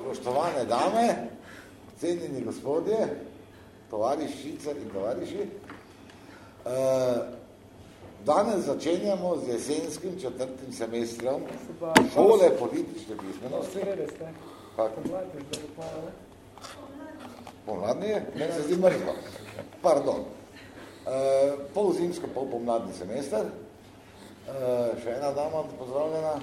Spoštovane dame, cenjeni gospodje, tovarišice in tovariši, danes začenjamo z jesenskim četrtim semestrom šole politične pismenosti. Pomladni je? Meni se zdi mrzlo. Pardon. Pol zimsko, pol pomladni semester. Še ena dama pozdravljena.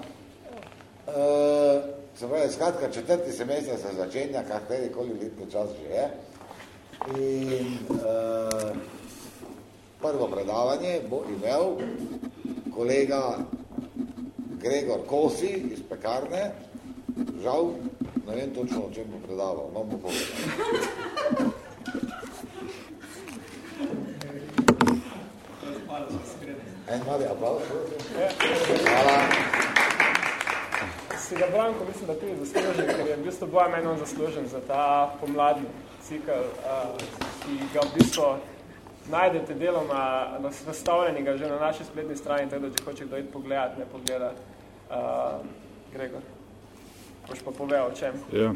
Se pravi, skratka, četrti semester se začenja, katerikoli letni čas že je. In uh, prvo predavanje bo imel kolega Gregor Kosi iz pekarne. Žal, ne vem točno, o čem bo predaval, no bo povedal. En mali aplauz. Hvala si ga Branko mislim, da tudi zaslužen, ker je v bistvu boja menom zaslužen za ta pomladni cikl, uh, ki ga v bistvu najdete deloma razstavljenega že na naši spletni strani, tako da če hoče kdo iti pogledati, ne pogleda. Uh, Gregor, boš pa povedal o čem? Ja.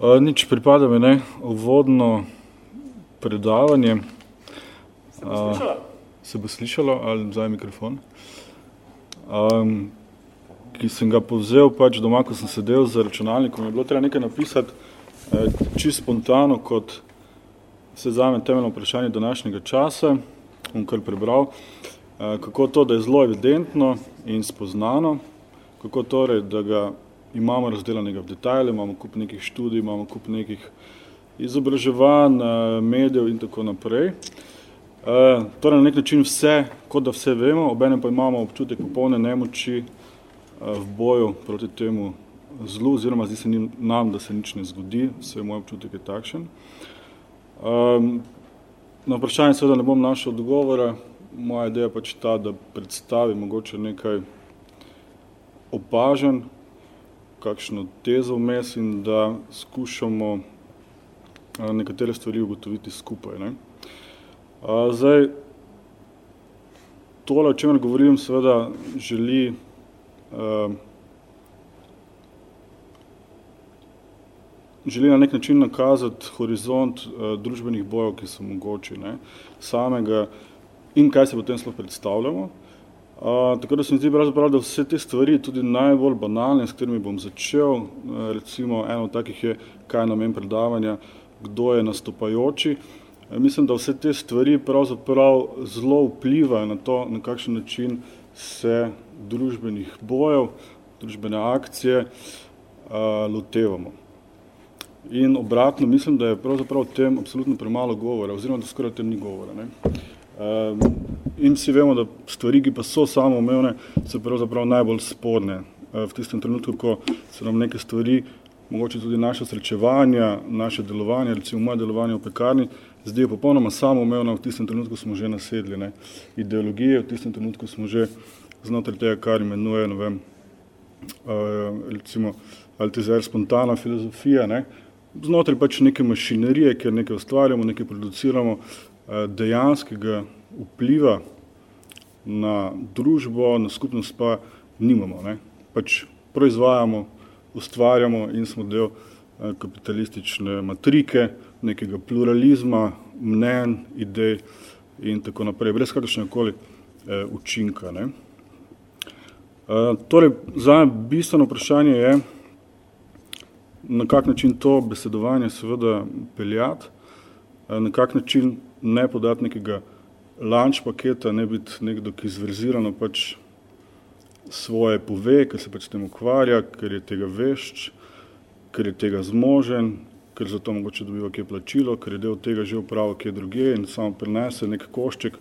Uh, nič pripada mi, ne, uvodno predavanje. Se bo slišalo? Uh, se bo slišalo ali vzaj mikrofon? Um, ki sem ga povzel pač doma, ko sem sedel za računalnikom, je bilo treba nekaj napisati eh, čisto spontano, kot se zame temeljno vprašanje današnjega časa, bom kar prebral, eh, kako to, da je zelo evidentno in spoznano, kako torej, da ga imamo razdelanega v detajle, imamo kup nekih študij, imamo kup nekih izobraževanj, eh, medijev in tako naprej. Uh, torej na nek način vse, kot da vse vemo, obenem pa imamo občutek popolne nemoči uh, v boju proti temu zlu, oziroma zdi se nam, da se nič ne zgodi, vse moj občutek je takšen. Um, na vprašanje seveda ne bom našel odgovora, moja ideja pač ta, da predstavi mogoče nekaj opažen, kakšno tezo vmes in da skušamo uh, nekatere stvari ugotoviti skupaj. Ne? Zdaj, tole, o čemer govorim, seveda želi uh, želi na nek način nakazati horizont uh, družbenih bojev, ki so mogoči, ne, samega in kaj se potem sploh predstavljamo. Uh, tako da se mi zdi pravzaprav, da vse te stvari, tudi najbolj banalne, s katerimi bom začel, uh, recimo eno takih je, kaj je namen predavanja, kdo je nastopajoči, uh, mislim, da vse te stvari pravzaprav zelo vplivajo na to, na kakšen način se družbenih bojev, družbene akcije uh, lotevamo. In obratno, mislim, da je pravzaprav o tem absolutno premalo govora, oziroma da skoraj o tem ni govora. Ne? Um, in vsi vemo, da stvari, ki pa so samoumevne, so pravzaprav najbolj sporne. Uh, v tistem trenutku, ko se nam neke stvari, mogoče tudi naše srečevanja, naše delovanje, recimo moje delovanje v pekarni, zdijo popolnoma samoumevno, v tistem trenutku smo že nasedli ne, ideologije, v tistem trenutku smo že znotraj tega, kar imenuje, ne vem, uh, recimo, altizer spontana filozofija, ne, znotraj pač neke mašinerije, kjer nekaj ustvarjamo, nekaj produciramo, uh, dejanskega vpliva na družbo, na skupnost pa nimamo, ne, pač proizvajamo, ustvarjamo in smo del uh, kapitalistične matrike, nekega pluralizma, mnen, idej in tako naprej, brez kakršnega koli eh, učinka. Ne. Eh, torej, za bistveno vprašanje je, na kak način to besedovanje seveda peljati, eh, na kak način ne podati nekega lunch paketa, ne biti nekdo, ki zverzirano pač svoje pove, ker se pač s tem ukvarja, ker je tega vešč, ker je tega zmožen, ker za to mogoče dobiva kje plačilo, ker je del tega že upravo kje druge in samo prenese nek košček,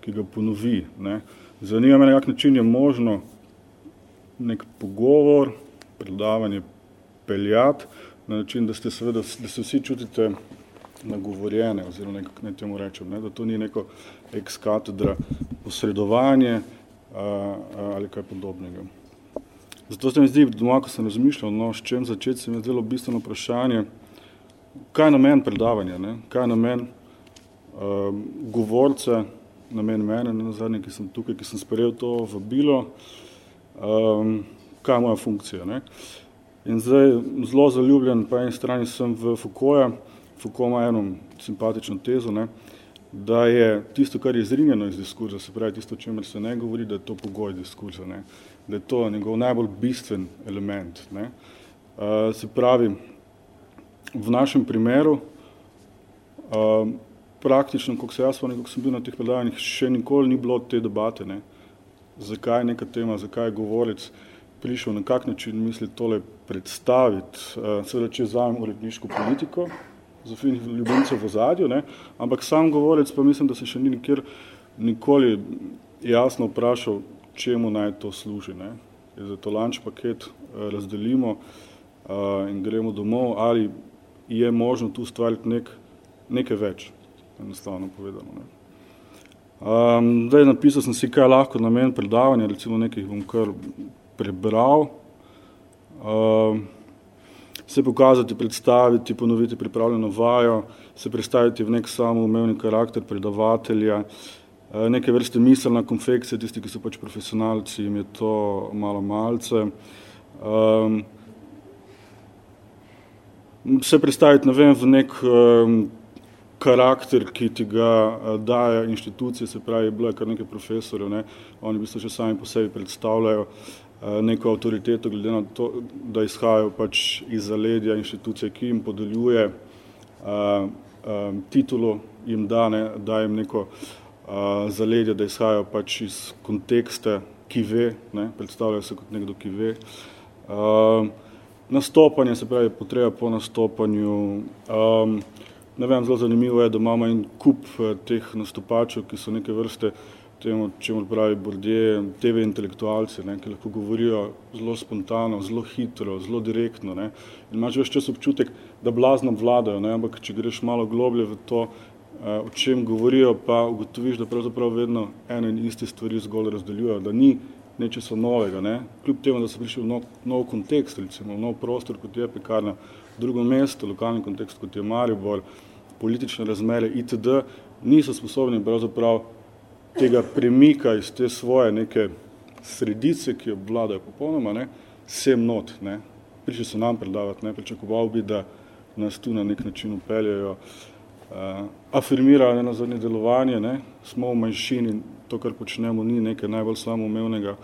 ki ga ponovi. Ne. Zanima me, na kak način je možno nek pogovor, predavanje peljati, na način, da, ste seveda, da se vsi čutite nagovorjene, oziroma nekako ne temu rečem, ne, da to ni neko ex katedra posredovanje a, a, ali kaj podobnega. Zato se mi zdi, doma, ko sem razmišljal, no, s čem začeti, se mi je zdelo bistveno vprašanje, kaj je namen predavanja, ne? kaj je namen uh, govorca, namen mene, ne nazadnje, ki sem tukaj, ki sem sprejel to vabilo, um, kaj je moja funkcija. Ne? In zdaj zelo zaljubljen, pa en strani sem v Foucaulta, Foucault ima eno simpatično tezo, ne? da je tisto, kar je izrinjeno iz diskurza, se pravi tisto, o čemer se ne govori, da je to pogoj diskurza, ne? da je to njegov najbolj bistven element. Ne? Uh, se pravi, v našem primeru, uh, praktično, kako se jaz spomnim, kako sem bil na teh predavanjih, še nikoli ni bilo te debate, ne? zakaj je neka tema, zakaj je govorec prišel, na kak način misli tole predstaviti, uh, seveda, če zavem uredniško politiko, za finih ljubimcev v zadju, ne? ampak sam govorec pa mislim, da se še ni nikjer nikoli jasno vprašal, čemu naj to služi. Ne? Je za to lunch paket uh, razdelimo uh, in gremo domov, ali je možno tu stvariti nek, nekaj več, enostavno povedano. Ne? Um, zdaj napisal sem si, kaj lahko namen predavanja, recimo nekaj bom kar prebral. Um, se pokazati, predstaviti, ponoviti pripravljeno vajo, se predstaviti v nek samoumevni karakter predavatelja, eh, neke vrste miselna konfekcija, tisti, ki so pač profesionalci, jim je to malo malce. Um, se predstaviti, ne vem, v nek um, karakter, ki ti ga daje inštitucije, se pravi, bilo je kar nekaj profesorjev, ne, oni bi se še sami po sebi predstavljajo, neko avtoriteto, glede na to, da izhajajo pač iz zaledja inštitucije, ki jim podeljuje uh, um, titulo, jim dane, da jim neko uh, zaledje, da izhajajo pač iz kontekste, ki ve, ne, predstavljajo se kot nekdo, ki ve. Uh, nastopanje, se pravi, potreba po nastopanju. Um, ne vem, zelo zanimivo je, da imamo en kup teh nastopačev, ki so neke vrste temu, čemu pravi Bordje, TV intelektualci, ne, ki lahko govorijo zelo spontano, zelo hitro, zelo direktno. Ne, in imaš več čas občutek, da blazno vladajo, ne, ampak če greš malo globlje v to, eh, o čem govorijo, pa ugotoviš, da pravzaprav vedno ene in iste stvari zgolj razdeljujejo, da ni nečesa novega. Ne. Kljub temu, da so prišli v nov, nov kontekst, recimo v nov prostor, kot je pekarna, drugo mesto, lokalni kontekst, kot je Maribor, politične razmere itd., niso sposobni pravzaprav tega premika iz te svoje neke sredice, ki obvladajo popolnoma, ne, sem not, ne, prišli so nam predavati, ne, pričakoval bi, da nas tu na nek način upeljajo, uh, afirmirajo ne, na zadnje delovanje, ne, smo v manjšini, to, kar počnemo, ni nekaj najbolj samoumevnega,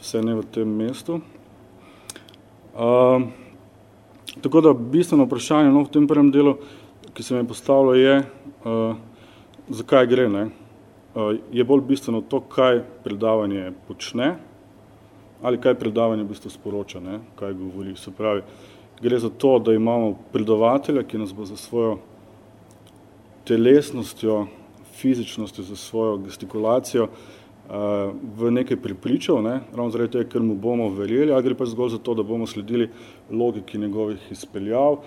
vse ne v tem mestu. Uh, tako da bistveno vprašanje no, v tem prvem delu, ki se mi je postavilo, je, uh, zakaj gre, ne, Eh, je bolj bistveno to, kaj predavanje počne ali kaj predavanje v bistvu sporoča, ne? kaj govori. Se pravi, gre za to, da imamo predavatelja, ki nas bo za svojo telesnostjo, fizičnostjo, za svojo gestikulacijo uh, v nekaj pripričal, ne? ravno zaradi tega, ker mu bomo verjeli, ali gre pa zgolj za to, da bomo sledili logiki njegovih izpeljav, uh,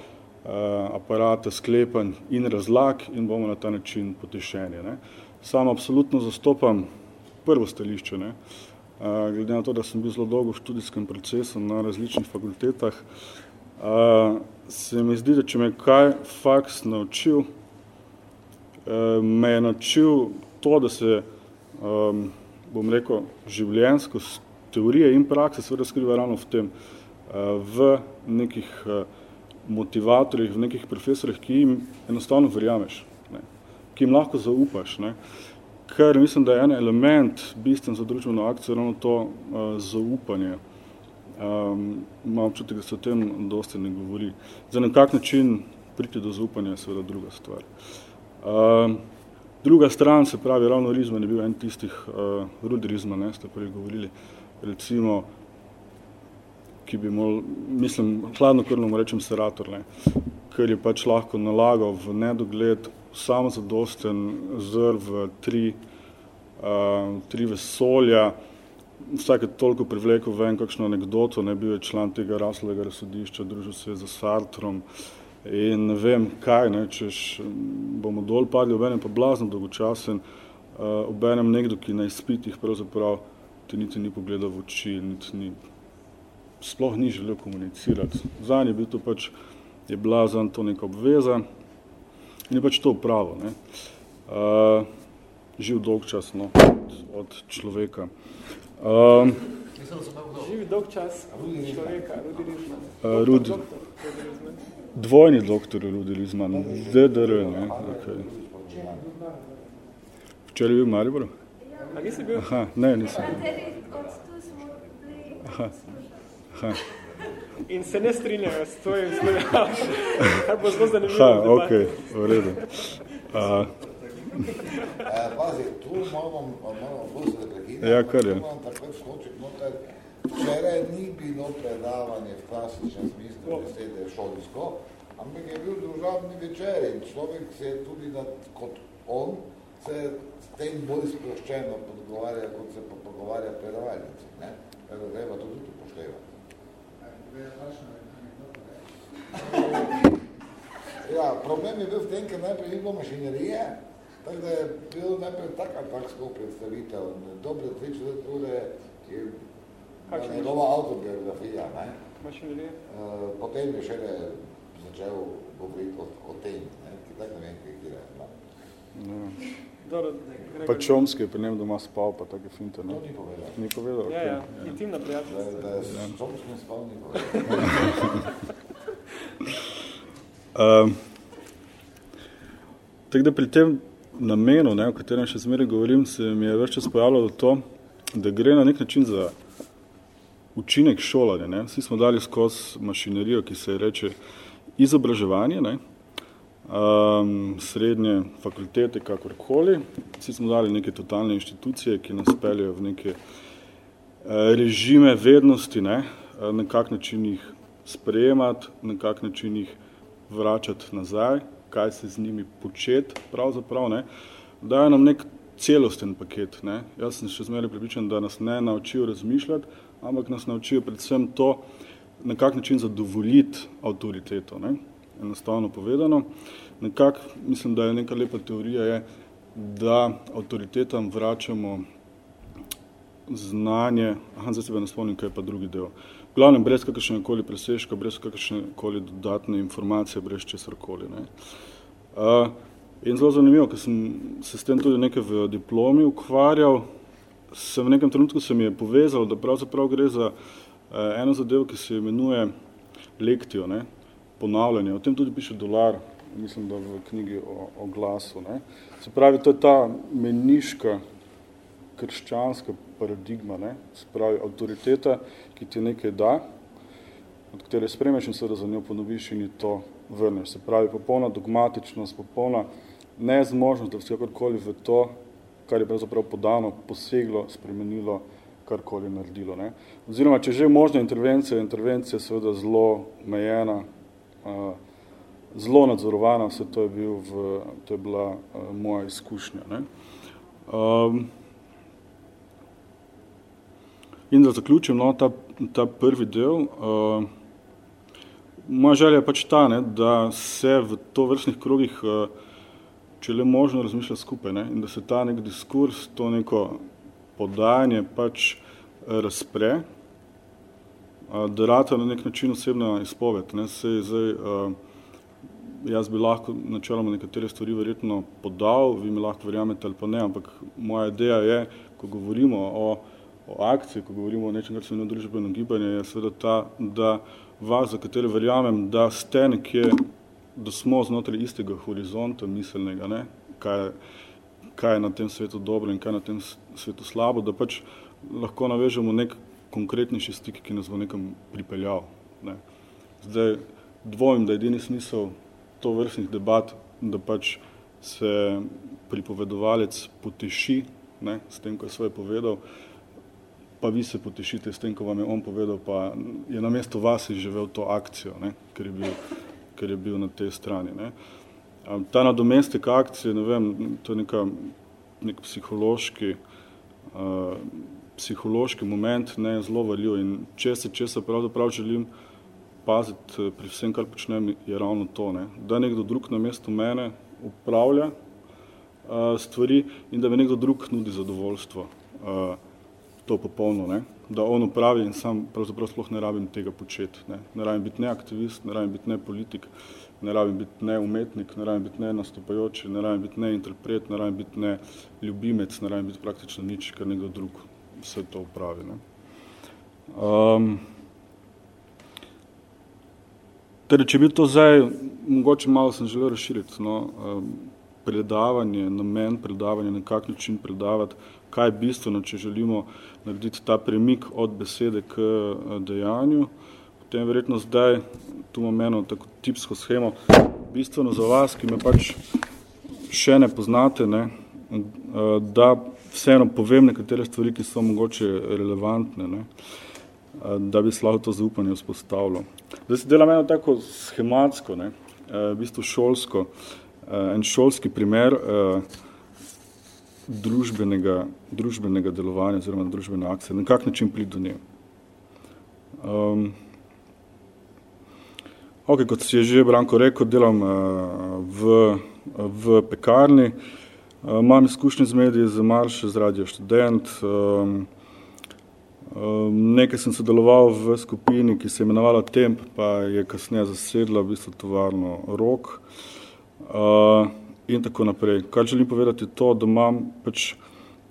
aparata, sklepanj in razlag in bomo na ta način potešeni. Ne? Sam absolutno zastopam prvo stališče, ne? glede na to, da sem bil zelo dolgo v študijskem procesu na različnih fakultetah, se mi zdi, da če me kaj faks naučil, me je naučil to, da se, bom rekel, življensko teorije in prakse seveda skriva ravno v tem, v nekih motivatorjih, v nekih profesorjih, ki jim enostavno verjameš ki jim lahko zaupaš. Ne? Ker mislim, da je en element bistven za družbeno akcijo ravno to uh, zaupanje. Um, imam občutek, da se o tem dosti ne govori. Za nekak način priti do zaupanja je seveda druga stvar. Um, druga stran, se pravi, ravno Rizman je bil en tistih, uh, Rudi Rizman, ne, ste prvi govorili, recimo, ki bi mol, mislim, hladno krvno mu rečem serator, ne, ker je pač lahko nalagal v nedogled samo zadosten zr v tri, uh, tri vesolja, vsake toliko privlekel v en kakšno anekdoto, ne bil je član tega raslega razsodišča, družil se je za Sartrom in ne vem kaj, ne, češ bomo dol padli, obenem pa blazno dolgočasen, uh, obenem nekdo, ki na izpitih pravzaprav ti niti ni pogledal v oči, niti ni, sploh ni želel komunicirati. Zanj je bil to pač, je bila zanj to neka obveza, In je pač to pravo. Ne? Uh, živ dolg čas no, od, od človeka. Uh, Živi dolg čas človeka, Rudi Rizman. Uh, Rudi. Dvojni doktor Rudi Rizman, DDR, ne? Okay. Včeraj je bil v Mariboru? A nisi bil? Aha, ne, nisem. Aha. Aha. In se ne strinjajo s tvojim slovom. Kar bo zelo zanimivo. Ha, ok, v redu. Uh, pazi, tu moramo, moramo bolj prekiniti. Ja, kar je. Moram takoj skočiti noter. Včeraj ni bilo predavanje v klasičnem smislu besede šolsko, ampak je bil družabni večer in človek se je tudi nad, kot on se s tem bolj sproščeno podgovarja, kot se pa pogovarja predavalnici. Ne? Da treba to tudi upoštevati. Ja, problem je bil v tem, ker najprej ni bilo mašinerije, tako da je bil najprej tak ali tak predstavitev. Dobre tri četrt ure je Kakšna njegova autobiografija, ne? Uh, potem je šele začel govoriti o, o tem, ne? tak ne vem, kaj je. No. ne. Pa Čomski je pri njem doma spal, pa take finte, ne? To ni povedal. Ni povedal? Ja, ja, okej. intimna Da, prijateljstva. da je s Čomskim spal ni povedal. Um, tako da pri tem namenu, ne, o katerem še zmeraj govorim, se mi je več čas pojavljalo to, da gre na nek način za učinek šolanja. Ne. Vsi smo dali skozi mašinerijo, ki se reče izobraževanje, ne, um, srednje fakultete, kakorkoli. Vsi smo dali neke totalne inštitucije, ki nas peljajo v neke eh, režime vednosti, ne, eh, na kak način jih sprejemati, na kak način jih vračati nazaj, kaj se z njimi početi, pravzaprav, ne, dajo nam nek celosten paket. Ne. Jaz sem še zmeraj pripričan, da nas ne naučijo razmišljati, ampak nas naučijo predvsem to, na kak način zadovoljiti avtoriteto. Ne. Enostavno povedano. Nekak, mislim, da je neka lepa teorija, je, da avtoritetam vračamo znanje, aha, zdaj se pa ne spomnim, kaj je pa drugi del. V glavnem, brez kakršne koli preseška, brez kakršne koli dodatne informacije, brez česarkoli. Ne. Uh, in zelo zanimivo, ker sem se s tem tudi nekaj v diplomi ukvarjal, sem v nekem trenutku se mi je povezalo, da pravzaprav gre za uh, eno zadevo, ki se imenuje lektijo, ne, ponavljanje. O tem tudi piše Dolar, mislim, da v knjigi o, o glasu. Ne. Se pravi, to je ta meniška krščanska paradigma, ne? se pravi avtoriteta, ki ti nekaj da, od katere spremeš in seveda za njo ponoviš in ji to vrneš. Se pravi, popolna dogmatičnost, popolna nezmožnost, da vsekorkoli v to, kar je pravzaprav podano, poseglo, spremenilo, karkoli naredilo. Ne? Oziroma, če že možna intervencija, intervencija seveda zelo omejena, uh, zelo nadzorovana, vse to je, bil v, to je bila uh, moja izkušnja. Ne? Um, In da zaključim no, ta, ta prvi del, uh, moja želja je pač ta, ne, da se v to vrstnih krogih, uh, če le možno, razmišlja skupaj ne, in da se ta nek diskurs, to neko podajanje pač uh, razpre, uh, da rata na nek način osebna izpoved. Ne, se zdaj, uh, jaz bi lahko načeloma nekatere stvari verjetno podal, vi mi lahko verjamete ali pa ne, ampak moja ideja je, ko govorimo o o akciji, ko govorimo o nečem, kar se imenuje družbeno gibanje, je seveda ta, da vas, za katere verjamem, da ste nekje, da smo znotraj istega horizonta miselnega, ne? Kaj, kaj je na tem svetu dobro in kaj je na tem svetu slabo, da pač lahko navežemo nek konkretnejši stik, ki nas bo nekam pripeljal. Ne? Zdaj, dvojim, da je edini smisel to vrstnih debat, da pač se pripovedovalec poteši ne, s tem, ko je svoje povedal, pa vi se potešite s tem, ko vam je on povedal, pa je na mesto vas živel to akcijo, ne, ker, je bil, ker je bil na tej strani. Ne. Ta nadomestek akcije, ne vem, to je neka, nek psihološki, uh, psihološki moment, ne, zelo valjiv in če se česa pravzaprav želim paziti pri vsem, kar počnem, je ravno to, ne, da nekdo drug na mesto mene upravlja uh, stvari in da me nekdo drug nudi zadovoljstvo. Uh, to popolno, ne? da on upravi in sam pravzaprav sploh ne rabim tega početi. Ne, ne rabim biti ne aktivist, ne rabim biti ne politik, ne rabim biti ne umetnik, ne rabim biti ne nastopajoči, ne rabim biti ne interpret, ne rabim biti ne ljubimec, ne rabim biti praktično nič, kar nekdo drug vse to upravi. Ne. Um, torej, če bi to zdaj, mogoče malo sem želel razširiti, no, um, predavanje, namen predavanja, na kak način predavati, kaj je bistveno, če želimo narediti ta premik od besede k uh, dejanju. Potem verjetno zdaj, tu imam eno tako tipsko schemo, bistveno za vas, ki me pač še ne poznate, ne, uh, da vseeno povem nekatere stvari, ki so mogoče relevantne, ne, uh, da bi slavo to zaupanje vzpostavilo. Zdaj se delam eno tako schematsko, ne, v bistvu šolsko, en šolski primer družbenega, družbenega delovanja oziroma družbene akcije, na kak način priti do nje. Um, ok, kot si je že Branko rekel, delam uh, v, v pekarni, uh, imam izkušnje z mediji, z Marš, z Radio Študent, um, Um, nekaj sem sodeloval v skupini, ki se je imenovala Temp, pa je kasneje zasedla v bistvu tovarno Rok. Uh, in tako naprej. Kar želim povedati to, da imam pač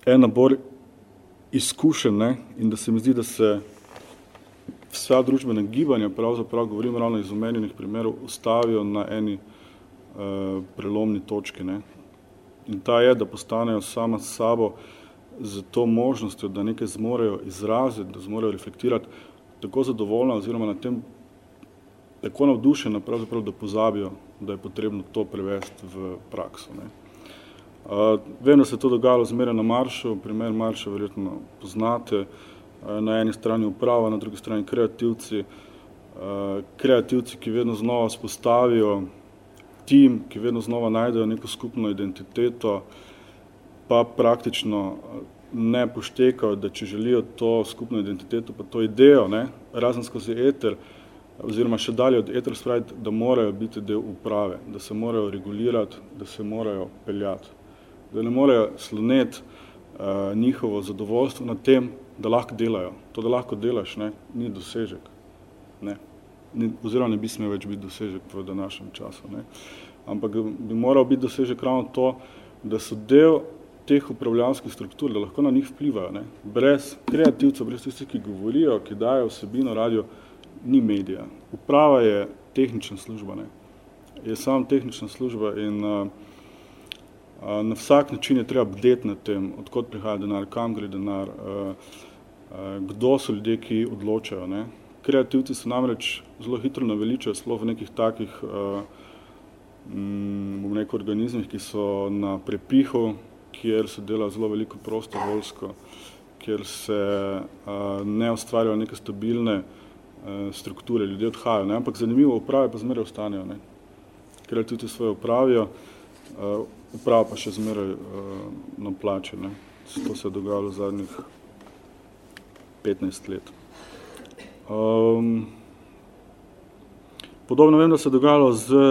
en nabor izkušen ne, in da se mi zdi, da se vsa družbena gibanja, pravzaprav govorim ravno iz omenjenih primerov, ustavijo na eni uh, prelomni točki. Ne. In ta je, da postanejo sama s sabo z to možnostjo, da nekaj zmorejo izraziti, da zmorejo reflektirati, tako zadovoljna oziroma na tem tako navdušena, pravzaprav, da pozabijo, da je potrebno to prevesti v prakso. Ne. Uh, vem, da se je to dogajalo zmeraj na Maršu, primer Marša verjetno poznate, uh, na eni strani uprava, na drugi strani kreativci, uh, kreativci, ki vedno znova spostavijo tim, ki vedno znova najdejo neko skupno identiteto, pa praktično ne poštekajo, da če želijo to skupno identiteto, pa to idejo, ne, razen skozi eter, uh, oziroma še dalje od eter spraviti, da morajo biti del uprave, da se morajo regulirati, da se morajo peljati. Da ne morajo sloneti uh, njihovo zadovoljstvo na tem, da lahko delajo. To, da lahko delaš, ne, ni dosežek. Ne. Ni, oziroma ne bi smel več biti dosežek v današnjem času. Ne. Ampak bi moral biti dosežek ravno to, da so del teh upravljanskih struktur, da lahko na njih vplivajo. Ne. Brez kreativcev, brez tistih, ki govorijo, ki dajo vsebino radio, ni medija. Uprava je tehnična služba, ne. je samo tehnična služba in uh, uh, na vsak način je treba bdeti nad tem, odkot prihaja denar, kam gre denar, uh, uh, kdo so ljudje, ki odločajo. Ne. Kreativci se namreč zelo hitro naveličajo, sploh v nekih takih uh, m, nekih organizmih, ki so na prepihu, kjer se dela zelo veliko prostovoljsko, kjer se uh, ne ustvarjajo neke stabilne Eh, strukture, ljudje odhajajo, ne? ampak zanimivo, uprave pa zmeraj ostanejo, ne? ker tudi svoje upravijo, uh, uprava pa še zmeraj uh, na plače. Ne? To se je dogajalo zadnjih 15 let. Um, podobno vem, da se je dogajalo z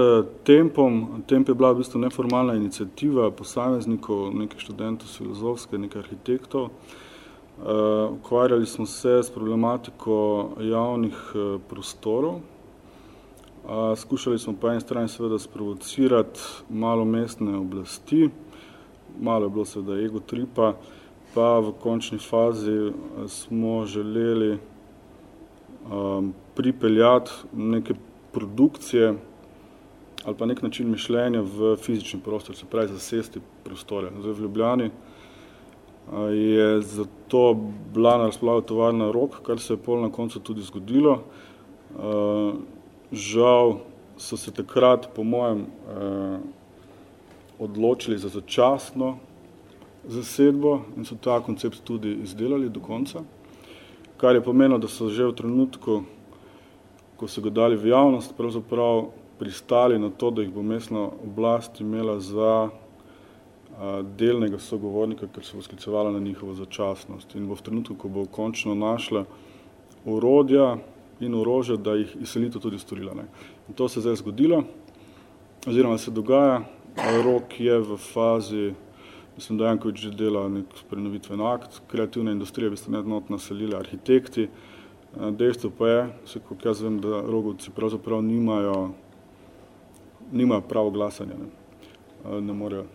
Tempom. Temp je bila v bistvu neformalna inicijativa posameznikov, nekaj študentov filozofske, nekaj arhitektov, Uh, ukvarjali smo se s problematiko javnih uh, prostorov. Uh, skušali smo po eni strani seveda sprovocirati malo mestne oblasti, malo je bilo seveda ego tripa, pa v končni fazi smo želeli um, pripeljati neke produkcije ali pa nek način mišljenja v fizični prostor, se pravi zasesti prostore. Zdaj v Ljubljani je zato bila na razpolago tovarna rok, kar se je pol na koncu tudi zgodilo. Žal so se takrat, po mojem, odločili za začasno zasedbo in so ta koncept tudi izdelali do konca, kar je pomenilo, da so že v trenutku, ko so ga dali v javnost, pravzaprav pristali na to, da jih bo mestna oblast imela za delnega sogovornika, ker se bo sklicevala na njihovo začasnost in bo v trenutku, ko bo končno našla urodja in orožje, da jih izselito tudi storila. Ne. In to se je zdaj zgodilo, oziroma se dogaja, rok je v fazi, mislim, da Jankovič že dela nek prenovitven akt, kreativna industrija bi se nednot naselili arhitekti, dejstvo pa je, se kot jaz vem, da rogovci pravzaprav nimajo, nimajo pravo glasanja, ne, ne morejo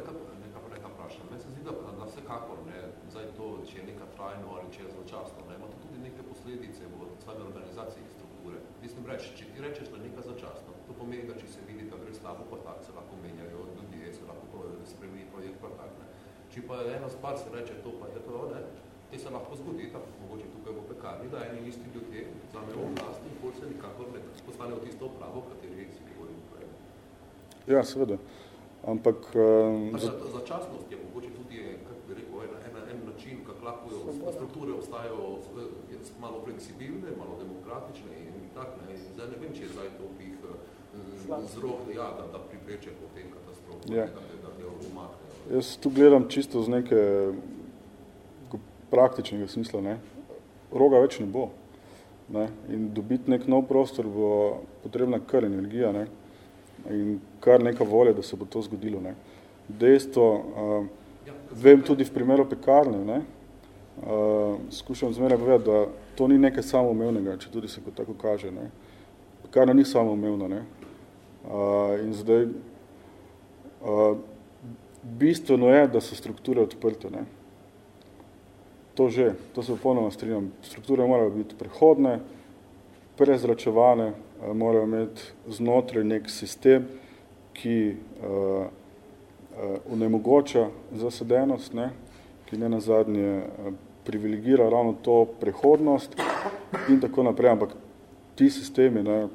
tako neka, neka, neka vprašanja. Meni se zdi, da, da vsekakor, ne, zdaj to, če je neka trajno ali če je začasno, ne, ima to tudi neke posledice v sami organizaciji strukture. Mislim, reč, če ti rečeš, da neka začasno, to pomeni, da če se vidi, da gre slabo, pa tak se lahko menjajo ljudje, se lahko spremeni projekt, pa tak ne. Če pa ena stvar se reče, to pa je to, ne, te se lahko zgodi, tako mogoče tukaj v pekarni, da eni isti ljudje vzamejo oblast in bolj se nikakor ne postanejo tisto pravo, o kateri si govoril prej. Ja, seveda. Ampak... Um, za, začasnost je mogoče tudi, kako bi rekel, en, en, en način, kako lahko strukture obstajajo malo fleksibilne, malo demokratične in tak, ne. Zdaj ne vem, če je zdaj to bih vzrok, ja, da, da pripreče potem katastrofe, ja. da, da, da jo umakne. Jaz tu gledam čisto z neke praktičnega smisla, ne. Roga več ne bo. Ne. In dobiti nek nov prostor bo potrebna kar energija, ne in kar neka volja, da se bo to zgodilo. Ne. Dejstvo, uh, vem tudi v primeru pekarne, ne, uh, skušam zmeraj povedati, da to ni nekaj samoumevnega, če tudi se kot tako kaže. Ne. Pekarna ni samoumevna. Ne. Uh, in zdaj, uh, bistveno je, da so strukture odprte. Ne. To že, to se popolnoma strinjam. Strukture morajo biti prehodne, prezračevane, morajo imeti znotraj nek sistem, ki uh, uh, unemogoča zasedenost, ne, ki ne nazadnje privilegira ravno to prehodnost in tako naprej, ampak ti sistemi, ne,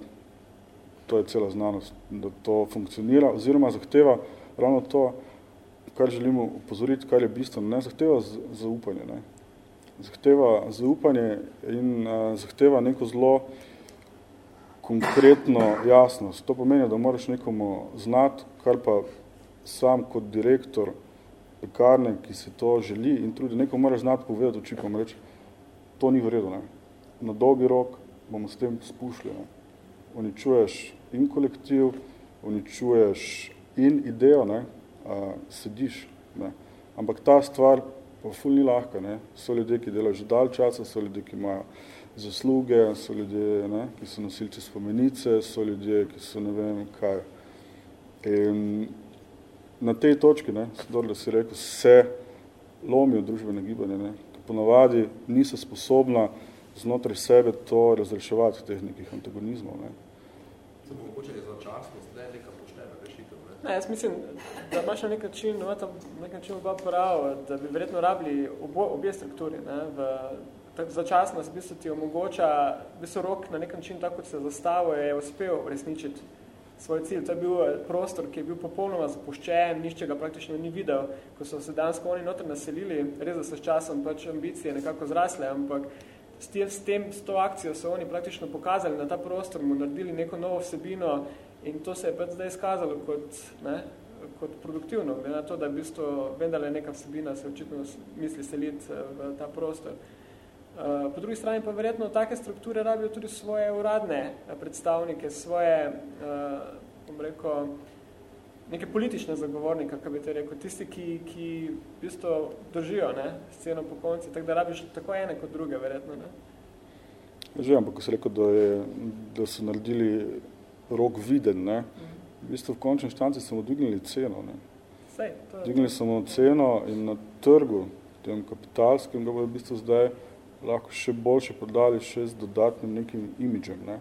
to je cela znanost, da to funkcionira, oziroma zahteva ravno to, kar želimo upozoriti, kar je bistveno, ne, zahteva zaupanje, ne, zahteva zaupanje in uh, zahteva neko zelo uh, konkretno jasnost. To pomeni, da moraš nekomu znati, kar pa sam kot direktor pekarne, ki se to želi in trudi, nekomu moraš znati povedati očipom, reči, to ni vredo. Ne. Na dolgi rok bomo s tem spušli. Ne. Uničuješ in kolektiv, uničuješ in idejo, ne, a, sediš. Ne. Ampak ta stvar pa ful ni lahka. Ne. So ljudje, ki delajo že dalj časa, so ljudje, ki imajo zasluge, so ljudje, ne, ki so nosilci spomenice, so ljudje, ki so ne vem kaj. In na tej točki, ne, da si rekel, se lomijo družbene gibanje, ne, ki ponavadi niso sposobna znotraj sebe to razreševati teh nekih antagonizmov. Ne. Samo mogoče je začasnost, ne, neka. Ne? Jaz mislim, da imaš na nek način, no, nek način oba prav, da bi verjetno rabili obo, obje strukturi, ne, v začasnost v bistvu ti omogoča, v bistvu rok na nek način, tako kot se zastavo, je uspel resničiti svoj cilj. To je bil prostor, ki je bil popolnoma zapuščen, nišče ga praktično ni videl, ko so se dansko oni noter naselili, res da so s časom pač ambicije nekako zrasle, ampak s, tem, s, tem, s to akcijo so oni praktično pokazali na ta prostor, mu naredili neko novo vsebino in to se je pač zdaj izkazalo kot, ne, kot produktivno, glede na to, da v bistvu vendale neka vsebina se očitno misli seliti eh, v ta prostor. Eh, po drugi strani pa verjetno take strukture rabijo tudi svoje uradne eh, predstavnike, svoje, bom rekel, neke politične zagovornike, kako bi te rekel, tisti, ki, ki v bistvu držijo ne, sceno po konci, tako da rabiš tako ene kot druge, verjetno. Ne. Že, ampak ko se rekel, da, je, da so naredili rok viden, ne, v bistvu v končni štanci smo dvignili ceno. Ne. Sej, to je dvignili smo ceno in na trgu, tem kapitalskem, ga bo v bistvu zdaj lahko še boljše prodali še z dodatnim nekim imidžem, ne.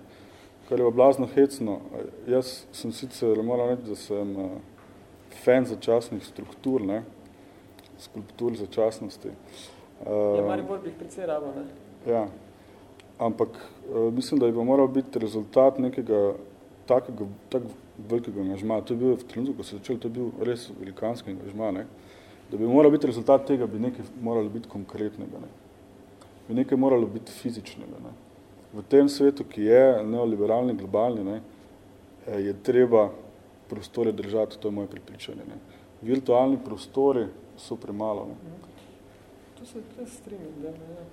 kar je oblazno hecno. Jaz sem sicer, moram reči, da sem uh, fan začasnih struktur, ne, skulptur začasnosti. Uh, ja, Maribor bi jih precej rabo, ne? Ja, ampak uh, mislim, da je moral biti rezultat nekega takega, tak velikega angažma. To je bil v trenutku, ko se začel, to je bil res velikanski angažma, ne. Da bi moral biti rezultat tega, bi nekaj moralo biti konkretnega, ne bi nekaj moralo biti fizičnega. Ne. V tem svetu, ki je neoliberalni, globalni, ne, eh, je treba prostore držati, to je moje pripričanje. Ne. Virtualni prostori so premalo. Ne. To se to strinjam, da ne.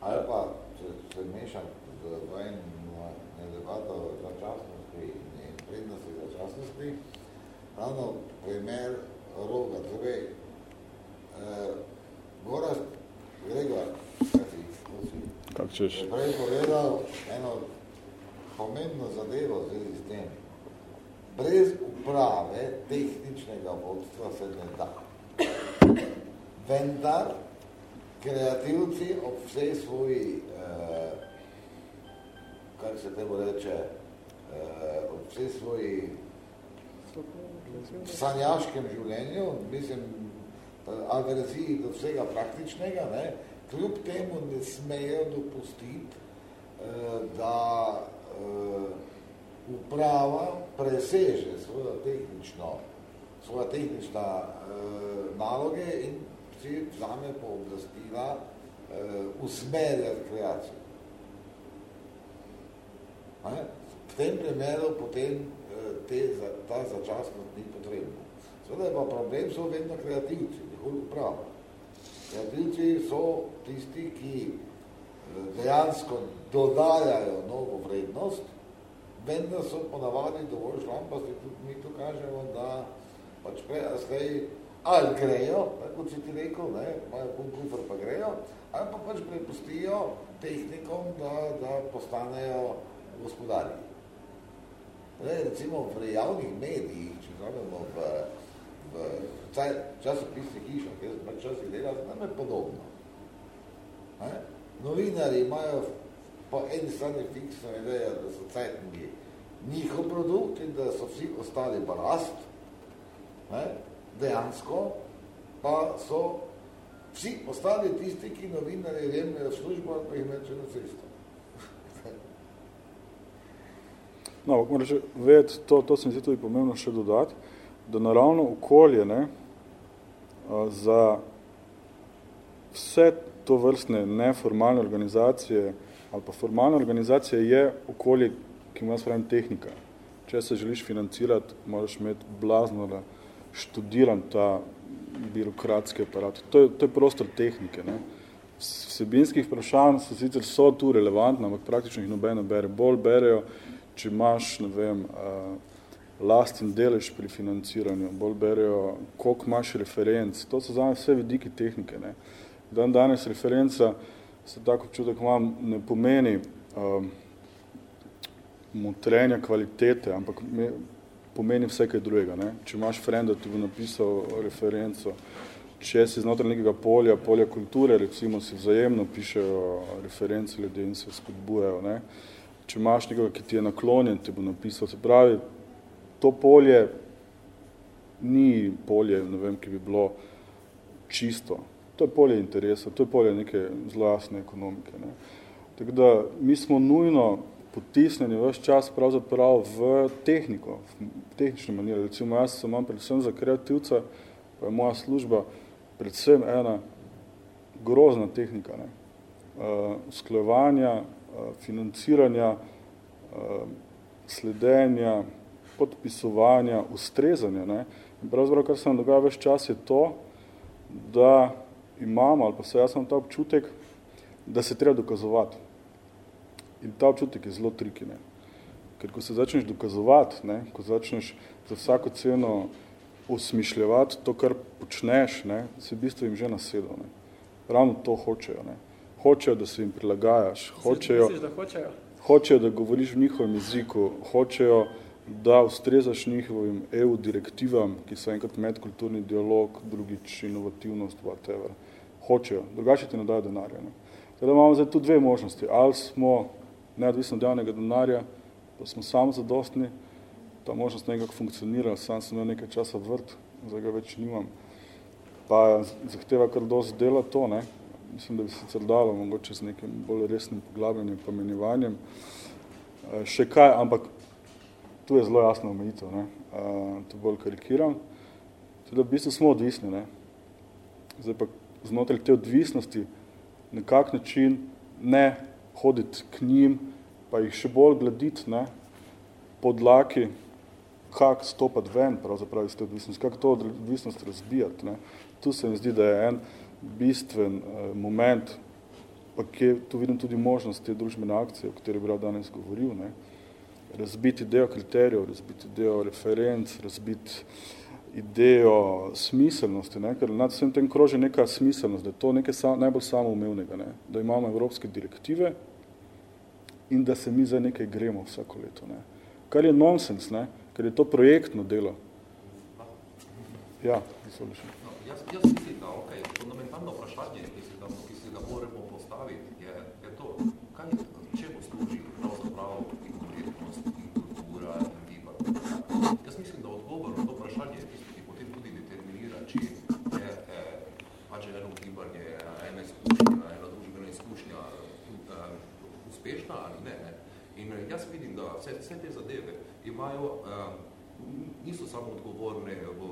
Ali pa, če se mešam z dvojem debato o začasnosti in prednosti začasnosti, ravno primer roga, torej, eh, Gorast Gregor, Kak češ? Je prej povedal eno pomembno zadevo z tem. Brez uprave tehničnega vodstva se ne da. Vendar kreativci ob vsej svoji, eh, kako se temu reče, uh, ob vsej svoji sanjaškem življenju, mislim, averziji do vsega praktičnega, ne, kljub temu ne smejo dopustiti, uh, da uh, uprava preseže svojo tehnično, svoja tehnična uh, naloge in si vzame pooblastila uh, usmerjati kreacijo. V tem primeru potem eh, te, ta začasnost ni potrebna. Seveda pa problem so vedno kreativci, njihov upravo. Kreativci so tisti, ki eh, dejansko dodajajo novo vrednost, vendar so ponavadi dovolj šlampasti, tudi mi to kažemo, da pač prej, ali grejo, tako si ti rekel, ne, imajo pun kufr pa grejo, ali pa pač prepustijo tehnikom, da, da postanejo gospodarji. Ne, recimo v javnih medijih, če znamo v, v časopisnih hišah, kjer sem časih delal, nam je podobno. Ne? Novinari imajo po eni strani fiksno idejo, da so cajtningi njihov produkt in da so vsi ostali barast, ne? dejansko pa so vsi ostali tisti, ki novinari jemljajo službo ali pa jih meče na cesto. No, moraš vedeti, to, to se mi zdi tudi pomembno še dodati, da naravno okolje ne, za vse to vrstne neformalne organizacije ali pa formalne organizacije je okolje, ki ima spravim tehnika. Če se želiš financirati, moraš imeti blazno študiran ta birokratski aparat. To je, to je prostor tehnike. Ne. Vsebinskih vprašanj so sicer so tu relevantna, ampak praktično jih nobeno bere. Bolj berejo če imaš, ne vem, lasten delež pri financiranju, bolj berejo, koliko imaš referenc, to so zame vse vidiki tehnike. Ne. Dan danes referenca, se tako občutek imam, ne pomeni um, motrenja kvalitete, ampak me, pomeni vse kaj drugega. Ne. Če imaš frenda, ti bo napisal referenco, če si znotraj nekega polja, polja kulture, recimo si vzajemno pišejo reference ljudje in se spodbujajo. Ne. Uh, če imaš nekoga, ki ti je naklonjen, ti bo napisal. Se pravi, to polje ni polje, ne vem, ki bi bilo čisto. To je polje interesa, to je polje neke zelo jasne ekonomike. Ne. Tako da mi smo nujno potisnjeni vaš čas pravzaprav v tehniko, v tehnične manire. Recimo jaz sem imam predvsem za kreativca, pa je moja služba predvsem ena grozna tehnika. Ne. Uh, Eh, financiranja, eh, sledenja, podpisovanja, ustrezanja. Ne. In pravzaprav, kar se nam dogaja več čas, je to, da imamo, ali pa se jaz imam ta občutek, da se treba dokazovati. In ta občutek je zelo triki. Ne. Ker ko se začneš dokazovati, ne, ko začneš za vsako ceno osmišljevati to, kar počneš, ne, se v bistvu jim že nasedal. Ne. Ravno to hočejo. Ne hočejo, da se jim prilagajaš, hočejo, Misliš, da hočejo? hočejo, da govoriš v njihovem jeziku, hočejo, da ustrezaš njihovim EU direktivam, ki so enkrat medkulturni dialog, drugič inovativnost, whatever. Hočejo, drugače ti ne dajo denarja. Ne. Teda imamo zdaj tu dve možnosti. Ali smo neodvisno dejavnega denarja, pa smo sam zadostni, ta možnost nekako funkcionira, sam sem imel nekaj časa vrt, zdaj ga več nimam, pa zahteva kar dosti dela to, ne, mislim, da bi sicer dalo mogoče z nekim bolj resnim poglabljanjem, pomenjevanjem. Eh, še kaj, ampak tu je zelo jasno omejitev, ne? Eh, to bolj karikiram. Tudi v bistvu smo odvisni. Ne? Zdaj pa znotraj te odvisnosti na kak način ne hoditi k njim, pa jih še bolj glediti ne? podlaki, kak stopati ven pravzaprav iz te odvisnosti, kak to odvisnost razbijati. Ne? Tu se mi zdi, da je en bistven uh, moment, pa kje tu vidim tudi možnost te družbene akcije, o kateri bi rad danes govoril, ne? razbiti idejo kriterijev, razbiti idejo referenc, razbiti idejo smiselnosti, ne? ker nad vsem tem kroži neka smiselnost, da je to nekaj sa, najbolj samoumevnega, ne? da imamo evropske direktive in da se mi za nekaj gremo vsako leto. Ne? Kar je nonsens, ne? ker je to projektno delo. Ja, izvoliš. No, jaz, jaz mislim, da okay, fundamentalno vprašanje, ki si ga, ki si ga moramo postaviti, je, je to, kaj, čemu služi pravzaprav Ne, ne. In eh, da vse, vse te zadeve imajo, um, niso samo odgovorne v,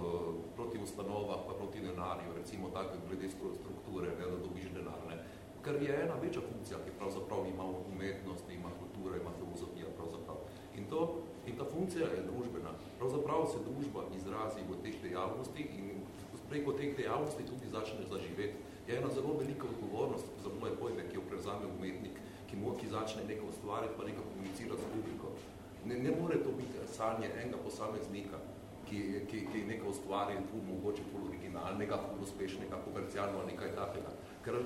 proti ustanovah, pa proti denarju, recimo tako glede strukture, ne, da dobiš denar. Ne. Ker je ena večja funkcija, ki pravzaprav ima umetnost, ima kultura, ima filozofija pravzaprav. In, to, in ta funkcija je družbena. Pravzaprav se družba izrazi v teh dejavnosti in preko teh dejavnosti tudi začne zaživeti. Je ena zelo velika odgovornost za moje pojme, ki jo prevzame umetnik, ki, mo, ki začne nekaj ustvariti, pa nekaj komunicirati s publiko. Ne, ne more to biti sanje enega posameznika, ki, ki, ki nekaj ustvari in mogoče pol originalnega, pol uspešnega, komercialno ali nekaj takega. Ker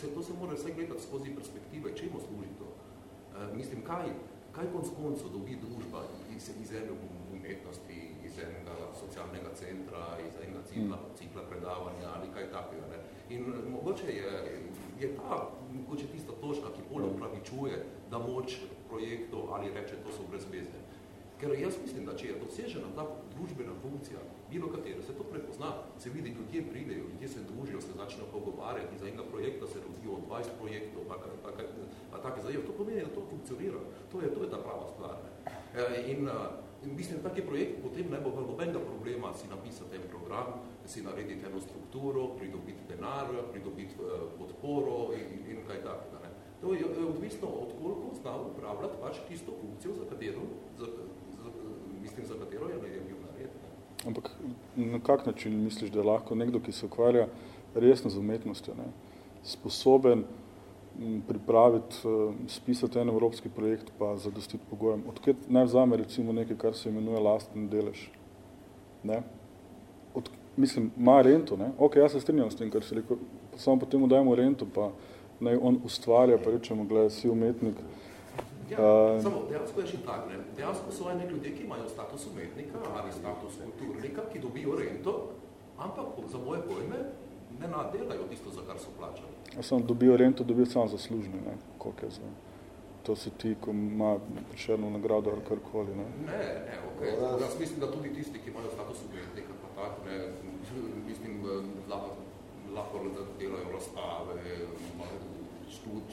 se, to se mora vse gledati skozi perspektive, čemu služi to. E, mislim, kaj, kaj konc koncu dobi družba iz, iz ene umetnosti, iz enega socialnega centra, iz enega cikla, cikla predavanja ali kaj takega. Ne? In mogoče je, je ta, mogoče tista točka, ki bolj upravičuje, da moč projektov ali reče, to so brezvezne. Ker jaz mislim, da če je dosežena ta družbena funkcija, bilo katero, se to prepozna, se vidi, ljudje pridejo, ljudje se družijo, se začnejo pogovarjati, za enega projekta se rodijo 20 projektov, pa, pa, pa, pa take zadev. To pomeni, da to funkcionira. To je, to je ta prava stvar. Ne? E, in, in mislim, taki projekt potem ne bo nobenega problema si napisati en program, si narediti eno strukturo, pridobiti denar, pridobiti uh, podporo in, in kaj takega. To je, je odvisno od koliko zna upravljati pač tisto funkcijo, za katero, za, za, mislim, za katero je bil nared. Ampak na kak način misliš, da je lahko nekdo, ki se ukvarja resno z umetnostjo, ne? sposoben pripraviti, spisati en evropski projekt, pa zadostiti pogojem. Odkrat naj vzame recimo nekaj, kar se imenuje lasten delež. Ne? Od, mislim, ima rento, ne? Ok, jaz se strinjam s tem, kar se rekel, samo potem mu dajemo rento, pa naj on ustvarja, pa rečemo, gledaj, si umetnik. Ja, uh, samo, dejansko je še tak, ne? Dejansko so ene ljudje, ki imajo status umetnika ali status kulturnika, ki dobijo rento, ampak za moje pojme ne nadelajo tisto, za kar so plačali. Ja, sem dobijo rento, dobijo samo zaslužni, ne? koliko je za. To se ti, ko ima prišerno nagrado ali karkoli, ne? Ne, ne, okej. Okay. Jaz mislim, da tudi tisti, ki imajo status umetnika, pa tak, ne, mislim, lahko, lahko delajo razstave,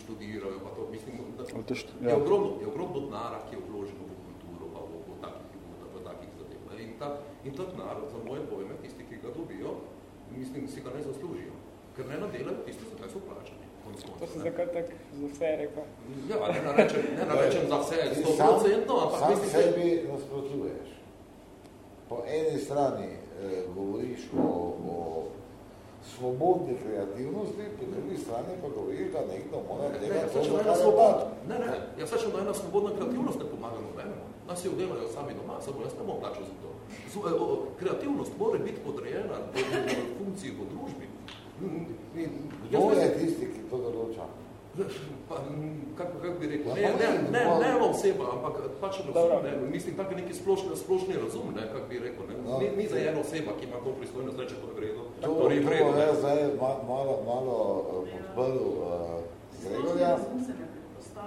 študirajo, pa to mislim, da št ja. je, ogromno, je ogromno denara, ki je vloženo v kulturo, pa v, v takih, v, v takih zadev. Ne? In ta, in ta denar, za moje pojme, tisti, ki ga dobijo, mislim, si ga ne zaslužijo, ker ne nadelajo tisti, za kaj so plačani. To se zakaj tak za vse rekel? Ja, ne narečem, ne narečem za vse, 100%, ampak sam mislim, sebi nasprotuješ. Po eni strani eh, govoriš o, o svobodni kreativnosti, po drugi strani pa govoriš, da nekdo mora delati to, za kar je Ne, ne, jaz sečem, da ena svobodna kreativnost ne pomaga nobenemu. Nas jo delajo sami doma, samo jaz ne bom plačal za to. Kreativnost mora biti podrejena v funkciji v družbi. Kdo je tisti, ki to določa? Pa, kako, kako bi rekel, ne, ne, ne, ne ena oseba, ampak pač razum, ne, mislim, tako neki splošni, splošni razum, ne, kako bi rekel, ne, ni, ni za ena oseba, ki ima to pristojnost, reče, to je vredo, to, to je vredo. To je zdaj malo, malo podprl uh, Gregorja.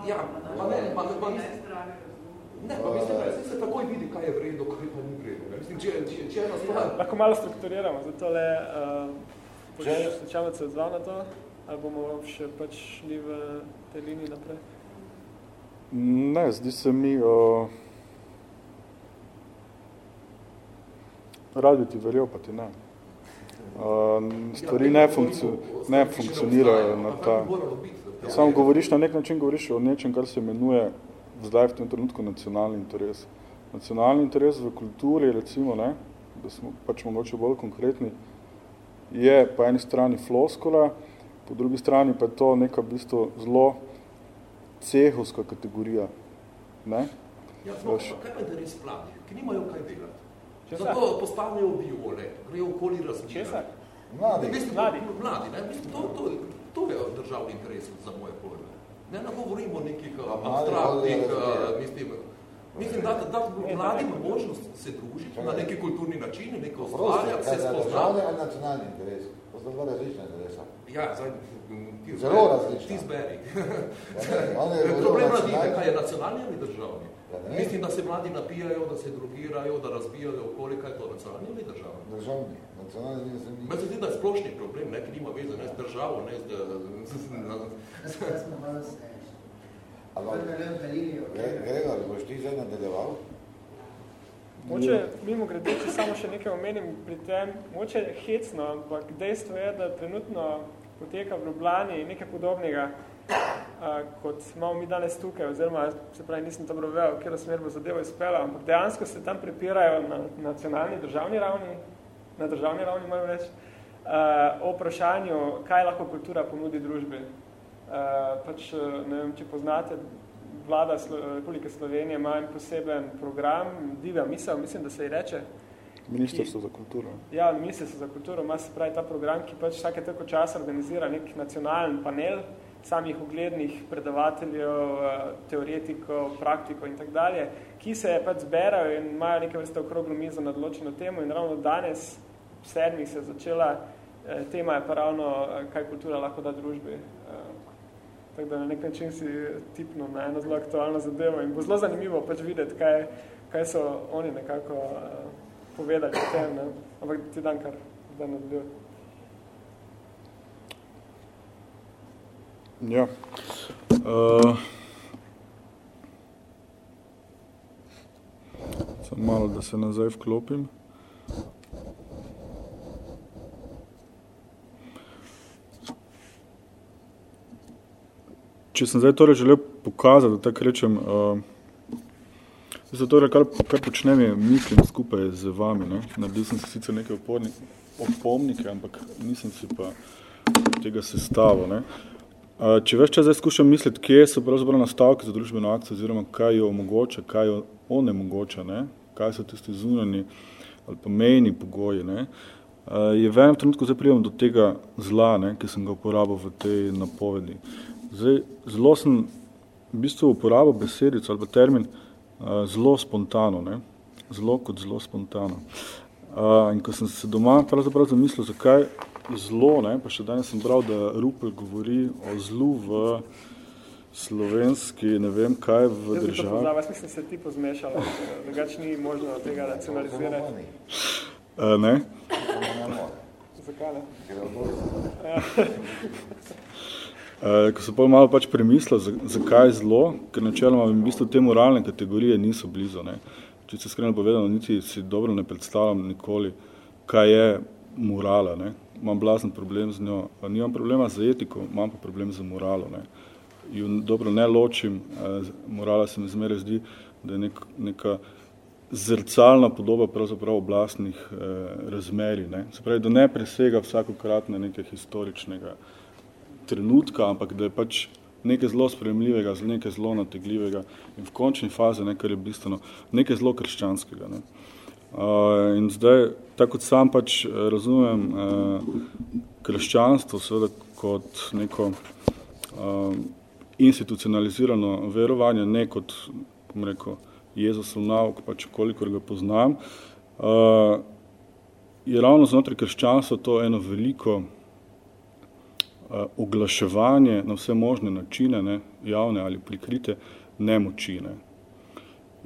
Ja, pa ne, pa, pa, pa, Ne, pa mislim, da se takoj vidi, kaj je vredo, kaj pa ni vredo. Mislim, če, če, če ena stvar... Lahko malo strukturiramo, zato le, uh, če se odzval na to, ali bomo še pač šli v te liniji naprej? Ne, zdi se mi, uh, rad bi ti verjel, pa ti ne. Uh, stvari ne, funkci ne funkcionirajo na ta... Samo govoriš na nek način, govoriš o nečem, kar se imenuje zdaj v tem trenutku nacionalni interes. Nacionalni interes v kulturi, recimo, ne, da smo pač mogoče bolj konkretni, je po eni strani floskola, po drugi strani pa je to neka v bistvu zelo cehovska kategorija. Ne? Ja, no, pa kaj pa interes mladih, ki nimajo kaj delati? Zato postanejo biole, grejo okoli razmira. Česa? Mladi. Mislim, mladi. Mladi, ne? Mislim, to, to, to je državni interes za moje pojme. Ne, ne govorimo o nekih abstraktnih, mislim, Mislim, da da mladim možnost se družiti na neki kulturni način, neko ustvarjati, se spoznati. Državni ali nacionalni interes? To so dva različna. Ja, zdaj, ti Zelo različna. Ti zberi. Ja, Problem mladine, kaj je nacionalni ali državni? Ja, Mislim, da se mladi napijajo, da se drogirajo, da razbijajo okoli, kaj je to nacionalni ali državni? Državni. Nacionalni ni se mi. Mislim, da je splošni problem, ne, ki nima veze ne z državo, ne z... Uh, Gregor, boš ti zdaj nadaljeval? Moče, mimo grede, če samo še nekaj omenim pri tem, moče hecno, ampak dejstvo je, da trenutno poteka v Ljubljani nekaj podobnega, a, kot imamo mi danes tukaj, oziroma se pravi, nisem dobro vedel, kjer smer bo zadevo izpela, ampak dejansko se tam prepirajo na nacionalni državni ravni, na državni ravni moram reči, a, o vprašanju, kaj lahko kultura ponudi družbi. A, pač, ne vem, če poznate, vlada Republike Slovenije ima en poseben program, divja misel, mislim, da se ji reče. Ministrstvo za kulturo. Ja, Ministrstvo za kulturo ima se pravi ta program, ki pač vsake tako čas organizira nek nacionalen panel samih uglednih predavateljev, teoretikov, praktikov in tak dalje, ki se pač zberajo in imajo neke vrste okroglo mizo na odločeno temo in ravno danes v sedmih se je začela, eh, tema je pa ravno, eh, kaj kultura lahko da družbi. Tako da na nek način si tipno na eno zelo aktualno zadevo in bo zelo zanimivo pač videti, kaj, kaj so oni nekako povedali o tem. Ne? Ampak ti dan kar zdaj nadaljujem. Ja. Uh, samo malo, da se nazaj vklopim. če sem zdaj torej želel pokazati, da tako rečem, uh, da torej, kar, kar počnem je, mislim skupaj z vami. Ne? Naredil sem si sicer nekaj opomnike, ampak nisem si pa tega sestavil. Ne? Če več čas zdaj skušam misliti, kje so pravzaprav nastavke za družbeno akcijo, oziroma kaj jo omogoča, kaj jo onemogoča, ne? kaj so tisti zunani ali pa mejni pogoji, ne? Je v enem trenutku zdaj prijemam do tega zla, ne, ki sem ga uporabil v tej napovedi. Zdaj, zelo sem v bistvu uporabil besedico ali pa termin uh, zelo spontano, ne? zelo kot zelo spontano. Uh, in ko sem se doma pravzaprav zamislil, zakaj zlo, ne? pa še danes sem bral, da Rupel govori o zlu v slovenski, ne vem kaj, v Jaz državi. Jaz bi to mislim, se ti pozmešala, drugač ni možno tega racionalizirati. Uh, ne? Zakaj ne? Uh, ko sem pa malo pač premislil, zakaj za zlo, ker načeloma v bistvu te moralne kategorije niso blizu. Ne. Če se skreno povedano, niti si dobro ne predstavljam nikoli, kaj je morala. Ne. Imam blazen problem z njo. Nimam problema z etiko, imam pa problem z moralo. Ne. Jo dobro ne ločim, uh, morala se mi zmeraj zdi, da je nek, neka zrcalna podoba pravzaprav oblastnih uh, razmerij. Ne. Se pravi, da ne presega vsakokratne nekaj historičnega trenutka, ampak da je pač nekaj zelo spremljivega, nekaj zelo nategljivega in v končni fazi nekaj je bistveno, nekaj zelo krščanskega. Ne. Uh, in zdaj, tako kot sam pač razumem uh, krščanstvo seveda kot neko uh, institucionalizirano verovanje, ne kot, bom rekel, Jezusov nauk, pač kolikor ga poznam, uh, je ravno znotraj krščanstva to eno veliko Eh, oglaševanje na vse možne načine, ne, javne ali prikrite, nemoči. Ne.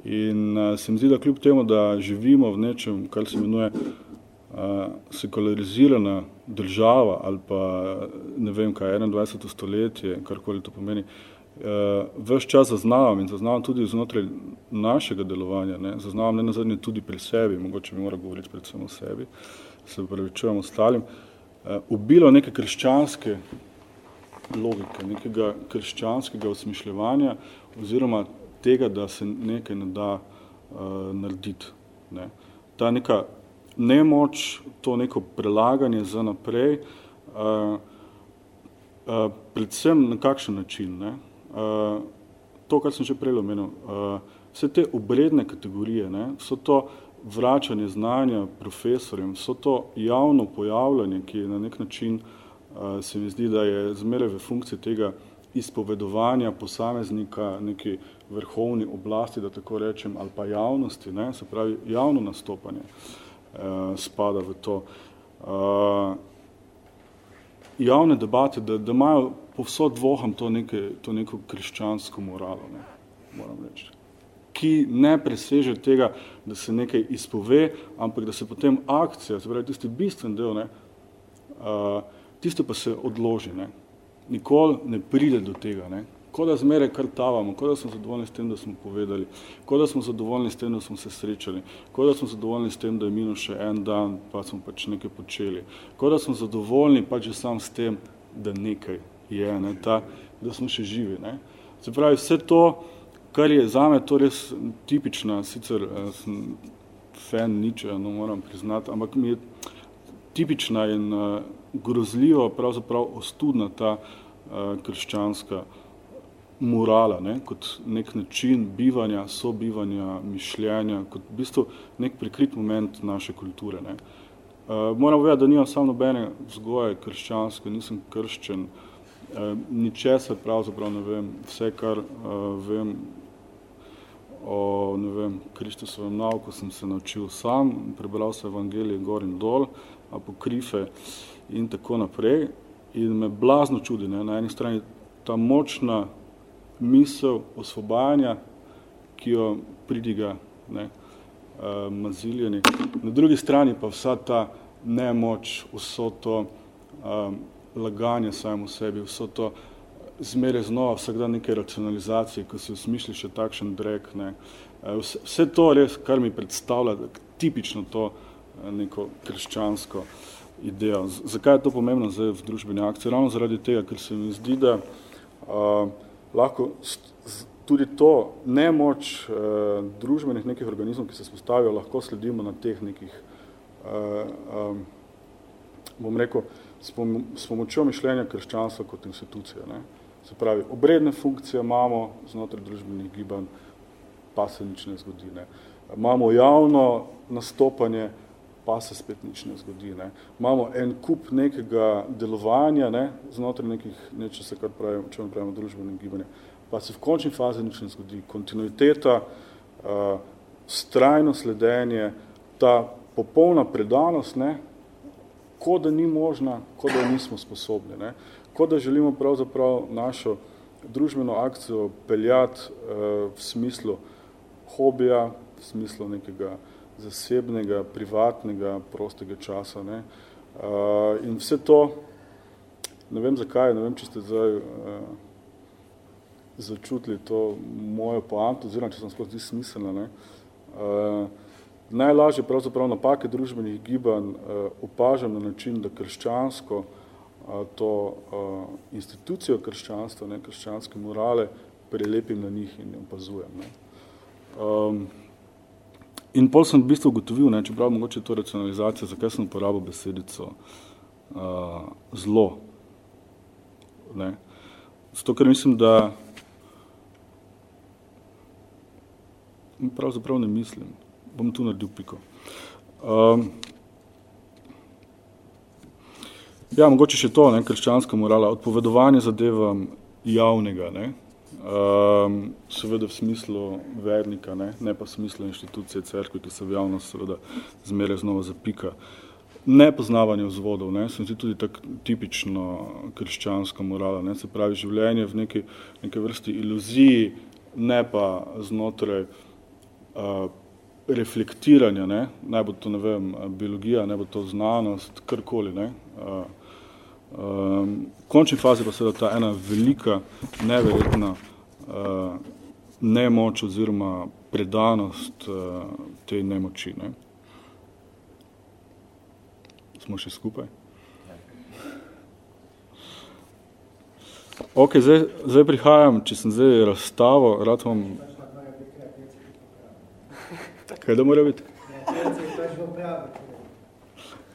In uh, se mi zdi, da kljub temu, da živimo v nečem, kar se imenuje uh, sekularizirana država ali pa ne vem kaj, 21. stoletje, karkoli to pomeni, uh, ves čas zaznavam in zaznavam tudi znotraj našega delovanja, ne, zaznavam ne nazadnje tudi pri sebi, mogoče bi moral govoriti predvsem o sebi, se upravičujem ostalim, uh, Eh, ubilo neke krščanske logike, nekega krščanskega osmišljevanja oziroma tega, da se nekaj ne da uh, narediti. Ne. Ta neka nemoč, to neko prelaganje za naprej, uh, uh, predvsem na kakšen način. Ne. Uh, to, kar sem že prej omenil, uh, vse te obredne kategorije, ne, so to vračanje znanja profesorjem, so to javno pojavljanje, ki je na nek način, uh, se mi zdi, da je zmeraj v funkciji tega izpovedovanja posameznika neki vrhovni oblasti, da tako rečem, ali pa javnosti, ne, se pravi javno nastopanje uh, spada v to. Uh, javne debate, da, da imajo povsod dvoham to, neke, to neko krščansko moralo, ne, moram reči ki ne preseže tega, da se nekaj izpove, ampak da se potem akcija, se pravi tisti bistven del, ne, uh, tisto pa se odloži. Ne. Nikoli ne pride do tega, ne, Ko da zmeraj kar tavamo, ko da smo zadovoljni s tem, da smo povedali, ko da smo zadovoljni s tem, da smo se srečali, ko da smo zadovoljni s tem, da je minus še en dan, pa smo pač nekaj počeli, ko da smo zadovoljni pač že sam s tem, da nekaj je, ne, ta, da smo še živi. Ne. Se pravi, vse to, kar je zame to res tipična, sicer eh, sem fan niče, no moram priznati, ampak mi je tipična in uh, grozljivo, pravzaprav ostudna ta uh, krščanska morala, ne, kot nek način bivanja, sobivanja, mišljenja, kot v bistvu nek prikrit moment naše kulture. Ne. Uh, moram povedati, da nimam samo nobene vzgoje krščanske, nisem krščen, uh, ničesar pravzaprav ne vem, vse, kar uh, vem o, ne vem, Kristusovem nauku sem se naučil sam, prebral se evangelije gor in dol, apokrife in tako naprej. In me blazno čudi, ne, na eni strani ta močna misel osvobajanja, ki jo pridiga ne, uh, maziljeni. Na drugi strani pa vsa ta nemoč, vso to um, laganje samo sebi, vso to zmeraj znova, vsak dan neke racionalizacije, ko si usmišli še takšen drek. Ne. Vse, vse to res, kar mi predstavlja, tipično to neko krščansko idejo. Zakaj je to pomembno zdaj v družbeni akciji? Ravno zaradi tega, ker se mi zdi, da uh, lahko tudi to nemoč uh, družbenih nekih organizmov, ki se spostavijo, lahko sledimo na teh nekih, uh, um, bom rekel, s, pom s pomočjo mišljenja krščanstva kot institucije. Ne? Se pravi, obredne funkcije imamo znotraj družbenih gibanj, pa se nič ne zgodi. Ne? Imamo javno nastopanje, pa se spet nič ne zgodi. Ne. Imamo en kup nekega delovanja ne, znotraj nekih, neče se kar pravimo, če pravimo družbenem gibanju, pa se v končni fazi nič ne zgodi. Kontinuiteta, uh, strajno sledenje, ta popolna predanost, ne, ko da ni možna, ko da nismo sposobni. Ne. Ko da želimo pravzaprav našo družbeno akcijo peljati uh, v smislu hobija, v smislu nekega zasebnega, privatnega, prostega časa. Ne. Uh, in vse to, ne vem zakaj, ne vem, če ste zdaj uh, začutili to mojo poanto, oziroma če sem sploh zdi smiselna. Ne. Uh, najlažje pravzaprav napake družbenih gibanj uh, opažam na način, da krščansko, uh, to uh, institucijo krščanstva, ne, krščanske morale, prelepim na njih in opazujem. Ne. Um, In pol sem v bistvu ugotovil, ne, čeprav mogoče to racionalizacija, zakaj sem uporabil besedico uh, zlo. Ne. Zato, ker mislim, da pravzaprav ne mislim. Bom tu naredil piko. Um, ja, mogoče še to, ne, krščanska morala, odpovedovanje zadevam javnega, ne, Um, seveda v smislu vernika, ne, ne pa v smislu inštitucije cerkve, ki se v javnost seveda zmeraj znova zapika. Nepoznavanje vzvodov, ne, sem tudi tak tipično krščanska morala, ne, se pravi življenje v neki, neke vrsti iluziji, ne pa znotraj uh, reflektiranja, ne, naj bo to, ne vem, biologija, ne bo to znanost, karkoli, ne, uh, Um, v končni fazi pa seveda ta ena velika, neverjetna uh, nemoč oziroma predanost uh, tej nemoči. Ne. Smo še skupaj? Ok, zdaj, zdaj prihajam, če sem zdaj razstavo, rad vam... Kaj da mora biti?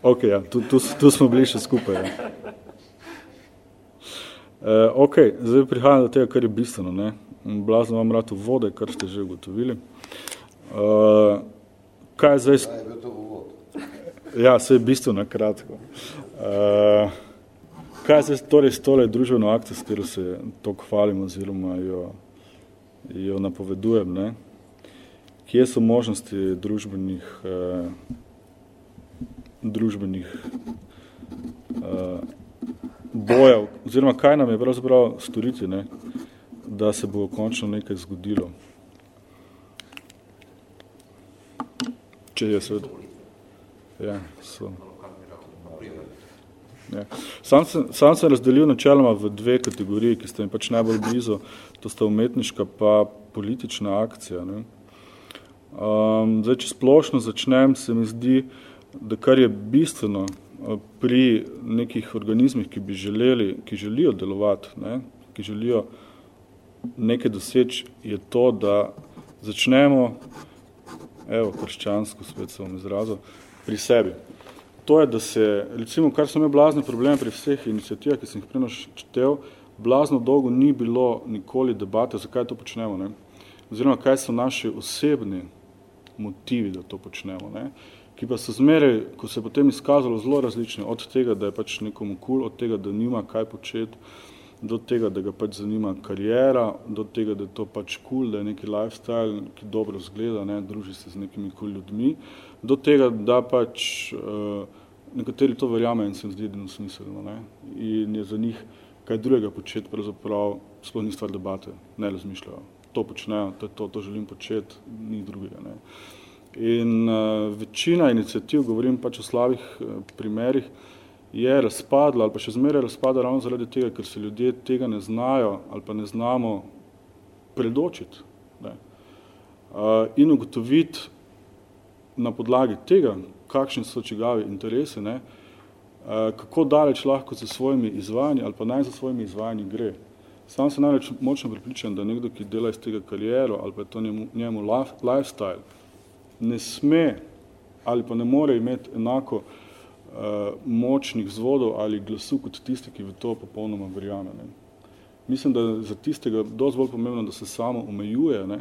Ok, ja, tu, tu, tu smo bili še skupaj. Ja. Uh, ok, zdaj prihajam do tega, kar je bistveno. Ne? Blazno vam rad vode, kar ste že ugotovili. Uh, kaj je zdaj... Kaj je bil to uvod? Ja, vse je bistveno, kratko. Uh, kaj je zdaj torej s tole družbeno akcijo, s katero se to hvalim oziroma jo, jo napovedujem? Ne? Kje so možnosti družbenih, uh, družbenih uh, bojev, oziroma kaj nam je pravzaprav storiti, ne, da se bo končno nekaj zgodilo. Če je svet. Ja, so. Ne. Sam, sem, sam sem razdelil načeloma v dve kategoriji, ki sta mi pač najbolj blizu, to sta umetniška pa politična akcija. Ne. Um, zdaj, če splošno začnem, se mi zdi, da kar je bistveno pri nekih organizmih, ki bi želeli, ki želijo delovati, ne, ki želijo nekaj doseči, je to, da začnemo, evo, krščansko spet se vam izrazil, pri sebi to je, da se, recimo, kar sem imel blazne probleme pri vseh inicijativah, ki sem jih prenoš četel, blazno dolgo ni bilo nikoli debate, zakaj to počnemo, ne? oziroma kaj so naši osebni motivi, da to počnemo, ne? Ki pa so zmeraj, ko se je potem izkazalo zelo različne, od tega, da je pač nekomu kul, cool, od tega, da nima kaj početi, do tega, da ga pač zanima karijera, do tega, da je to pač kul, cool, da je neki lifestyle, ki dobro zgleda, ne, druži se z nekimi kul cool ljudmi, do tega, da pač uh, nekateri to verjamejo in se zdi edino smiselno. Ne? In je za njih kaj drugega početi, pravzaprav sploh ni stvar debate, ne razmišljajo. To počnejo, to, to, to želim početi, ni drugega. Ne? In uh, večina iniciativ, govorim pač o slabih uh, primerih, je razpadla ali pa še zmeraj razpada ravno zaradi tega, ker se ljudje tega ne znajo ali pa ne znamo predočiti. Ne? Uh, in ugotoviti, na podlagi tega, kakšni so čigavi interese, ne, eh, kako daleč lahko za svojimi izvajanji ali pa naj za svojimi izvajanji gre. Sam sem največ močno pripričan, da nekdo, ki dela iz tega kariero ali pa je to njemu, njemu lifestyle, ne sme ali pa ne more imeti enako uh, močnih vzvodov ali glasu kot tisti, ki v to popolnoma verjame. Ne. Mislim, da za tistega dosti bolj pomembno, da se samo omejuje, ne,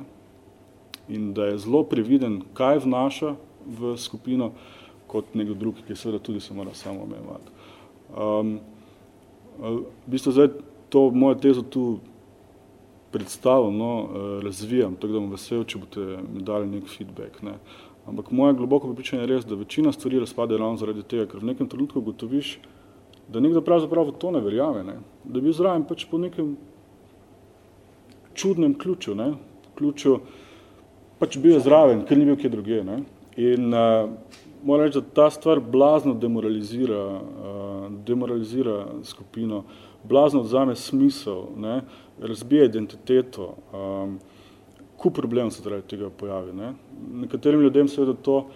in da je zelo previden, kaj vnaša v skupino, kot nekdo drug, ki seveda tudi se mora samo omejevati. Um, v bistvu zdaj to mojo tezo tu predstavil, no, razvijam, tako da bom vesel, če boste mi dali nek feedback. Ne. Ampak moje globoko pripričanje je res, da večina stvari razpade ravno zaradi tega, ker v nekem trenutku gotoviš, da nekdo pravzaprav v to ne verjame, ne. da bi zraven pač po nekem čudnem ključu, ne. ključu, pač bil je zraven, ker ni bil kje druge. Ne? In uh, moram reči, da ta stvar blazno demoralizira, uh, demoralizira skupino, blazno odzame smisel, ne? razbije identiteto, um, kup problem se zaradi tega pojavi. Ne? Nekaterim ljudem seveda to,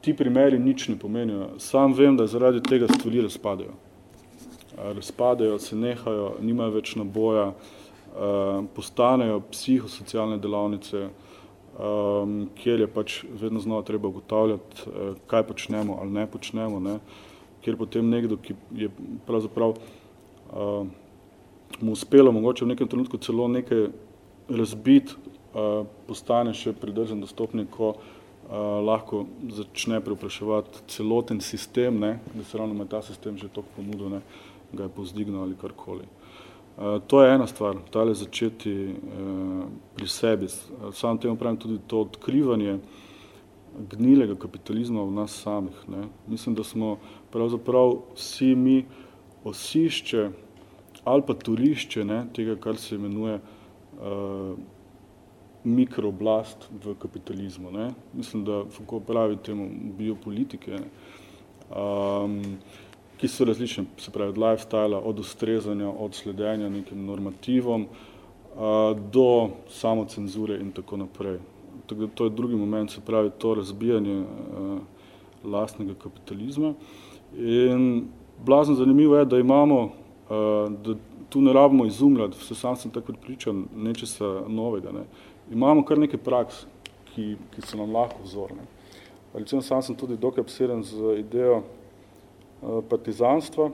ti primeri nič ne pomenijo. Sam vem, da zaradi tega stvari razpadajo. Razpadajo, se nehajo, nimajo več naboja, uh, postanejo psihosocialne delavnice, um, kjer je pač vedno znova treba ugotavljati, uh, kaj počnemo ali ne počnemo, ne? kjer potem nekdo, ki je pravzaprav uh, mu uspelo mogoče v nekem trenutku celo nekaj razbit, uh, postane še pridržen dostopnik, ko uh, lahko začne preopraševati celoten sistem, ne? da se ravno ta sistem že toliko ponudil, ne? ga je povzdignil ali karkoli. Eh, to je ena stvar, tale začeti uh, pri sebi. Sam temu pravim tudi to odkrivanje gnilega kapitalizma v nas samih. Ne. Mislim, da smo pravzaprav vsi mi osišče ali pa turišče ne, tega, kar se imenuje uh, mikrooblast v kapitalizmu. Ne. Mislim, da kako pravi temu biopolitike, ne. Um, ki so različne, se pravi, od lifestyla, od ustrezanja, od sledenja nekim normativom, a, do samocenzure in tako naprej. Tako da to je drugi moment, se pravi, to razbijanje a, lastnega kapitalizma. In blazno zanimivo je, da imamo, a, da tu ne rabimo izumljati, vse sam sem tako pripričan, nečesa novega. Ne. Imamo kar nekaj praks, ki, ki so nam lahko vzorne. Recimo, sam sem tudi dokaj obseden z idejo Eh, partizanstva.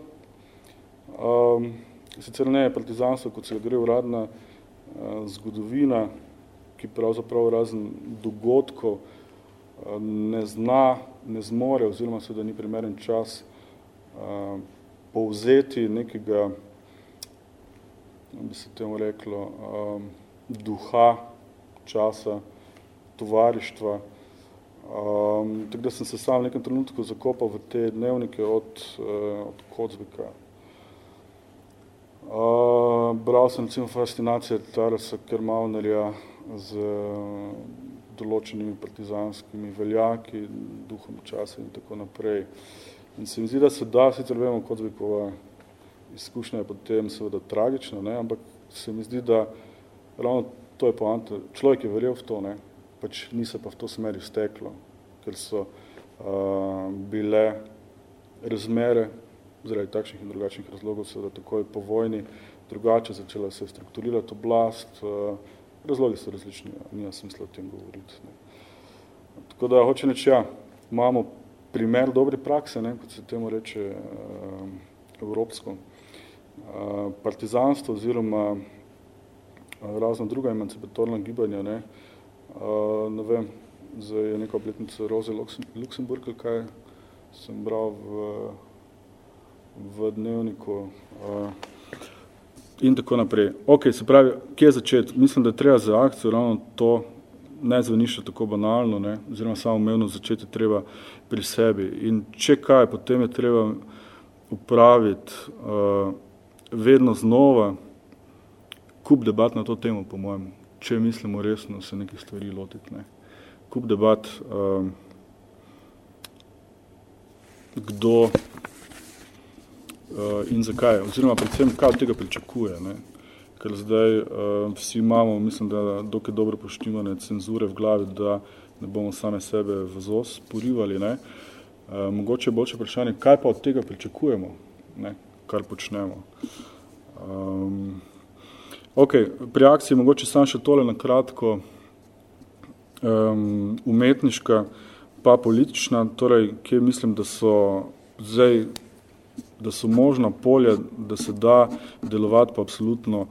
Um, sicer ne je partizanstvo, kot se gre uradna uh, zgodovina, ki pravzaprav razen dogodkov uh, ne zna, ne zmore oziroma seveda ni primeren čas uh, povzeti nekega, bi se temu reklo, um, duha časa, tovarištva, Um, tako da sem se sam v nekem trenutku zakopal v te dnevnike od, uh, od Kocbeka. Uh, bral sem recimo fascinacije Tarasa Kermaunerja z uh, določenimi partizanskimi veljaki, duhom časa in tako naprej. In se mi zdi, da se da, sicer vemo, kot bi pova izkušnja je potem seveda tragična, ne, ampak se mi zdi, da ravno to je poanta, človek je verjel v to, ne, pač ni se pa v to smeri steklo, ker so uh, bile razmere zaradi takšnih in drugačnih razlogov, seveda takoj po vojni, drugače začela se strukturirati oblast, uh, razlogi so različni, nima smisla o tem govoriti. Ne. Tako da, hoče neč, ja, imamo primer dobre prakse, ne, kot se temu reče uh, evropsko, uh, partizanstvo oziroma uh, razno druga emancipatorna gibanja, ne, ne vem, zdaj je neka obletnica Roze Luksemburg, kaj sem bral v, v dnevniku in tako naprej. Ok, se pravi, kje začeti? Mislim, da je treba za akcijo ravno to ne zveni še tako banalno, ne, oziroma samo umevno začeti treba pri sebi. In če kaj, potem je treba upraviti uh, vedno znova kup debat na to temo, po mojem, če mislimo resno se nekih stvari lotiti. Ne. Kup debat, uh, kdo uh, in zakaj, oziroma predvsem, kaj od tega pričakuje. Ne ker zdaj uh, vsi imamo, mislim, da dokaj dobro poštimane cenzure v glavi, da ne bomo same sebe v ZOS porivali. Ne? Uh, mogoče je boljše vprašanje, kaj pa od tega pričakujemo, ne? kar počnemo. Um, ok, pri akciji mogoče sam še tole na kratko um, umetniška pa politična, torej, kje mislim, da so zdaj da so možna polja, da se da delovati pa absolutno uh,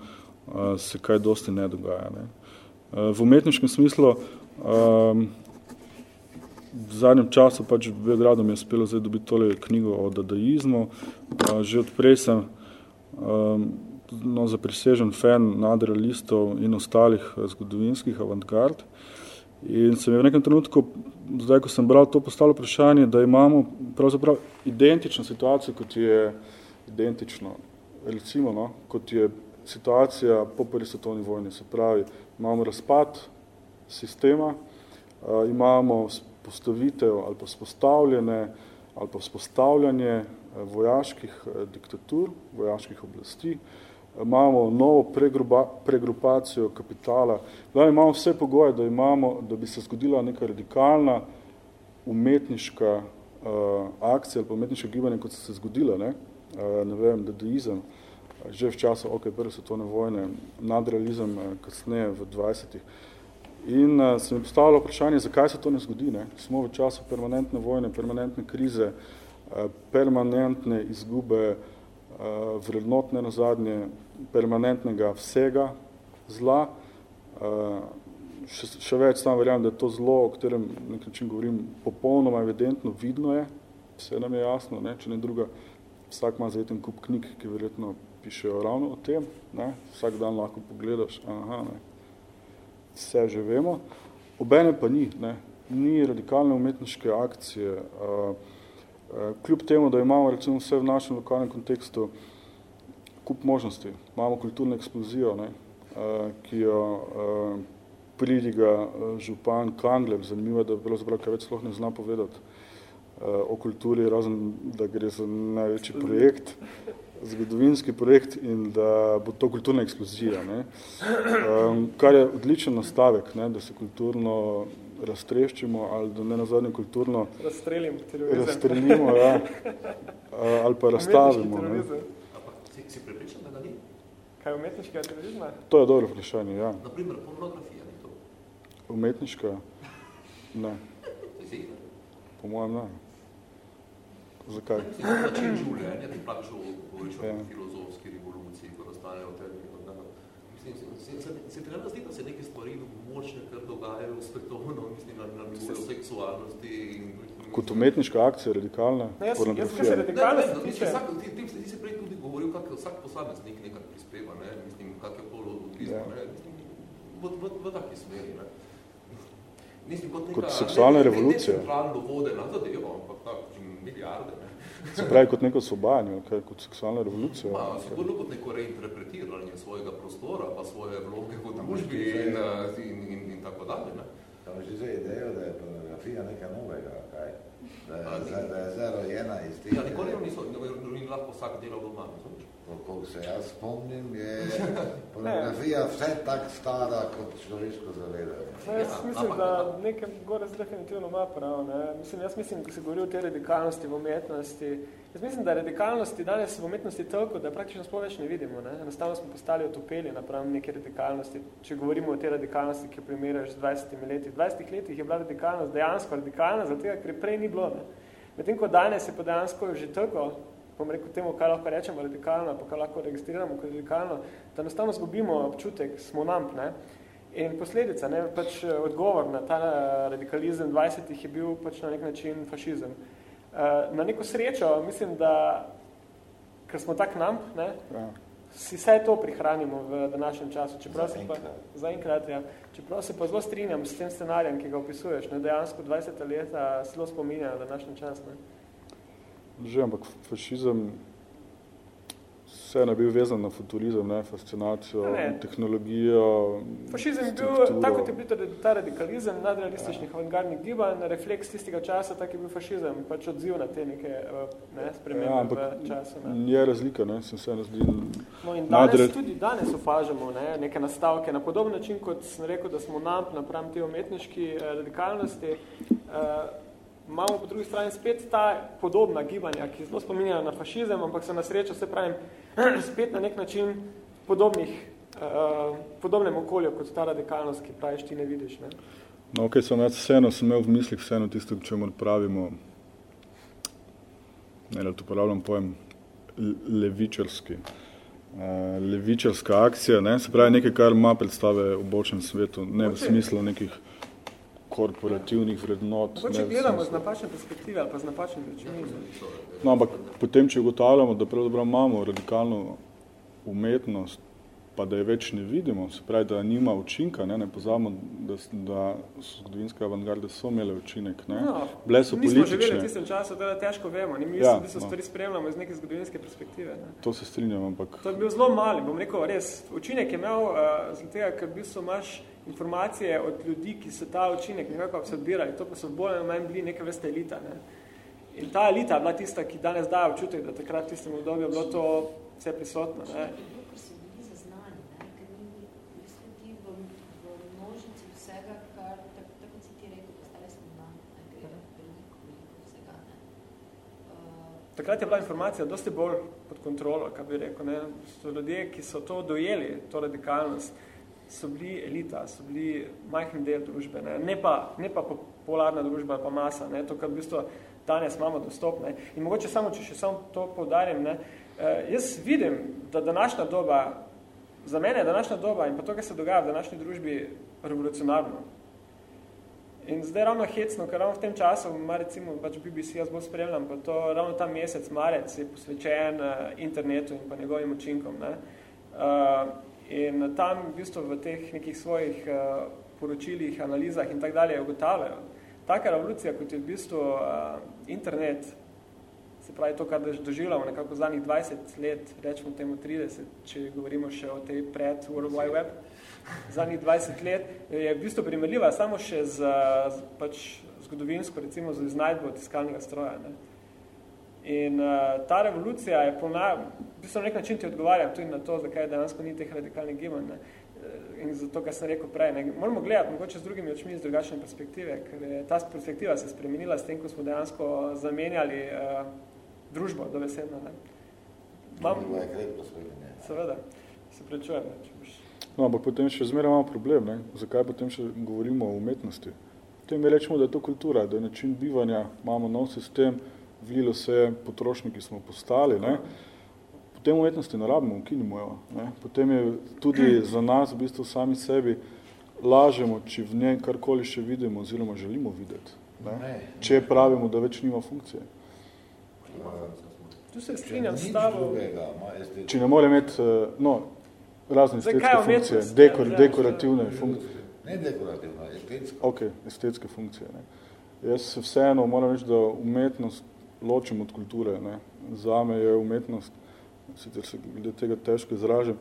se kaj dosti ne dogaja. Ne. V umetniškem smislu um, v zadnjem času pač v Beogradu mi je spelo zdaj dobiti tole knjigo o dadaizmu. Že odprej sem um, no, zaprisežen fan nadrealistov in ostalih zgodovinskih avantgard. In se mi je v nekem trenutku, zdaj ko sem bral to postalo vprašanje, da imamo pravzaprav identično situacijo, kot je identično, recimo, no, kot je situacija po prvi svetovni vojni, se pravi, imamo razpad sistema, imamo postavitev ali pa spostavljene ali pa spostavljanje vojaških diktatur, vojaških oblasti, imamo novo pregrupa, pregrupacijo kapitala, da imamo vse pogoje, da, imamo, da bi se zgodila neka radikalna umetniška uh, akcija ali pa umetniška gibanje, kot se zgodila, ne, uh, ne vem, dadaizem, že v času ok, prve svetovne vojne, nadrealizem eh, kasneje v 20-ih. In uh, se mi postavilo vprašanje, zakaj se to ne zgodi. Ne? Smo v času permanentne vojne, permanentne krize, uh, permanentne izgube, uh, vrednotne nazadnje, permanentnega vsega zla. Še, še več sam verjam, da je to zlo, o katerem nek način govorim, popolnoma evidentno, vidno je, vse nam je jasno, ne? če ne druga, vsak ima zajeten kup knjig, ki verjetno pišejo ravno o tem, ne? vsak dan lahko pogledaš, aha, ne? vse že vemo, obene pa ni, ne? ni radikalne umetniške akcije, uh, uh, kljub temu, da imamo recimo vse v našem lokalnem kontekstu kup možnosti, imamo kulturno eksplozijo, ne? Uh, ki jo uh, pridiga župan Kangler, zanimivo je, da pravzaprav kaj več sploh ne zna povedati o kulturi, razen da gre za največji projekt, zgodovinski projekt in da bo to kulturna eksplozija. Ne? Um, kar je odličen nastavek, ne? da se kulturno raztreščimo ali da ne nazadnje kulturno Razstrelim, razstrelimo ja, ali pa razstavimo. Ne? Si, si prepričan, da ga ni? Kaj je umetniškega terorizma? To je dobro vprašanje, ja. Naprimer, pornografija ni to. Umetniška? Ne. Si, Po mojem ne. Zakaj? Mislim, način življenja, ti pač govoriš o Ja. filozofski revoluciji, ko nastanejo tebi tako dalje. Mislim, se, ne zdi, da se neke stvari močne, kar dogajajo svetovno, mislim, na, na nivoju seksualnosti in... Kot umetniška akcija, radikalna Ne, jaz- jaz pornografija. Ne, Radikalno ne, se ne, tiče- vsak, ti, ti, ti si prej tudi govoril, kak vsak posameznik nekaj prispeva, ne, mislim, kak je polo autizma, Ja. ne, mislim, v, v, v taki smeri, ne. Mislim, kot, neka, Kot seksualna ne, ne, revolucija. Ne centralno vodena zadeva, ampak tak, milijarde, ne. Se pravi kot neko osvobajanje, kaj, kot seksualna revolucija. Ma, sigurno kot neko reinterpretiranje svojega prostora, pa svoje vloge v družbi in, eh, in, in, in tako dalje, ne. Tam že za idejo, da je pornografija nekaj novega, kaj? Da je, da je zdaj rojena iz tih... Ja, nikoli niso, ni lahko vsak delal doma, razumeš? Koliko se jaz spomnim, je pornografija vse tak stara kot človeško zavedanje. No, jaz Ja, mislim, ampak- da nekaj gore definitivno ima prav. Ne? Mislim, jaz mislim, ko se govori o tej radikalnosti v umetnosti, jaz mislim, da radikalnosti danes v umetnosti toliko, da praktično sploh več ne vidimo. Ne? Enostavno smo postali otopeli naprav neke radikalnosti. Če govorimo o tej radikalnosti, ki jo primerjaš z 20 leti. V 20 letih je bila radikalnost dejansko radikalna, zato ker je prej ni bilo. Ne? Medtem ko danes je pa dejansko že toliko, bom rekel temu, kaj lahko rečemo radikalno, pa kaj lahko registriramo kot radikalno, da enostavno zgubimo občutek, smo namp, ne? In posledica, ne, pač eh, odgovor na ta eh, radikalizem 20 je bil pač na nek način fašizem. Eh, Na neko srečo, mislim, da, ker smo tak namp, ne, Ja. si vse to prihranimo v današnjem času. Čeprav se pa, Zaenkrat. zaenkrat, ja. Čeprav se pa zelo strinjam s tem scenarijem, ki ga opisuješ, ne, dejansko 20 leta zelo spominja na današnji čas. Ne. Že, ampak fašizem vse ne bil vezan na futurizem, ne, fascinacijo, Ne, ne. tehnologijo, Fašizem je bil, tako kot je bil tudi ta radikalizem nadrealističnih avantgardnih gibanj, refleks tistega časa, tak je bil fašizem, pač odziv na te neke eh, ne, spremembe Ja, ampak v času. Ne. je razlika, ne, se vse ne zdi. No in danes, Nadre- tudi danes opažamo ne, neke nastavke na podoben način, kot sem rekel, da smo namp napram te umetniški eh, radikalnosti, eh, imamo po drugi strani spet ta podobna gibanja, ki zelo spominjajo na fašizem, ampak so na srečo, se pravim, spet na nek način podobnih, eh, podobnem okolju kot ta radikalnost, ki praviš, ti ne vidiš. Ne. No, ok, sem jaz vseeno, sem imel v mislih vseeno tisto, čemu pravimo, ne, da to uporabljam pojem, levičarski. Uh, levičarska akcija, ne, se pravi nekaj, kar ima predstave v boljšem svetu, ne v Mogoče- smislu nekih korporativnih vrednot. Ne v gledamo z napačne perspektive ali pa z napačnimi očmi. No, ampak potem, če ugotavljamo, da pravzaprav imamo radikalno umetnost, pa da je več ne vidimo, se pravi, da nima učinka, ne, ne pozabimo, da, da so zgodovinske avantgarde so imele učinek, ne. No, Bile so nismo živeli v politične, tistem času, da težko vemo. Mi Ja, ja, v bistvu no. stvari spremljamo iz neke zgodovinske perspektive. Ne. to se strinjam, ampak To je bil zelo mali, bom rekel, res. Učinek je imel uh, zaradi tega, ker v bistvu imaš informacije od ljudi, ki so ta učinek nekako absorbirali. To pa so bolj ali manj bili neke vrste elita. Ne. In ta elita je bila tista, ki danes daje občutek, da takrat v tistem obdobju je bilo to vse prisotno. Ne. Uh, Takrat je bila informacija dosti bolj pod kontrolo, kaj bi rekel. Ne. So ljudje, ki so to dojeli, to radikalnost, so bili elita, so bili majhen del družbe, ne, ne, pa, ne pa popularna družba pa masa, ne, to, kar v bistvu danes imamo dostop. Ne. In mogoče samo, če še samo to poudarim, ne, eh, jaz vidim, da današnja doba, za mene je današnja doba in pa to, kar se dogaja v današnji družbi, revolucionarno. In zdaj ravno hecno, ker ravno v tem času, ima recimo pač BBC, jaz bolj spremljam, pa to ravno ta mesec, marec, je posvečen uh, internetu in pa njegovim učinkom. Ne? Uh, in tam v bistvu v teh nekih svojih uh, poročilih, analizah in tak dalje ugotavljajo. Taka revolucija, kot je v bistvu uh, internet, se pravi to, kar doživljamo nekako zadnjih 20 let, rečemo temu 30, če govorimo še o tej pred World Wide Web, zadnjih 20 let, je v bistvu primerljiva samo še z, z pač zgodovinsko, recimo z iznajdbo tiskalnega stroja. Ne. In uh, ta revolucija je polna, v bistvu na nek način ti odgovarjam tudi na to, zakaj dejansko ni teh radikalnih gibanj. Ne. Eh, In zato, kar sem rekel prej, ne. moramo gledati mogoče z drugimi očmi, z drugačne perspektive, ker je ta perspektiva se spremenila s tem, ko smo dejansko zamenjali uh, družbo dobesedno. Ne. Mam, Bilo je krepko spremenjeno. seveda, se prečujem, če boš No, ampak potem še zmeraj imamo problem, ne? zakaj potem še govorimo o umetnosti. Potem mi rečemo, da je to kultura, da je način bivanja, imamo nov sistem, vlilo se je, potrošniki smo postali, ne? potem umetnosti ne rabimo, ukinimo jo. Ne? Potem je tudi za nas, v bistvu sami sebi, lažemo, če v njej karkoli še vidimo oziroma želimo videti. Ne? Če pravimo, da več nima funkcije. Tu se Če strinjam s tabo. Če ne more imeti, eh, no, razne estetske funkcije, dekor, Ja, dekorativne funkcije. Ne dekorativno, estetsko. Ok, estetske funkcije. Ne. Jaz se vseeno moram reči, da umetnost ločim od kulture. Ne. Zame je umetnost, sicer se glede tega težko izražam,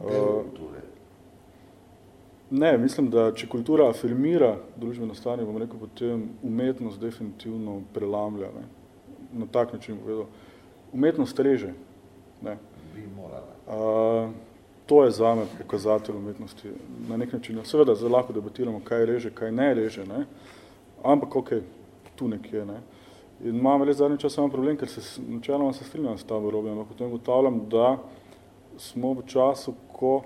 uh. Ne, mislim, da če kultura afirmira družbeno stanje, bom rekel, potem umetnost definitivno prelamlja. Ne. Na tak način povedal. Umetnost reže. Ne. Bi morala. Uh, to je zame pokazatelj umetnosti. Na nek način, seveda, zelo lahko debatiramo, kaj reže, kaj ne reže, ne. ampak ok, tu nekje. Ne. In imam res zadnji čas samo problem, ker se načeloma se strinjam s tabo robijem, ampak potem ugotavljam, da smo v času, ko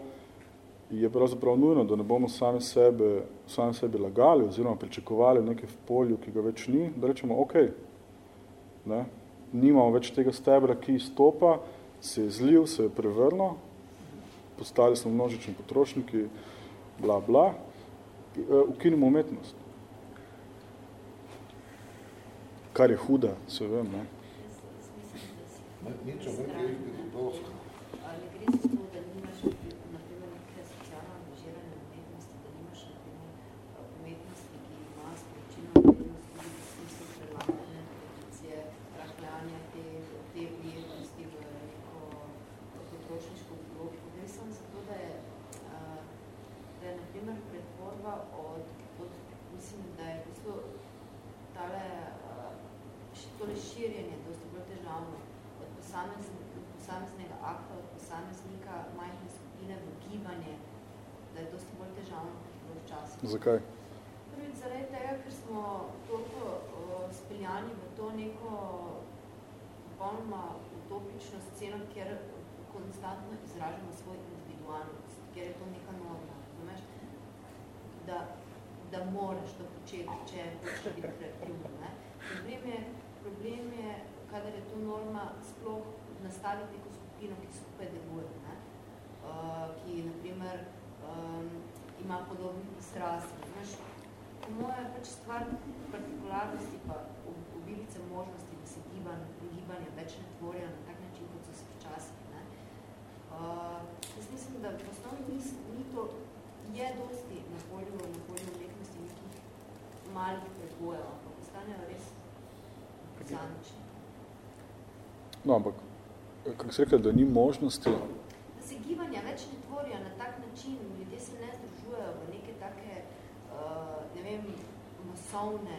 je pravzaprav nujno, da ne bomo sami sebe, sami sebe lagali oziroma pričakovali nekaj v polju, ki ga več ni, da rečemo, ok, ne, nimamo več tega stebra, ki stopa, se je zlil, se je prevrnil, postali smo množični potrošniki, bla, bla, e, ukinimo umetnost. Kar je huda, se vem, ne. Nič, ampak je prosto. Ali gre za to, da nimaš na primer neke socialno angažirane umetnosti, da nimaš na primer umetnosti, ki ima sporočilno vrednost tudi v smislu prelamljene tradicije, rahljanja te, te ujetnosti v neko potrošniško logiko. Gre samo za to, da je, uh, da je na primer pretvorba od, od, mislim, da je v bistvu tale, uh, tole širjenje dosti bolj težavno od posamezne, posameznega akta, od posameznika majhne skupine v gibanje, da je dosti bolj težavno kot včasih. Zakaj? Zaradi tega, ker smo toliko speljani v to neko popolnoma utopično sceno, kjer konstantno izražamo svoj individualnost, kjer je to neka norma, razumeš? Da, da moraš to početi, če hočeš biti kreativno. Ne? Problem je, problem je, kadar je to norma, sploh nastaviti neko skupino, ki skupaj deluje, ne? Uh, ki, na primer, um, ima podobnih strasti. Znaš, po moje je pač stvar partikularnosti pa obilice možnosti, da se giban, gibanje več ne tvorijo na tak način, kot so se včasih. Ne? Uh, jaz mislim, da v osnovi ni, ni to, je dosti na polju, na polju umetnosti nekih malih predbojev, ampak ostanejo res zanični. No, ampak, kako si rekel, da ni možnosti, Da se gibanja več ne tvorijo na tak način, ljudje se ne združujejo v neke take, uh, ne vem, masovne,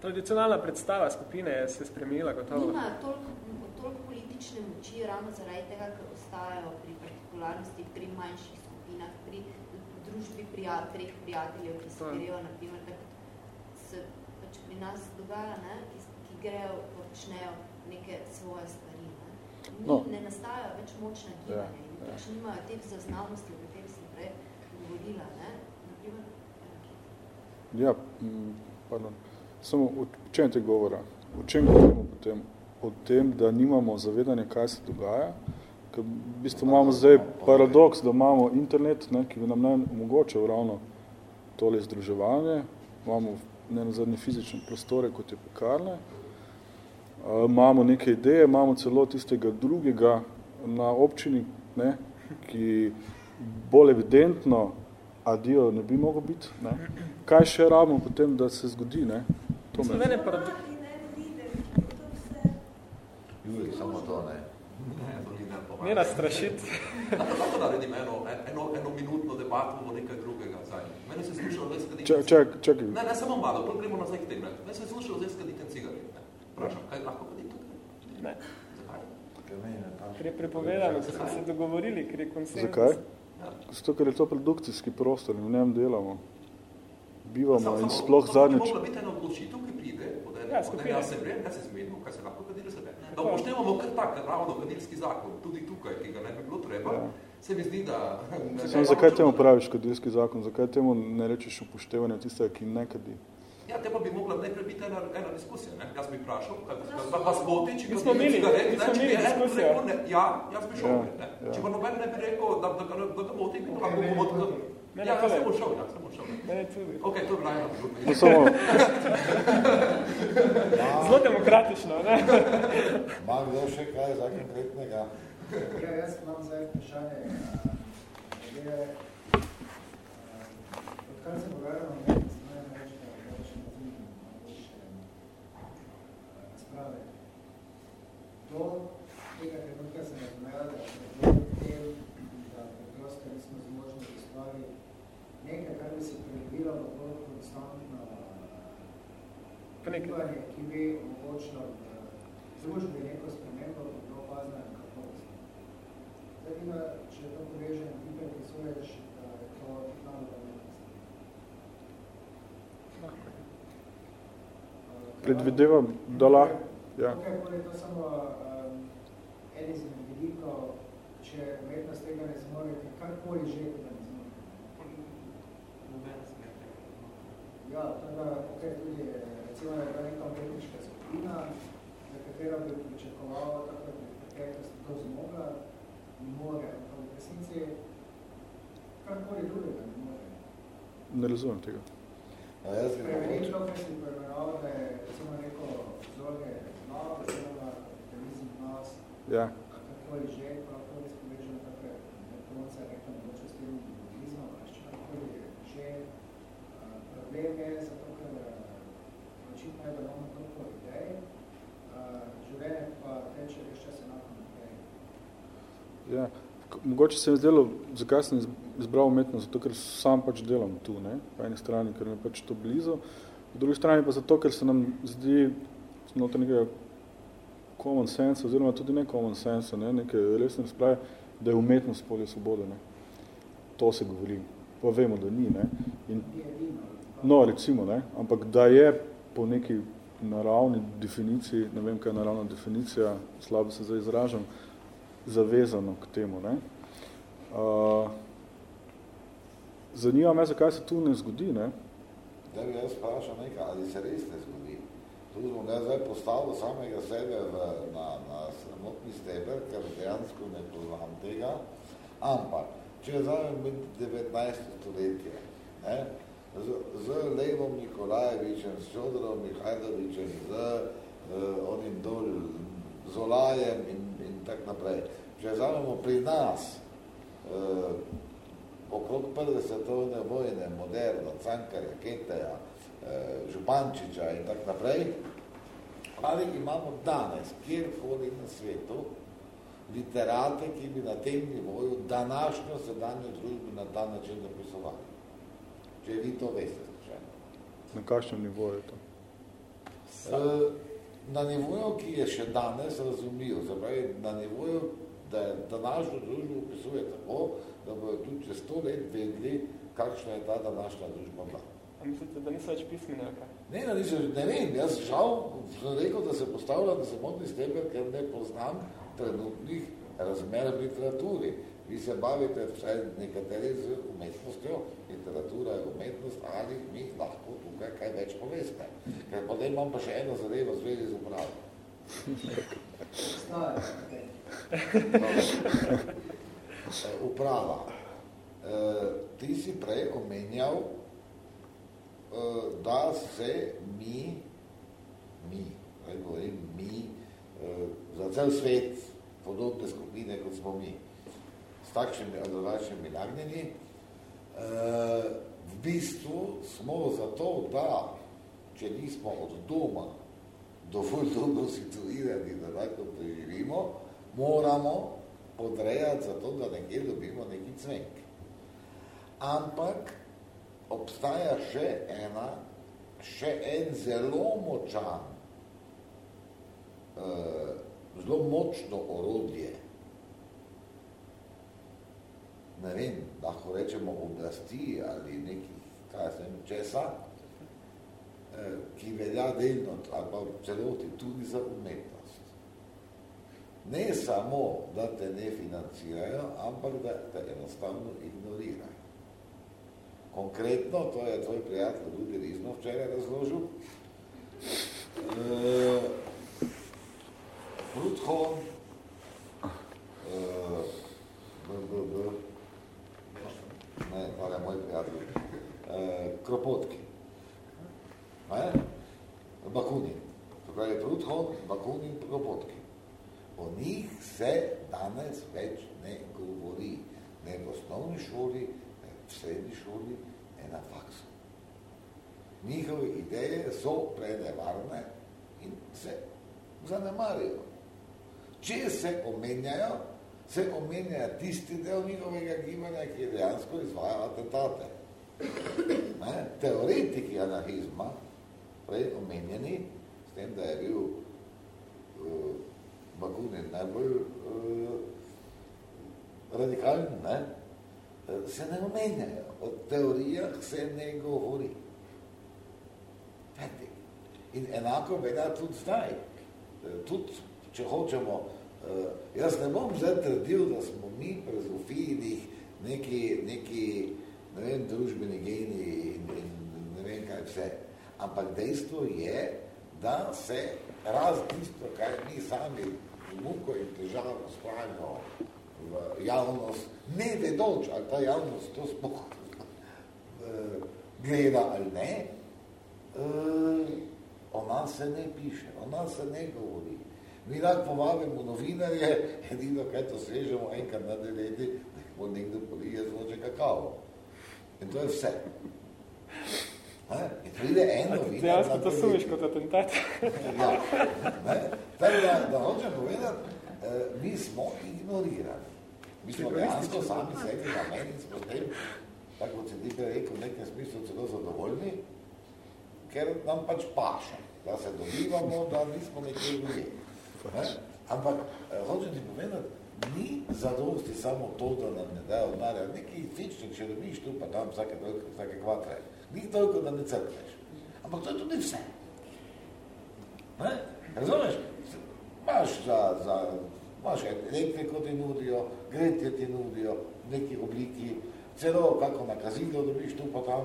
Tradicionalna predstava skupine je se spremenila gotovo. Nima toliko, toliko politične moči ravno zaradi tega, ker ostajajo pri partikularnosti, pri manjših skupinah, pri družbi prijat, treh prijateljev, ki se je. grejo, na primer, tako se pač pri nas dogaja, ne, ki, ki grejo, počnejo neke svoje stvari. Ne. Ni, No. ne nastajajo več močna gibanja in ja. pač nimajo teh zaznavnosti, o katerih sem prej govorila. Ne. Ja, mm, pardon, samo o čem te govora? O čem govorimo potem? O tem, da nimamo zavedanja, kaj se dogaja, ker v bistvu imamo zdaj paradoks, da imamo internet, ne, ki bi nam ne omogočal ravno tole združevanje, imamo ne na zadnje fizične prostore, kot je pekarne, Uh, imamo neke ideje, imamo celo tistega drugega na občini, ne, ki bolj evidentno adijo ne bi mogel biti. Ne. Kaj še rabimo potem, da se zgodi? Ne? To Mislim, me, mene parado Julij, samo to ne. Ne, ne nastrašiti. Lahko naredim eno, eno, eno minutno debato o nekaj drugega. Zdaj. Mene se slušalo zdaj skaditi. čak, čak, čakaj, Ne, ne, samo malo, pa gremo nazaj k tem. ne. Mene se slušalo zdaj skaditi cigaret. Ne. Vprašam, kaj lahko kadim tukaj? Ne. Zakaj? Ker meni je Ker prepovedano, da smo se dogovorili, ker je konsens. zakaj? Ja. Zato, ker je to produkcijski prostor in v njem delamo. Bivamo in sploh to bi zadnjič. mogla biti ena odločitev, ki pride od ene, Ja, od ene asembleje, kaj se zmenimo, kaj se lahko kadiri sebe. Da upoštevamo kar tak, ravno kadilski zakon, tudi tukaj, ki ga ne bi bilo treba, Ja. se mi zdi, da... Samo zakaj temu praviš kadilski zakon? Zakaj temu ne rečeš upoštevanje tistega, ki ne kadi? Ja, te pa bi mogla najprej biti ena, ena diskusija. Ne? Jaz bi vprašal, kaj kaj vas moti, če bi imeli- cigaret, mi ne, če bi en rekel, ne, ja, jaz bi šel. Ja, ne? ja. Če pa noben ne bi rekel, da, da, da, da ga moti, bi lahko bomo Ne, Ja, ne, tole. sem bom šel, ja, sem bom šel. Ne, tudi. Ok, to je bila ena No, samo, Zelo demokratično, ne? Ima kdo še kaj za konkretnega? Ja, jaz imam zdaj vprašanje. Je, odkar se pogovarjamo o boljše razprave. Do tega trenutka sem razumela, da je nekaj, kar bi se prebilo bolj konstantno gibanje, eh, ki bi omogočilo družbi neko spremembo, ki bi opazna in kakovost. Zdaj ima, če to poveže in ti predpisuješ, da je to naloga no. Predvidevam, da lahko. Ja. Tukaj je to samo eh, um, eden izmed veliko, če umetnost tega ne zmore, karkoli že, da Ja, tako da okay, tudi, recimo, je bila neka umetniška skupina, za katero bi pričakovala, tako da bi v preteklosti to zmogla, ne more, ampak v resnici karkoli drugega ne more. Ne razumem tega. No, jaz bi mogoče, to, kar si pojmenoval, da je recimo neko vzorje zlo, oziroma kapitalizem nas, Ja. kakorkoli že, pa lahko res povežemo tako je konca rekla, mogoče s tem budizmom, ali s čemkoli že. Problem je zato, ker a, očitno je, da imamo toliko idej, a, življenje pa teče res čas enako naprej. Ja, mogoče se mi zdelo, zakaj sem iz- izbral umetnost, zato ker sam pač delam tu, ne, po eni strani, ker mi je pač to blizu, po drugi strani pa zato, ker se nam zdi znotraj nekega common sense, oziroma tudi ne common sense, ne, neke resne razprave, da je umetnost polje svobode, ne. To se govori, pa vemo, da ni, ne. In, no, recimo, ne, ampak da je po neki naravni definiciji, ne vem, kaj je naravna definicija, slabo se zdaj izražam, zavezano k temu. Ne? Uh, zanima me, zakaj se tu ne zgodi. Ne? da bi jaz vprašal nekaj, ali se res ne zgodi. Tu smo ga zdaj postavili samega sebe v, na, na samotni steber, ker dejansko ne poznam tega. Ampak, če vzamem 19. stoletje, ne, z, z Levom Nikolajevičem, s Čodorom Mihajlovičem, z uh, onim dol Zolajem in, in tak naprej. Če vzamemo pri nas uh, okrog prve svetovne vojne, moderno, Cankarja, Keteja, eh, Župančiča in tak naprej, ali imamo danes, kjerkoli na svetu, literate, ki bi na tem nivoju današnjo sedanjo družbo na ta način napisovali. Če vi to veste, slučajno. Na kakšnem nivoju je to? Na nivoju, ki je še danes razumljiv, se pravi, na nivoju, da je današnjo družbo opisuje tako, da bodo tudi čez sto let vedeli, kakšna je ta današnja družba bila. A mislite, da niso več pismeni, ali kaj? Ne, ne, nisem, ne vem, jaz žal sem rekel, da se postavlja na samotni steber, ker ne poznam trenutnih razmer v literaturi. Vi se bavite vsaj nekateri z umetnostjo, literatura je umetnost, ali mi lahko tukaj kaj več poveste. Ker potem imam pa še eno zadevo zvezi z upravo. Uprava. Eh, Ti si prej omenjal, eh, da se mi, mi, govorim, mi, eh, za cel svet, podobne skupine, kot smo mi, s takšnimi ali drugačnimi nagnjeni, eh, v bistvu smo zato, da, če nismo od doma dovolj dobro situirani, da lahko preživimo, moramo podrejati za to, da nekje dobimo neki cvenk. Ampak obstaja še ena, še en zelo močan, eh, zelo močno orodje, ne vem, lahko rečemo oblasti ali nekih, kaj jaz vem, česa, eh, ki velja delno ali pa v celoti tudi za umetnost. Ne samo, da te ne financirajo, ampak da te enostavno ignorirajo. Konkretno, to je tvoj prijatelj Rudi Rizno včeraj razložil, e, Bruthon, e, b, b, b, ne, je moj prijatelj, e, Kropotki, ne, Bakunin, to pravi Bruthon, Bakunin, Kropotki. O njih se danes več ne govori, ne v osnovni šoli, ne v srednji šoli, ne na faksu. Njihove ideje so prenevarne in se zanemarijo. Če se omenjajo, se omenja tisti del njihovega gibanja, ki dejansko izvaja atentate. Ne? Teoretiki anarhizma, prej omenjeni, s tem, da je bil uh, Bakunin najbolj uh, radikalen, ne? se ne omenjajo. O teorijah se ne govori. Peti. In enako velja tudi zdaj. Tudi, če hočemo, jaz ne bom zdaj trdil, da smo mi prezofijnih neki, neki ne vem, družbeni geni in, in ne vem kaj vse. Ampak dejstvo je, da se raz tisto, kaj mi sami muko in težavo spravimo v javnost, ne vedoč, ali ta javnost to spoh eh, gleda ali ne, eh, o nas se ne piše, o nas se ne govori. Mi lahko povabimo novinarje, edino kaj to svežemo enkrat na dve leti, da jih bo nekdo polije zvoče kakavo. In to je vse. In pride en novinar... Dejansko to sumiš kot atentat. ja, ne? Tako da, da hočem povedati, eh, mi smo ignorirani. Mi smo dejansko sami sebi nameni s tem, tako kot se ti rekel, v nekem smislu celo zadovoljni, ker nam pač paša, da se dobivamo, da nismo nekaj ljudje. Ne? Ampak, eh, hočem ti povedati, ni zadosti samo to, da nam ne dajo odmarja. Neki fičnik, če dobiš tu pa tam vsake, vsake kvatre. Ni toliko, da ne crkneš. Ampak to je tudi vse. Ne? Razumeš? Imaš za, za imaš elektriko ti nudijo, gretje ti nudijo, v neki obliki, celo kako nakazilo dobiš tu pa tam,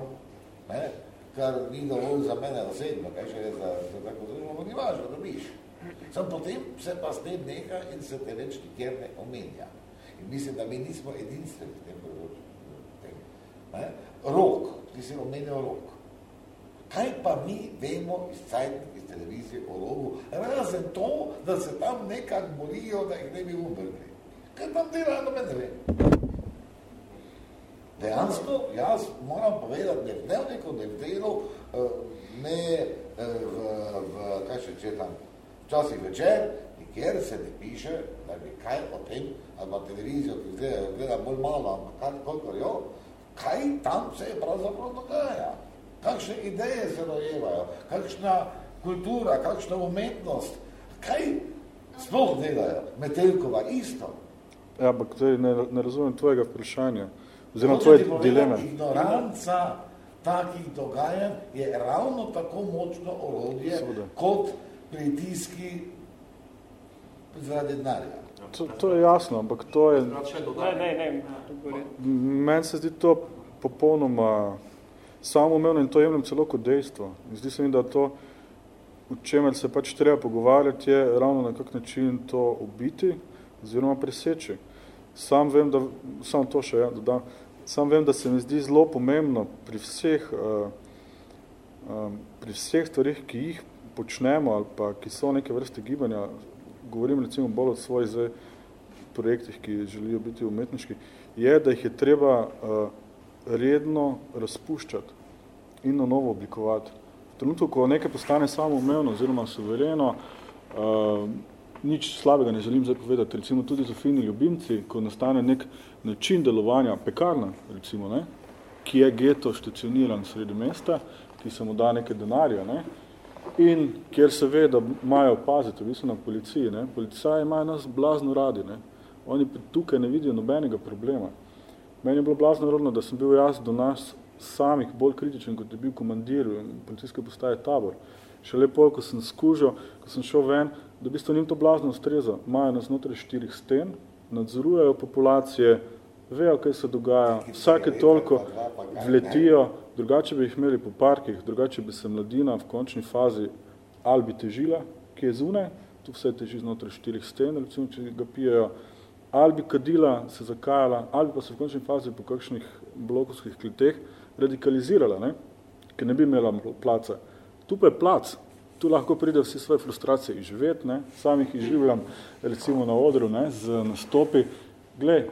ne? kar ni dovolj za mene osebno, kaj še je za, za tako družbo, ni važno, dobiš. Sam potem se pa s tem neha in se te več nikjer ne omenja. In mislim, da mi nismo edinstveni v tem področju. Rok, ti si omenjal rok. Kaj pa mi vemo iz cajtnih, iz televizije o rogu, razen to, da se tam nekak bolijo, da jih ne bi umrli. Kaj tam dela, no me ne vem. Dejansko, jaz moram povedati, ne v dnevniku, ne v delu, ne v, v kaj še četam, včasih večer, nikjer se ne piše, da bi kaj o tem, ali pa televizijo, ki gleda, gleda bolj malo, ampak kaj, koliko jo, kaj tam se pravzaprav dogaja. Kakšne ideje se rojevajo, kakšna kultura, kakšna umetnost, kaj sploh delajo, Metelkova isto. Ja, ampak ne, ne razumem tvojega vprašanja oziroma tvoje dileme. Ignoranca takih dogajanj je ravno tako močno orodje Soda. kot pritiski zaradi denarja. To, to je jasno, ampak to je... Ne, ne, ne. Meni se zdi to popolnoma samoumevno in to jemljem celo kot dejstvo. Zdi se mi, da to, v čemer se pač treba pogovarjati, je ravno na kak način to ubiti oziroma preseči. Sam vem, da, samo to še ja, dodam, Sam vem, da se mi zdi zelo pomembno pri vseh, uh, um, pri vseh stvarih, ki jih počnemo ali pa ki so neke vrste gibanja, govorim recimo bolj od svojih zdaj projektih, ki želijo biti umetniški, je, da jih je treba uh, redno razpuščati in na novo oblikovati. V trenutku, ko nekaj postane samoumevno oziroma suvereno, uh, nič slabega ne želim zdaj povedati, recimo tudi za fini ljubimci, ko nastane nek način delovanja, pekarna, recimo, ne, ki je geto štecioniran sredi mesta, ki se mu da neke denarja, ne, in kjer se ve, da imajo paziti, v bistvu na policiji, ne, policaji imajo nas blazno radi, ne, oni tukaj ne vidijo nobenega problema. Meni je bilo blazno rodno, da sem bil jaz do nas samih bolj kritičen, kot je bil komandir policijske postaje tabor. Še lepo, ko sem skužil, ko sem šel ven, da v bistvu njim to blazno ustreza. Imajo nas znotraj štirih sten, nadzorujejo populacije, vejo, kaj se dogaja, vsake toliko vletijo, drugače bi jih imeli po parkih, drugače bi se mladina v končni fazi ali bi težila, ki je zune, tu vse teži znotraj štirih sten, recimo, če ga pijejo, ali bi kadila, se zakajala, ali pa se v končni fazi po kakšnih blokovskih kliteh radikalizirala, ne? ker ne bi imela placa. Tu pa je plac, tu lahko pride vsi svoje frustracije izživeti, ne? sam jih izživljam recimo na odru ne? z nastopi. Glej,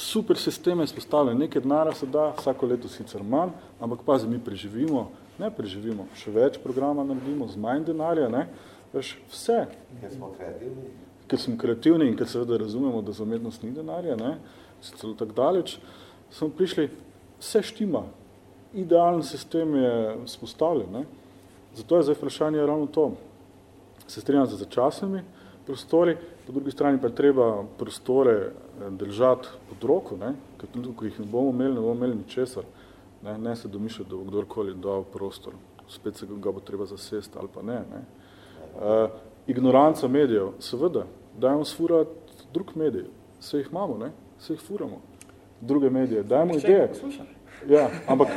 super sistem je spostavljen, nekaj denara se da, vsako leto sicer manj, ampak pazi, mi preživimo, ne preživimo, še več programa naredimo, z manj denarja, ne? Veš, vse. Ker smo kreativni. Ker smo kreativni in ker seveda razumemo, da za umetnost ni denarja, ne? se celo tako daleč, smo prišli, vse štima, idealen sistem je spostavljen, ne? Zato je zdaj vprašanje ravno to. Se strinjam za začasnimi prostori, po drugi strani pa je treba prostore eh, držati pod roko, ne? ker tudi, ko jih ne bomo imeli, ne bomo imeli ničesar. Ne, ne se domišljati, da bo kdorkoli dal prostor. Spet se ga bo treba zasesti ali pa ne. ne. Uh, ignoranca medijev, seveda, dajmo sfurati drug medij. Vse jih imamo, ne? Vse jih furamo. Druge medije, dajmo ideje. Ja, ampak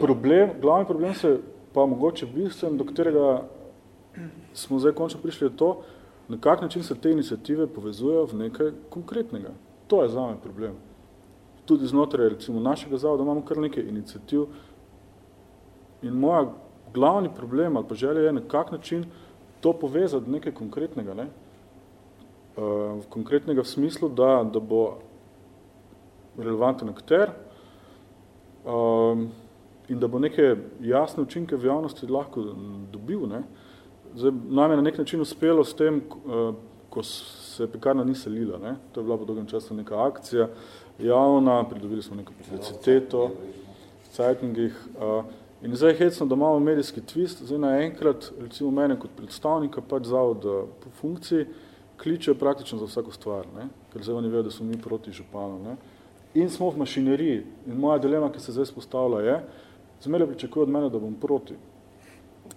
problem, glavni problem se pa mogoče bistven, do katerega smo zdaj končno prišli, je to, na kak način se te iniciative povezujejo v nekaj konkretnega. To je zame problem. Tudi znotraj recimo našega zavoda imamo kar nekaj iniciativ in moja glavni problem ali pa želja je na kak način to povezati nekaj konkretnega. Ne? Uh, konkretnega v smislu, da, da bo relevanten akter um, in da bo neke jasne učinke v javnosti lahko dobil. Ne? Zdaj, nam je na nek način uspelo s tem, ko se pekarna ni selila. Ne? To je bila po dolgem času neka akcija javna, pridobili smo neko publiciteto v Zeitungih. Uh, in zdaj hecno, da imamo medijski twist, zdaj naenkrat, recimo mene kot predstavnika, pač zavod po funkciji, kličejo praktično za vsako stvar, ne? ker zdaj oni vejo, da smo mi proti županu. Ne? In smo v mašineriji. In moja dilema, ki se zdaj spostavlja, je, zmeraj pričakuje od mene, da bom proti.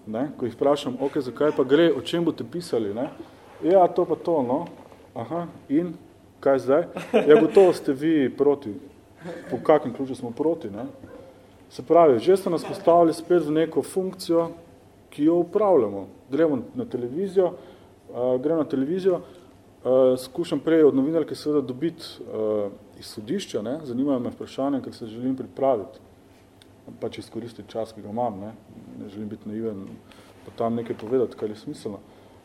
Ne? Ko jih vprašam, ok, zakaj pa gre, o čem boste pisali? Ne? Ja, to pa to, no. Aha, in kaj zdaj? Ja, gotovo ste vi proti. Po kakem ključu smo proti? Ne? Se pravi, že ste nas postavili spet v neko funkcijo, ki jo upravljamo. Gremo na televizijo, uh, grem na televizijo, uh, skušam prej od novinarke seveda dobiti uh, iz sodišča, ne? zanimajo me vprašanje, ker se želim pripraviti, pač izkoristiti čas, ki ga imam, ne, ne želim biti naiven, pa tam nekaj povedati, kar je smiselno.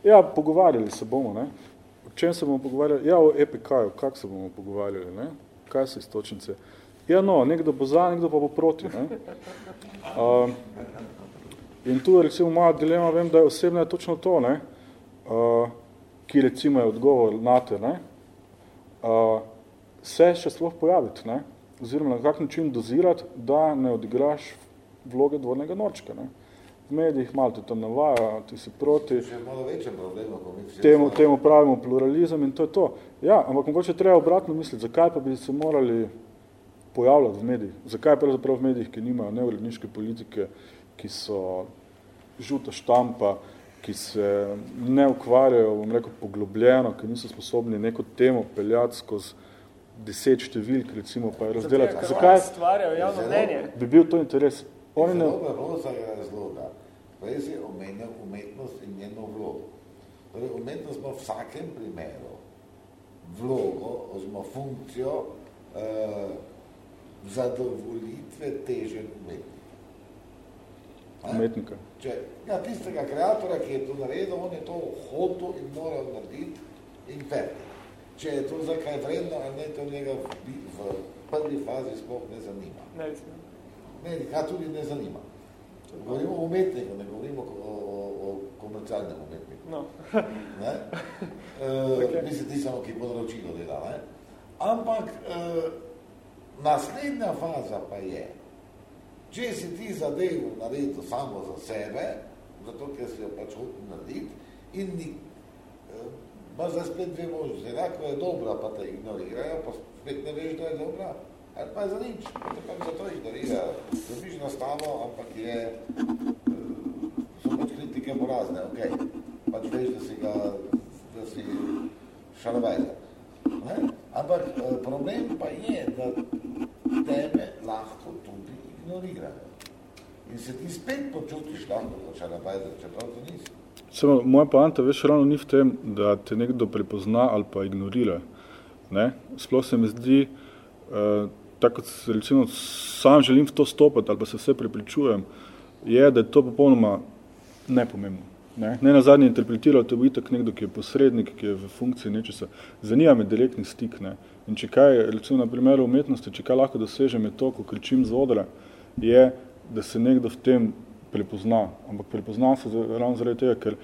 Ja, pogovarjali se bomo, ne. O čem se bomo pogovarjali? Ja, o EPK-ju, kak se bomo pogovarjali, ne. Kaj so istočnice? Ja, no, nekdo bo za, nekdo pa bo proti, ne. Uh, in tu je recimo moja dilema, vem, da je osebno je točno to, ne, uh, ki recimo je odgovor nate, ne. Uh, se še sploh pojaviti, ne? Oziroma na kak način dozirati, da ne odigraš vloge dvornega norčka. Ne? V medijih malo te tam navaja, ti si proti. Še malo večje problemo, ko mi temu, temu pravimo pluralizem in to je to. Ja, ampak mogoče treba obratno misliti, zakaj pa bi se morali pojavljati v medijih? Zakaj pravzaprav v medijih, ki nimajo neuredniške politike, ki so žuta štampa, ki se ne ukvarjajo, bom rekel, poglobljeno, ki niso sposobni neko temo peljati skozi deset številk, recimo, pa je razdelati. Zakaj stvarjajo javno mnenje? Bi bil to interes? Oni ne... Zelo roza je razloga. Prej si omenjal umetnost in njeno vlogo. Torej, umetnost ima v vsakem primeru vlogo, oziroma funkcijo eh, zadovolitve teže umetnika. Umetnika. Če, ja, tistega kreatora, ki je to naredil, on je to hotel in moral narediti in ferti če je to za kaj vredno, ali ne, to njega v, v prvi fazi sploh ne zanima. Ne, ne, ga tudi ne zanima. Govorimo o umetniku, ne govorimo o, o, o komercialnem umetniku. No. ne? E, okay. Mislim, ti samo, ki področilo dela. Ne? Ampak e, naslednja faza pa je, če si ti zadevo naredil samo za sebe, zato ker si jo pač hotel narediti in ni, e, imaš zdaj spet dve možnosti. Enako je dobra, pa te ignorirajo, pa spet ne veš, da je dobra. Ali pa je za nič, pa pač za to ignorirajo. Dobiš nastavo, ampak je, eh, so pač kritike porazne, ok. Pač veš, da si ga, da si šalovajzer. Ampak eh, problem pa je, da tebe lahko tudi ignorirajo. In se ti spet počutiš lahko kot šalovajzer, čeprav to nisi. Samo, moja poanta veš ravno ni v tem, da te nekdo prepozna ali pa ignorira. Ne? Sploh se mi zdi, uh, tako kot recimo sam želim v to stopati ali pa se vse prepričujem, je, da je to popolnoma nepomembno. Ne, ne na zadnje interpretiral, to je itak nekdo, ki je posrednik, ki je v funkciji nečesa. Zanima me direktni stik. Ne. In če kaj, recimo na primeru umetnosti, če kaj lahko dosežem je to, ko kričim z odra, je, da se nekdo v tem prepozna, ampak prepozna se ravno zaradi tega, ker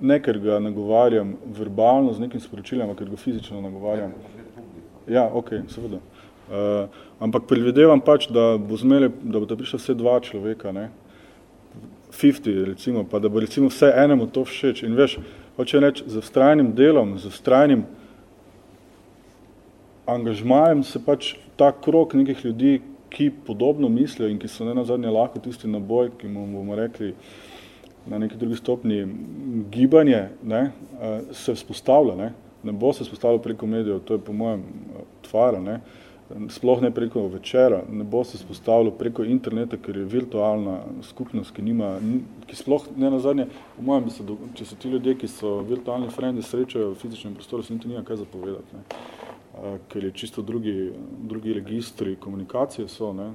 ne ker ga nagovarjam verbalno z nekim sporočiljem, ampak ker ga fizično nagovarjam. Ja, ok, seveda. Uh, ampak predvidevam pač, da bo zmele, da bo prišla vse dva človeka, ne, 50, recimo, pa da bo recimo vse enemu to všeč. In veš, hoče reči, z vztrajnim delom, z vztrajnim angažmajem se pač ta krok nekih ljudi, ki podobno mislijo in ki so ne na zadnje lahko tisti naboj, ki mu bomo rekli na neki drugi stopni gibanje, ne, eh, se vzpostavlja. Ne. ne bo se vzpostavljalo preko medijev, to je po mojem eh, tvara, ne. Sploh ne preko večera, ne bo se vzpostavljalo preko interneta, ker je virtualna skupnost, ki nima, ki sploh ne na zadnje, po mojem, bi se, če so ti ljudje, ki so virtualni frendi, srečajo v fizičnem prostoru, se niti nima kaj zapovedati. Ne ker je čisto drugi, drugi registri komunikacije so, ne,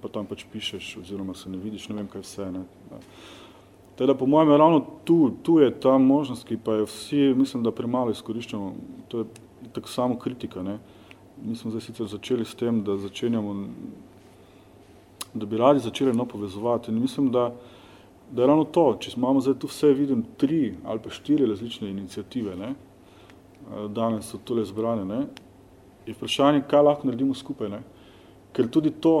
pa tam pač pišeš oziroma se ne vidiš, ne vem kaj vse. Ne. Teda po mojem je ravno tu, tu je ta možnost, ki pa je vsi, mislim, da premalo izkoriščamo, to je tako samo kritika. Ne. Mi smo zdaj sicer začeli s tem, da začenjamo, da bi radi začeli no povezovati in mislim, da, da je ravno to, če imamo zdaj tu vse, vidim, tri ali pa štiri različne inicijative, ne, danes so tole zbrane, ne, je vprašanje, kaj lahko naredimo skupaj. Ne? Ker tudi to,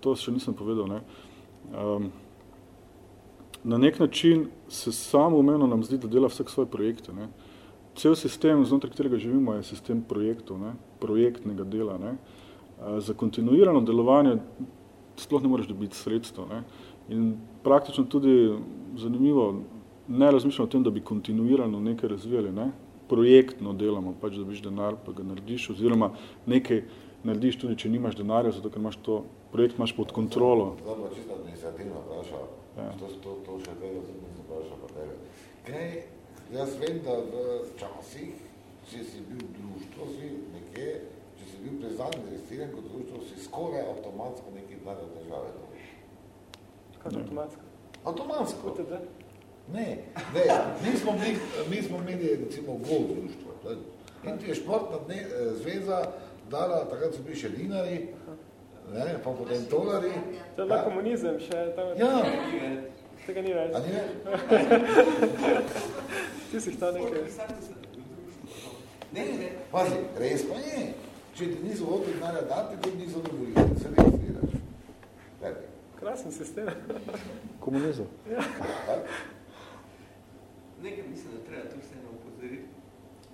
to še nisem povedal, ne? Na nek način se samo umeno nam zdi, da dela vsak svoje projekte. Ne? Cel sistem, znotraj katerega živimo, je sistem projektov, ne? projektnega dela. Ne? Za kontinuirano delovanje sploh ne moreš dobiti sredstvo. Ne? In praktično tudi zanimivo, ne razmišljamo o tem, da bi kontinuirano nekaj razvijali. Ne? projektno delamo, pač dobiš denar, pa ga narediš, oziroma nekaj narediš tudi, če nimaš denarja, zato ker imaš to projekt imaš pod kontrolo. Zdaj čisto administrativno vprašal, ja. to, to, to še tega nisem vprašal pa tebe. Kaj, jaz vem, da v časih, če si bil društvo, si nekje, če si bil prezadnji registriran kot društvo, si skoraj avtomatsko nekaj denar od države. Kaj avtomatsko? Avtomatsko. Ne, ne, mi smo, mi, mi smo imeli recimo gol društvo. In ti je športna dne, eh, zveza dala, takrat so bili še dinari, ne, pa potem dolari. To je bila komunizem še. Tam ja. Tega ni več. A ni več? ti si to nekaj. Ne, ne, ne, pazi, res pa je. Če ti niso hoteli denarja dati, ti niso dovolili, se registriraš. Krasen sistem. Komunizem. Ja nekaj mislim, da treba tu vseeno upozoriti.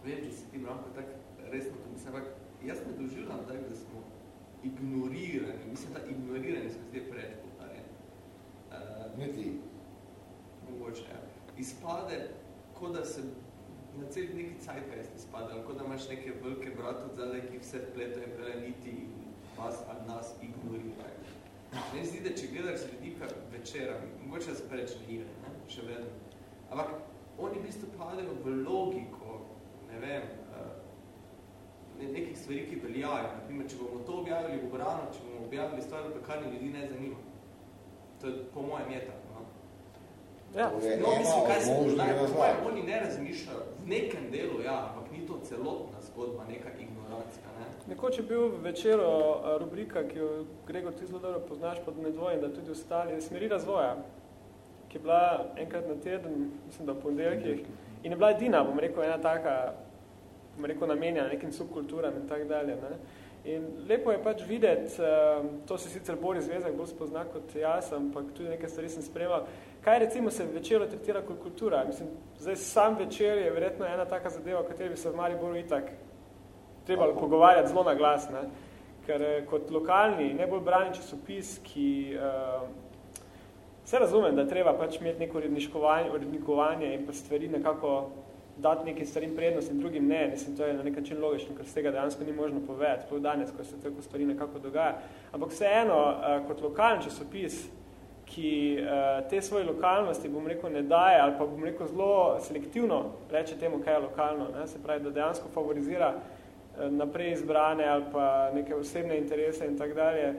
Vem, če si ti lahko tako resno to mislim, ampak jaz ne doživljam tak, da smo ignorirani. Mislim, da ignorirani se zdaj preč. Uh, ne ti. Mogoče, ja. Izpade, kot da se na cel neki cajtkajst izpade, kot da imaš neke velike brate od zadaj, ki vse pleto in pele niti vas ali nas ignorirajo. Ne zdi, da če gledaš z vidika večera, mogoče se preč ne igre, ne? še vedno. Ampak oni v bistvu padejo v logiko, ne vem, uh, nekih stvari, ki veljajo. Naprimer, če bomo to objavili v obrano, če bomo objavili stvari, pa kar ljudi ne zanima. To je po mojem je tako. No? Ja. No, mislim, kaj se poznaje, po mojem, oni ne razmišljajo v nekem delu, ja, ampak ni to celotna zgodba, neka ignorancija. Ne? Nekoč je bil večero rubrika, ki jo Gregor ti zelo dobro poznaš pod nedvojem, da tudi ostali smeri razvoja ki je bila enkrat na teden, mislim, da v ponedeljkih, in je bila edina, bom rekel, ena taka, bom rekel, namenjena nekim subkulturam in tak dalje. Ne. In lepo je pač videti, ehm, to se sicer bolj izvezak, bolj spozna kot jaz, ampak tudi nekaj stvari sem spremal, kaj recimo se večero tretira kot kultura. Mislim, zdaj sam večer je verjetno ena taka zadeva, o kateri bi se v Mariboru itak trebalo pogovarjati zelo na glas, ne. ker eh, kot lokalni, najbolj brani časopis, ki uh, Vse razumem, da treba pač imeti neko urednikovanje in pa stvari nekako dati neke stvari prednost in drugim ne. Mislim, to je na nek način logično, ker z tega dejansko ni možno povedati, sploh danes, ko se tako stvari nekako dogaja. Ampak vseeno, uh, kot lokalni časopis, ki uh, te svoje lokalnosti, bom rekel, ne daje ali pa bom rekel zelo selektivno reče temu, kaj je lokalno, ne? se pravi, da dejansko favorizira uh, naprej izbrane ali pa neke osebne interese in tak dalje.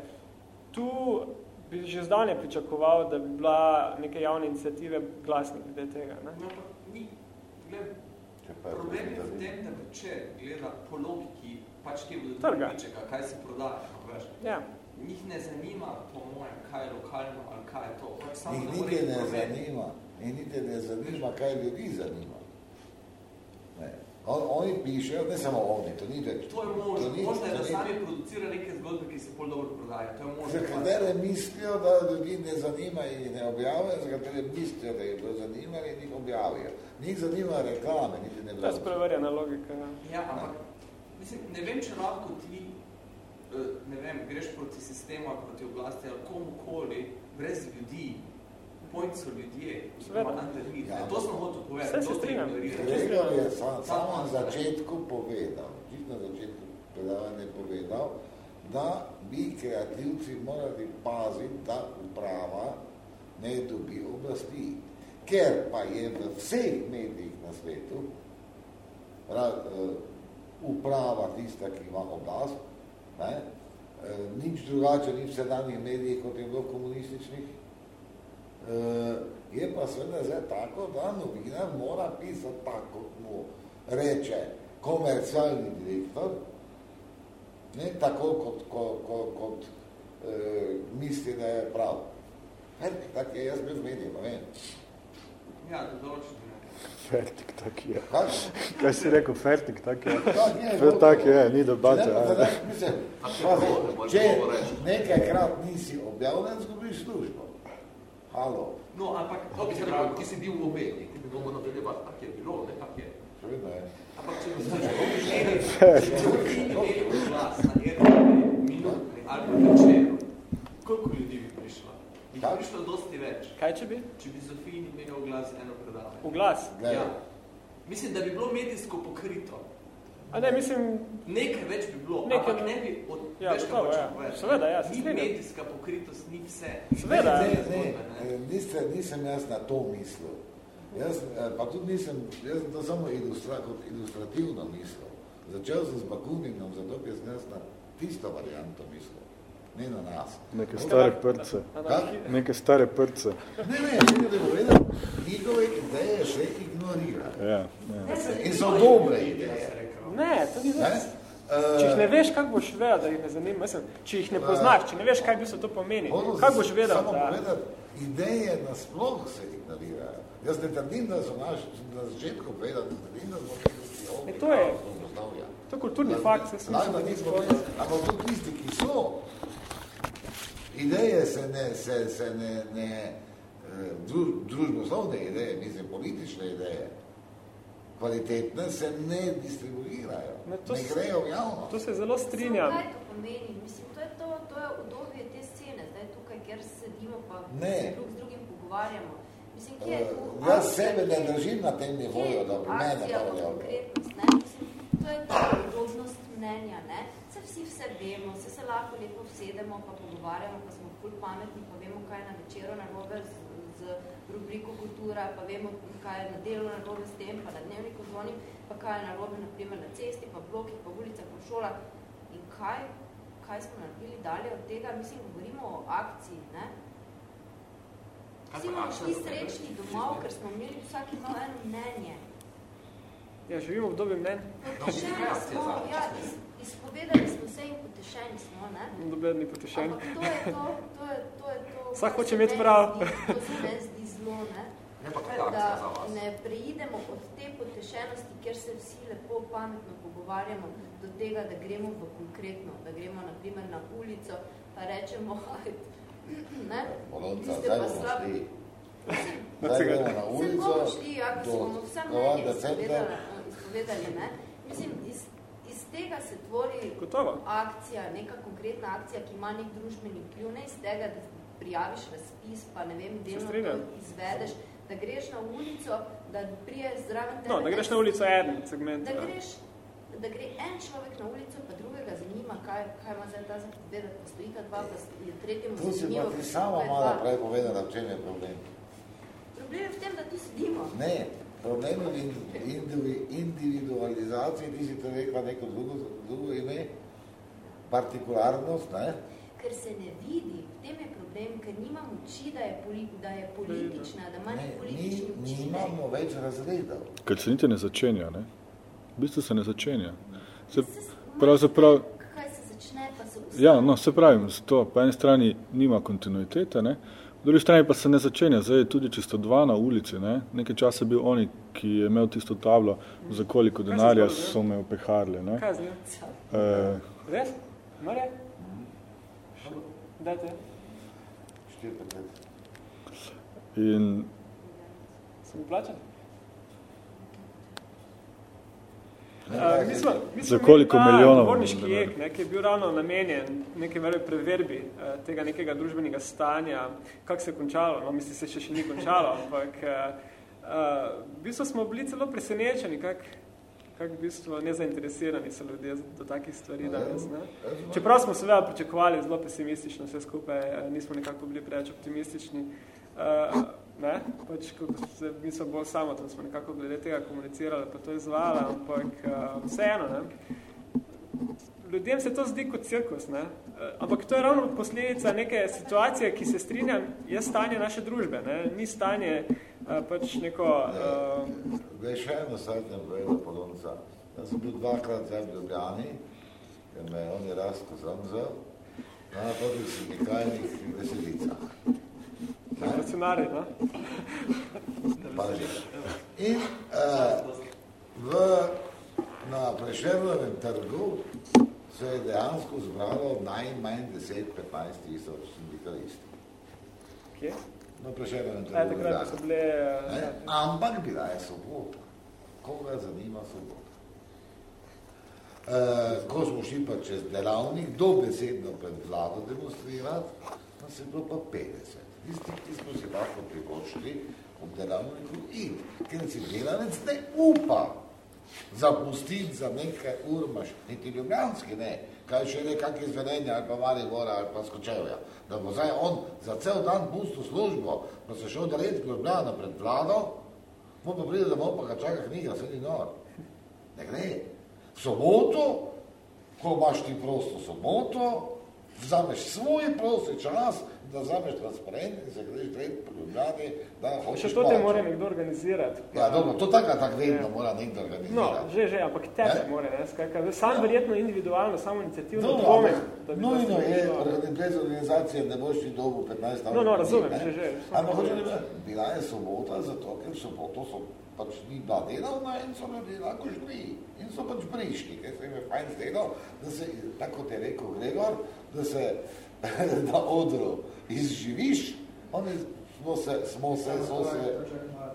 Tu bi že zdanje pričakoval, da bi bila neke javne inicijative glasni glede tega. Ne? No, pa ni. Gled, problem je v tem, da večer gleda po logiki pač te vodotničega, kaj se prodaja. Veš? Ja. Njih ne zanima, po mojem, kaj je lokalno ali kaj je to. Pač samo Njih niti ne zanima. In niti ne zanima, kaj ljudi zanima. Ne. On, oni pišejo, ne samo oni, to ni več. To je to možno. ni- Možno je, to da ni- sami producira neke zgodbe, ki se bolj dobro prodajo. To je možno. Za katere mislijo, da ljudi ne zanima in jih ne objavijo, za katere mislijo, da jih bo zanimalo in jih objavijo. Njih zanima reklame, niti ne To je spreverjena logika. Ja. Ja, ampak mislim, ne vem, če lahko ti ne vem, greš proti sistemu proti oblasti ali komukoli brez ljudi. Point so ljudje, underneath. Ja. To sem hotel povedati. Saj se to ste strinjam. ignorirali. Gregor je sam, Samo sam na začetku povedal, čisto na začetku predavanja je povedal, da bi kreativci morali paziti, da uprava ne dobi oblasti. Ker pa je v vseh medijih na svetu ra, uh, uprava tista, ki ima oblast, ne, uh, nič drugače ni v sedanjih medijih, kot je bilo komunističnih, Uh, je pa seveda zdaj tako, da novinar mora pisati tako, kot mu reče komercialni direktor, ne tako, kot, kot, kot, kot uh, misli, da je prav. Ker tak je jaz bil v mediju, ne vem. Ja, to določeno. Fertik, tak je. Kaj? Kaj si rekel, fertik, tak je. Tak je, Fer- Tak je, ni debate. Če ja. to nekajkrat nisi objavljen, zgubiš službo. Halo, No, ampak, No, bi se rekel, ti si bil v mediji, ti bi mogel nadaljevati, tak je bilo, ne, tak je. še vedno je. ampak če bi se imeli, če bi imeli oglas na RTV, minutni ali pa večeru, koliko ljudi bi Bi Kaj? prišlo dosti več, Kaj če bi? če bi Zofiji imeli oglas eno predavanje. V glas. Glej, Ja. Mislim, da bi bilo medijsko pokrito. A ne, mislim, Nekaj več bi bilo, Nekaj- ampak ne bi od Ja, veš, gotovo, ja. povedati. Seveda, ja, se Ni medijska pokritost, ni vse. Seveda. Ne, Ni ne, zgodbe, ne. ne, niste, nisem jaz na to mislil. Jaz, eh, pa tudi nisem, jaz sem to samo ilustra, kot ilustrativno mislil. Začel sem z Bakuninom, zato ker sem jaz na tisto varianto mislil, ne na nas. Neke stare prce. Kaj? Neke stare prce. Ne, ne, ne, ne povedal, njegove ideje se ignorira. Ja, ja. In so dobre ideje. ne, to ni Ne? res. Če jih ne veš, kako boš vedel, da jih ne zanima, mislim, če jih ne poznaš, če ne veš, kaj v bistvu to pomeni, kako boš vedel, samo da... povedati, ideje nasploh se ignorirajo. Jaz ne trdim, da so naš, na začetku povedal, ne trdim, da smo E, to je- To je kulturni fakt, jaz Lahko mislim, da da ni nismo ampak tudi tisti, ki so, ideje se ne, se, se ne, ne eh, dru, družboslovne ideje, mislim, politične ideje, kvalitetne, se ne distribuirajo, Ne, ne, to ne s- grejo v javnost. To se zelo strinjam. Kaj to pomeni? Mislim, to je, to, to je udobje te scene, zdaj tukaj, kjer sedimo pa Ne. se drug z drugim pogovarjamo. Mislim, kje je tu Uh, jaz akcija, sebe ne držim na tem nivoju, bi mene pa pravljal. konkretnost, ne? Mislim, to je ta udobnost mnenja, ne? Vsi vse vemo, se se lahko lepo vsedemo, pa pogovarjamo, pa smo ful pametni, pa vemo, kaj je na večeru narobe z, z rubriko kultura, pa vemo, kaj je na delu narobe s tem, pa na dnevniku zvonim, pa kaj je narobe, na primer, na cesti, pa v blokih, pa v ulicah, pa v šolah. In kaj, kaj smo naredili dalje od tega? Mislim, govorimo o akciji, ne? Vsi bomo akcija šli srečni domov, ker smo imeli vsak imel eno mnenje. Ja, živimo v dobi mnen, reakcija smo, ja, iz, izpovedali smo se in potešeni smo, ne? dobedni potešeni. Ampak to je to, to je to, je to Vsak hoče imeti prav. zdi- To se meni zdi zlo, ne? Ne, pa kaj akcija za Da vas? ne preidemo od te potešenosti, kjer se vsi lepo pametno pogovarjamo, do tega, da gremo v konkretno, da gremo na primer na ulico, pa rečemo, hajt, ne? Bolonca, ste zdaj pa bomo slabi. Zdaj gremo na ulico, bomo šli, ja, ko do se bomo vse Novanda mnenje centra. izpovedali, ne? Mislim, iz tega se tvori Gotovo. akcija, neka konkretna akcija, ki ima nek družbeni vpliv, ne iz tega, da prijaviš razpis, pa ne vem, delno to izvedeš, da greš na ulico, da prije zraven tebe... No, da greš en- na ulico eden segment. Da ja. greš, da gre en človek na ulico, pa drugega zanima, kaj, kaj ima zdaj ta za povedati, pa stoji ta dva, pa je tretjemu Tu si zanimivo, pa ti sama malo prej povedala, v čem je problem. Problem je v tem, da tu sedimo. Ne, problem je v indivi- individualizaciji, ti si to rekla neko drugo, drugo ime, partikularnost, ne? Ker se ne vidi, v tem je problem, ker nima moči, da je, poli, da je politična, da ima ne politični učinek. nimamo več razredov. Ker se niti ne začenja, ne? V bistvu se ne začenja. Se, pravzaprav, Kaj se začne, pa se ustavi. ja, no, se pravim, to po eni strani nima kontinuitete, ne? Po drugi strani pa se ne začenja, zdaj tudi če sta dva na ulici, ne? nekaj časa je bil oni, ki je imel tisto tablo, za koliko denarja so me opeharili. Ne? Kaj z njim? E, Res? Mare? Dajte. 4 let. in Sem plačan? Uh, mi smo, mi smo Za koliko milijonov? Dvorniški jek, ne, ki je bil ravno namenjen neke vele preverbi uh, tega nekega družbenega stanja, kako se je končalo, no, mislim, se še, še ni končalo, ampak uh, v bistvu smo bili celo presenečeni, kak, kak v bistvu nezainteresirani so ljudje do takih stvari danes. Ne. Čeprav smo seveda pričakovali zelo pesimistično vse skupaj, nismo nekako bili preveč optimistični. Uh, ne, pač kako se mi so bolj samotno smo nekako glede tega komunicirali, pa to izvajali, ampak uh, vseeno, ne. Ljudem se to zdi kot cirkus, ne. Uh, ampak to je ravno posledica neke situacije, ki se strinjam, je stanje naše družbe, ne. Ni stanje uh, pač neko... Uh, Zdaj še eno sem povedal Polonca. Jaz sem bil dvakrat zdaj v Ljubljani, ker me je on je Rasko zamzel, na totih sindikalnih veselicah. Revolucionarji, no. Pa že. In uh, v, na Prešernovem trgu se je dejansko zbralo najmanj 10-15 tisoč sindikalistov. Kje? Na Prešernovem Ja, trgu. v takrat so bile... Ne? Uh, Ampak bila je sobota. Koga zanima sobota? Uh, ko smo šli pa čez delavnik, dobesedno pred vlado demonstrirati, nas je bilo pa 50. Tisti, ki smo si lahko privoščili ob delavniku in ker si delavec ne upa zapustiti za nekaj ur, imaš niti ljubljanski ne, kaj še ne, kak izvedenja ali pa Maribora ali pa Skočevja, da bo zdaj on za cel dan pustil službo, pa se šel narediti v Ljubljano pred vlado, mu pa pride domov, pa ga čaka knjiga, se ni nor. Ne gre. V soboto, ko imaš ti prosto soboto, vzameš svoj prosti čas, da vzameš transparent in se greš gledati po Ljubljani, da hočeš še to te mora nekdo organizirati. Ja, dobro, to tako tak vedno Ja. mora nekdo No, organizirati. že, že, ampak tebe Ne? mora, ne, skakaj. Sam verjetno individualno, samo inicijativno da bi nujno to je, brez organizacije ne boš ti dolgo 15 No, no, razumem, ne? že, že, Ampak hočem reči. reči, bila je sobota, zato ker soboto so pač ni bila delovna in so ljudje lahko šli. In so pač prišli, ker se jim je fajn zdelo, da se, tako kot je rekel Gregor, da se na odru izživiš, oni smo se, smo se, so se,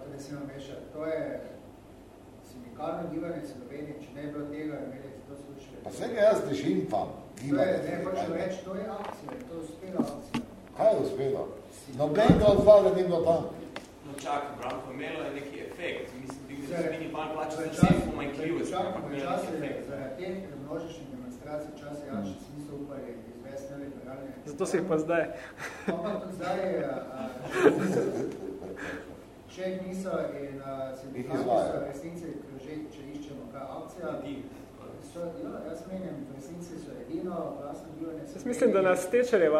To je samo meša. To je sindikalno gibanje Slovenije, če ne bi bilo tega, imeli to slušali. pa vsega jaz držim tam. To je, ne, hočem reči, to je akcija, to je uspela akcija. Kaj je uspelo? Nobenega od vlade ni bilo tam. No čakaj, Branko, imelo je neki efekt. Mislim, da Zdaj, bi minimalno plačo v za vse pomanjkljivosti, čakaj, ampak imelo je efekt. Zaradi teh množičnih demonstracij časa Janša si niso upali izvesti neliberalne. Zato si jih pa zdaj. Ampak zdaj še jih niso in sindikati so v resnici, ker že, če iščemo kaj akcija, so, ja, jaz menim, v resnici so edino vlastno. Jaz mislim, da nas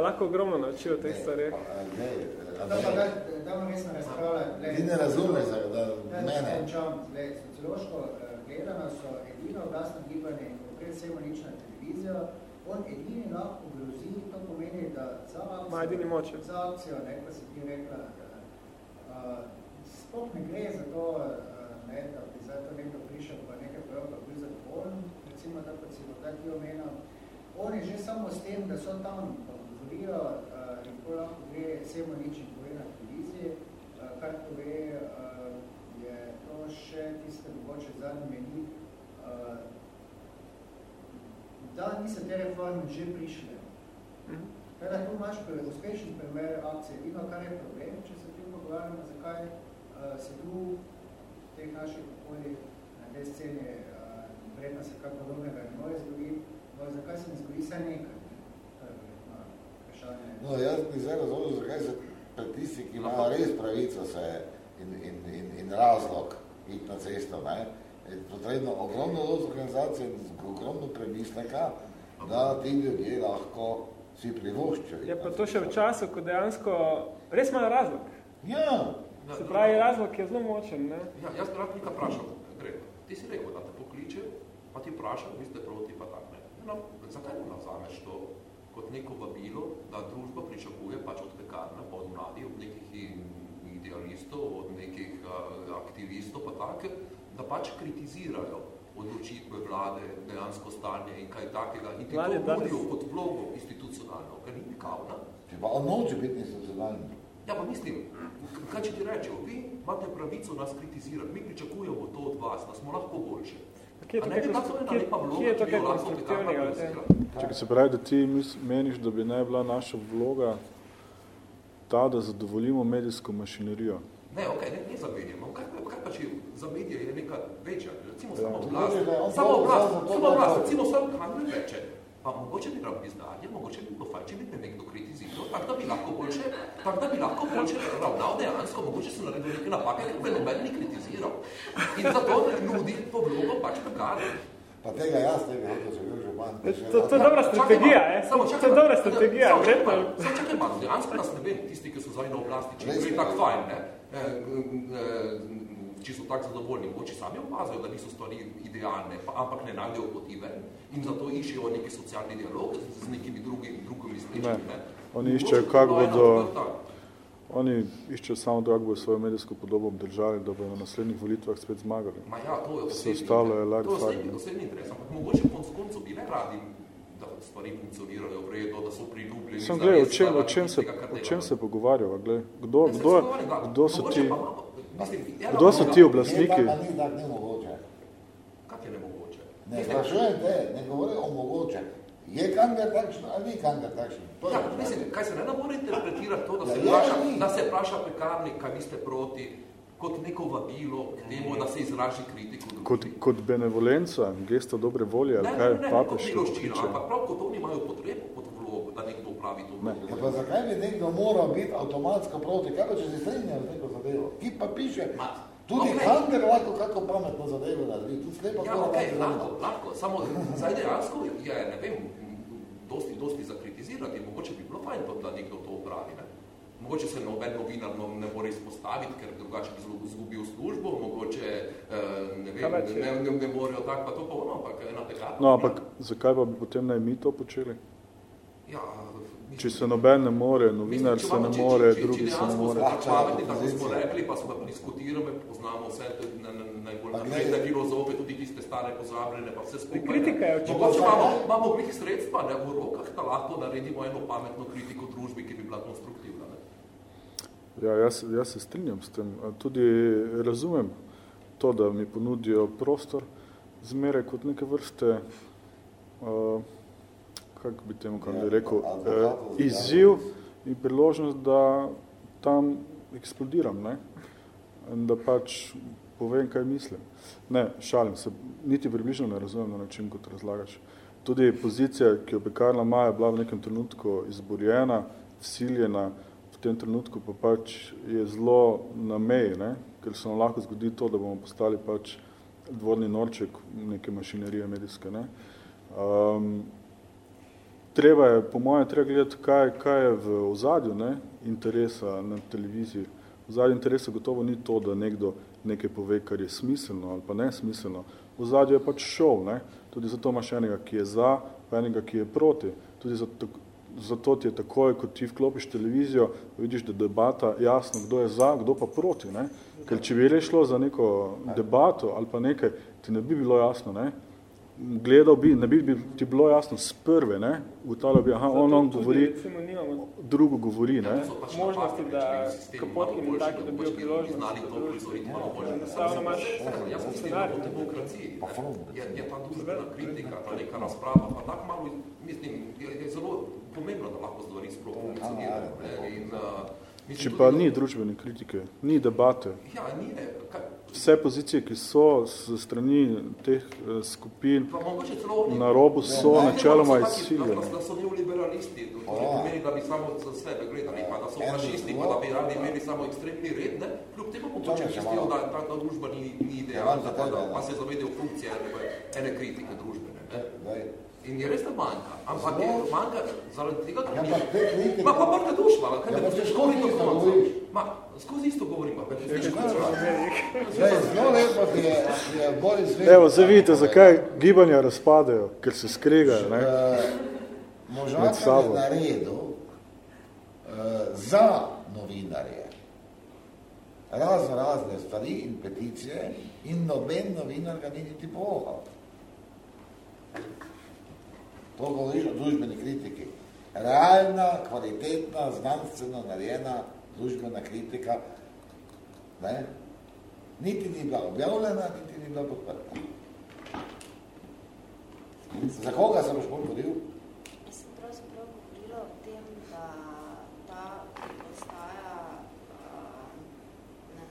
lahko ogromno naučijo teh stvareh. Ne, Da pa da, dajmo resno razpravljati. glej. Ti ne razumeš, da, da Da, mene. končam. Glej, sociološko eh, gledano so edino vlastno gibanje in konkret sejmo nič na televizijo, on edini lahko grozi, to pomeni, da za akcijo, za akcijo, ne, ko si ti rekla, da, uh, sploh ne gre za to, uh, ne, da bi zdaj to nekdo prišel pa nekaj povedal, pa bil zadovoljen, recimo tako, kot si morda ti omenil. On je že samo s tem, da so tam, pa govorijo uh, in ko lahko gre sejmo nič in pove na televiziji, uh, kar pove, uh, je to še tiste mogoče zadnji meni, uh, da niso te reforme že prišle. Mhm. Teda tu imaš pre, uspešen primer akcije. Edino, kar je problem, če se tu pogovarjamo, zakaj uh, se tu v teh naših okoljih na tej sceni uh, vredno se kaj podobnega ne zgoditi, no, zakaj se ne zgodi vsaj nekaj? No, jaz bi zdaj razumel, zakaj se pred tisti, ki imajo res pravico se in, in, in, in razlog iti na cesto, ne, je potrebno ogromno doz organizacije in ogromno premisleka, da ti ljudje lahko si privoščijo. Je na pa to še v času, ko dejansko res imajo razlog. Ja, Se pravi, razlog je zelo močen, ne? Ja, jaz bi rad nekaj vprašal, Greg. Ti si rekel, da te pokliče, pa ti vpraša, vi ste proti, pa tak ne. No, zakaj mu navzameš to kot neko vabilo, da družba pričakuje pač od pekarna, pa od mladih, od nekih idealistov, od nekih uh, aktivistov, pa tak, da pač kritizirajo odločitve vlade, dejansko stanje in kaj takega. In ti Vlade to vodijo kot vlogo institucionalno, ker ni nikavna. Če pa on noče biti institucionalni. Ja, pa mislim, kaj če ti rečejo, vi imate pravico nas kritizirati, mi pričakujemo to od vas, da smo lahko boljše. Kje je to kaj bi kaj jo lahko konstruktivnega? Čakaj, se pravi, da ti mis- meniš, da bi naj bila naša vloga ta, da zadovoljimo medijsko mašinerijo. Ne, ok, ne, ne za medijem, kaj, pa- kaj pa če za medije je neka večja, recimo Ja. samo oblast, je samo oblast, to, samo da je oblast, recimo sam Kangler reče, pa mogoče bi rabi znanje, mogoče bi bilo fajn, če bi me nekdo kritiziral, tako da bi lahko boljše, tako da bi lahko boljše ravnal dejansko, mogoče sem naredil neke napake, ker me noben ni kritiziral. In zato nudi to vlogo pač pekarni. Pa tega jaz ne bi hotel, če bi bil župan. To, to je dobra strategija, eh? Samo To čakaj je malo, dobra strategija, samo malo, Samo čakaj malo, dejansko nas ne vem, tisti, ki so zdaj na oblasti, če ne. tako fajn, ne, eh, eh, če so tako zadovoljni, mogoče sami opazijo, da niso stvari idealne, pa, ampak ne najdejo poti ven in zato iščejo neki socialni dialog z, nekimi drugimi, drugimi smečami. Ne. Oni iščejo, kako bodo-. Oni iščejo samo kako bodo svojo medijsko podobo obdržali, da bodo na naslednjih volitvah spet zmagali. Ma ja, to je osebni ostalo je lag To je osebni, osebni interes, ampak mogoče konc koncu bi ne radi, da stvari funkcionirajo v redu, da so priljubljeni. Sem za gledal, o čem, o čem, se, o čem se pogovarjava, gled, kdo, Ne, kdo, da. kdo so ti, pa mislim, kdo so ti Ne, oblastniki? pa ni tako nemogoče. Kak je nemogoče? Ne, sprašujem te, ne govori o mogoče. Je kanger takšen ali ni kanger takšen? Ja, mislim, kaj se ne, ne more interpretirati to, da se, Ja, vpraša, da se vpraša pekarnik, kaj vi ste proti, kot neko vabilo k temu, da se izraži kritiko drugi. kot, kot benevolenca, gesta dobre volje, ali ne, kaj ne, ne, ne, kot miloščina, ampak prav kot oni imajo potrebo kot vlogo, da nekdo pravi to vlogo. Ja, pa zakaj bi nekdo moral biti avtomatsko proti? Kaj pa če se strinjajo z neko zadevo? Ki pa piše, Ma, tudi okej. kanger lahko kako pametno zadevo naredi, tudi slepa Ja, kola ok, lahko lahko, samo zdaj dejansko je, ne vem, dosti, dosti za kritizirati, mogoče bi bilo fajn, da nekdo to opravi, ne? Mogoče se noben novinar no, ne more izpostaviti, ker drugače bi izgubil službo, mogoče, eh, ne vem, ne, ne, ne morejo tako, pa to pa ono, ampak ena tega. No, ampak zakaj pa bi potem naj mi to počeli? Ja, Če se noben ne more, novinar se ne more, drugi se ne more. Če pametni, tako smo rekli, pa smo diskutirali, poznamo vse te na, na, najbolj Pa napredne filozofe, tudi tiste stare pozabljene, pa vse skupaj. Kritika je očitno Mogoče imamo, imamo glih sredstva ne, v rokah, da lahko naredimo eno pametno kritiko družbi, ki bi bila konstruktivna. Ja, jaz, jaz se strinjam s tem. Tudi razumem to, da mi ponudijo prostor zmeraj kot neke vrste, uh, kako bi temu kam Ja, rekel, uh, izziv in priložnost, da tam eksplodiram, ne? In da pač povem, kaj mislim. Ne, šalim se, niti približno ne razumem na način, kot razlagaš. Tudi pozicija, ki jo pekarna ima, je bila v nekem trenutku izborjena, vsiljena, v tem trenutku pa pač je zelo na meji, ne? ker se nam lahko zgodi to, da bomo postali pač dvorni norček neke mašinerije medijske. Ne? Um, treba je, po mojem, treba gledati, kaj, kaj je v ozadju ne, interesa na televiziji. V zadnjem interesu gotovo ni to, da nekdo nekaj pove, kar je smiselno ali pa nesmiselno. V zadnjem je pač šov, ne? tudi zato imaš enega, ki je za, pa enega, ki je proti. Tudi zato, zato ti je takoj, ko ti vklopiš televizijo, vidiš, da debata jasno, kdo je za, kdo pa proti. Ne? Ker če bi res šlo za neko debato ali pa nekaj, ti ne bi bilo jasno, ne? gledal bi, ne bi bi ti bilo jasno z prve, ne? ugotavljal bi, aha, on, on Zato tudi, govori, Recimo, nimamo drugo govori, ne? Pač možnosti, da sistemi kapotki in taki da dobijo priložnost znali to družbi. uprizoriti malo bolje. Enostavno imaš scenarij. v demokraciji Pa front. je, je ta družbena kritika, ta neka razprava, pa tako malo, mislim, je, je zelo pomembno, da lahko stvari sploh funkcionirajo. ne. In, uh, mislim, Če tudi, pa da- ni družbene kritike, ni debate, Ja, ni, ne, kaj, vse pozicije, ki so s strani teh eh, skupin pa mogoče celo na robu so Ne, ne, načeloma so taki, izsiljene. Da, da so neoliberalisti, to Ja. ne pomeni, da bi samo za sebe gledali, pa da so Ja. fašisti, pa da bi radi imeli samo ekstremni red, ne? kljub temu mogoče mislijo, da ta, ta družba ni, ni Ja, idealna, pa, da, pa se zavedajo funkcije ene, ene kritike družbene. Ne? In je res da manjka, ampak je Zelo. manjka zaradi tega, Ja, ker ampak te kritike- Ma pa prte duš, malo, kaj Ja, te težko isto koncu. govoriš. Ma, skozi isto govorim, pa težko Zdaj, zelo lepo ti je, je Boris rekel, Evo, zdaj vidite, zakaj gibanja razpadajo, ker se skregajo. Ne? eh, Možakar je naredil uh, za novinarje razno razne stvari in peticije in noben novinar ga ni niti pohal. To govoriš o družbeni kritiki. Realna, kvalitetna, znanstveno narejena družbena kritika ne, niti ni bila objavljena, niti ni bila podprta. Za koga se boš bolj vodil? Jaz sem pravzaprav govorila o tem, da ta postaja uh, na,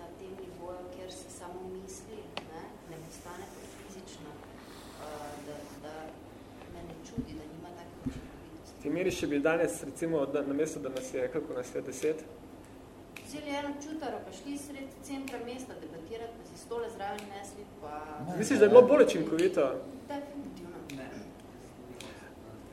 na tem nivoju, kjer se samo misli, ne, ne postane pa fizično, uh, da, da me ne čudi, da nima take učinkovitosti. Ti meri še bi danes, recimo, da, namesto, da nas je, kako nas je deset, Vzeli eno čutaro, pa šli sred centra mesta debatirati, pa si stole zraven nesli, pa... misliš, da je bilo bolj učinkovito? Definitivno. Ne.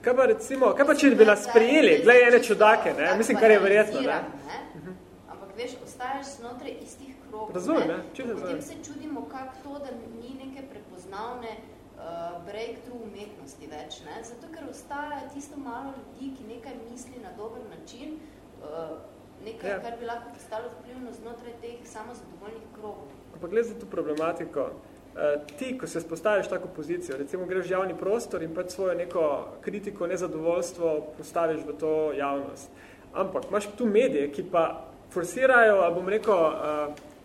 Kaj pa recimo, kaj pa če bi nas sprijeli, glej ene čudake, ne? Mislim, kar je verjetno, ne? ne? Ampak veš, ostaješ znotraj istih krogov. Razumem, ne? ne? Čisto Potem razumem. se čudimo, kako to, da ni neke prepoznavne uh, breakthrough umetnosti več, ne? Zato, ker ostaja tisto malo ljudi, ki nekaj misli na dober način, uh, nekaj, Ja. kar bi lahko postalo vplivno znotraj teh samozadovoljnih krogov. Ampak gled za to problematiko. Eh, Ti, ko se spostaviš tako pozicijo, recimo greš v javni prostor in pač svojo neko kritiko, nezadovoljstvo postaviš v to javnost. Ampak imaš tu medije, ki pa forsirajo, bom rekel,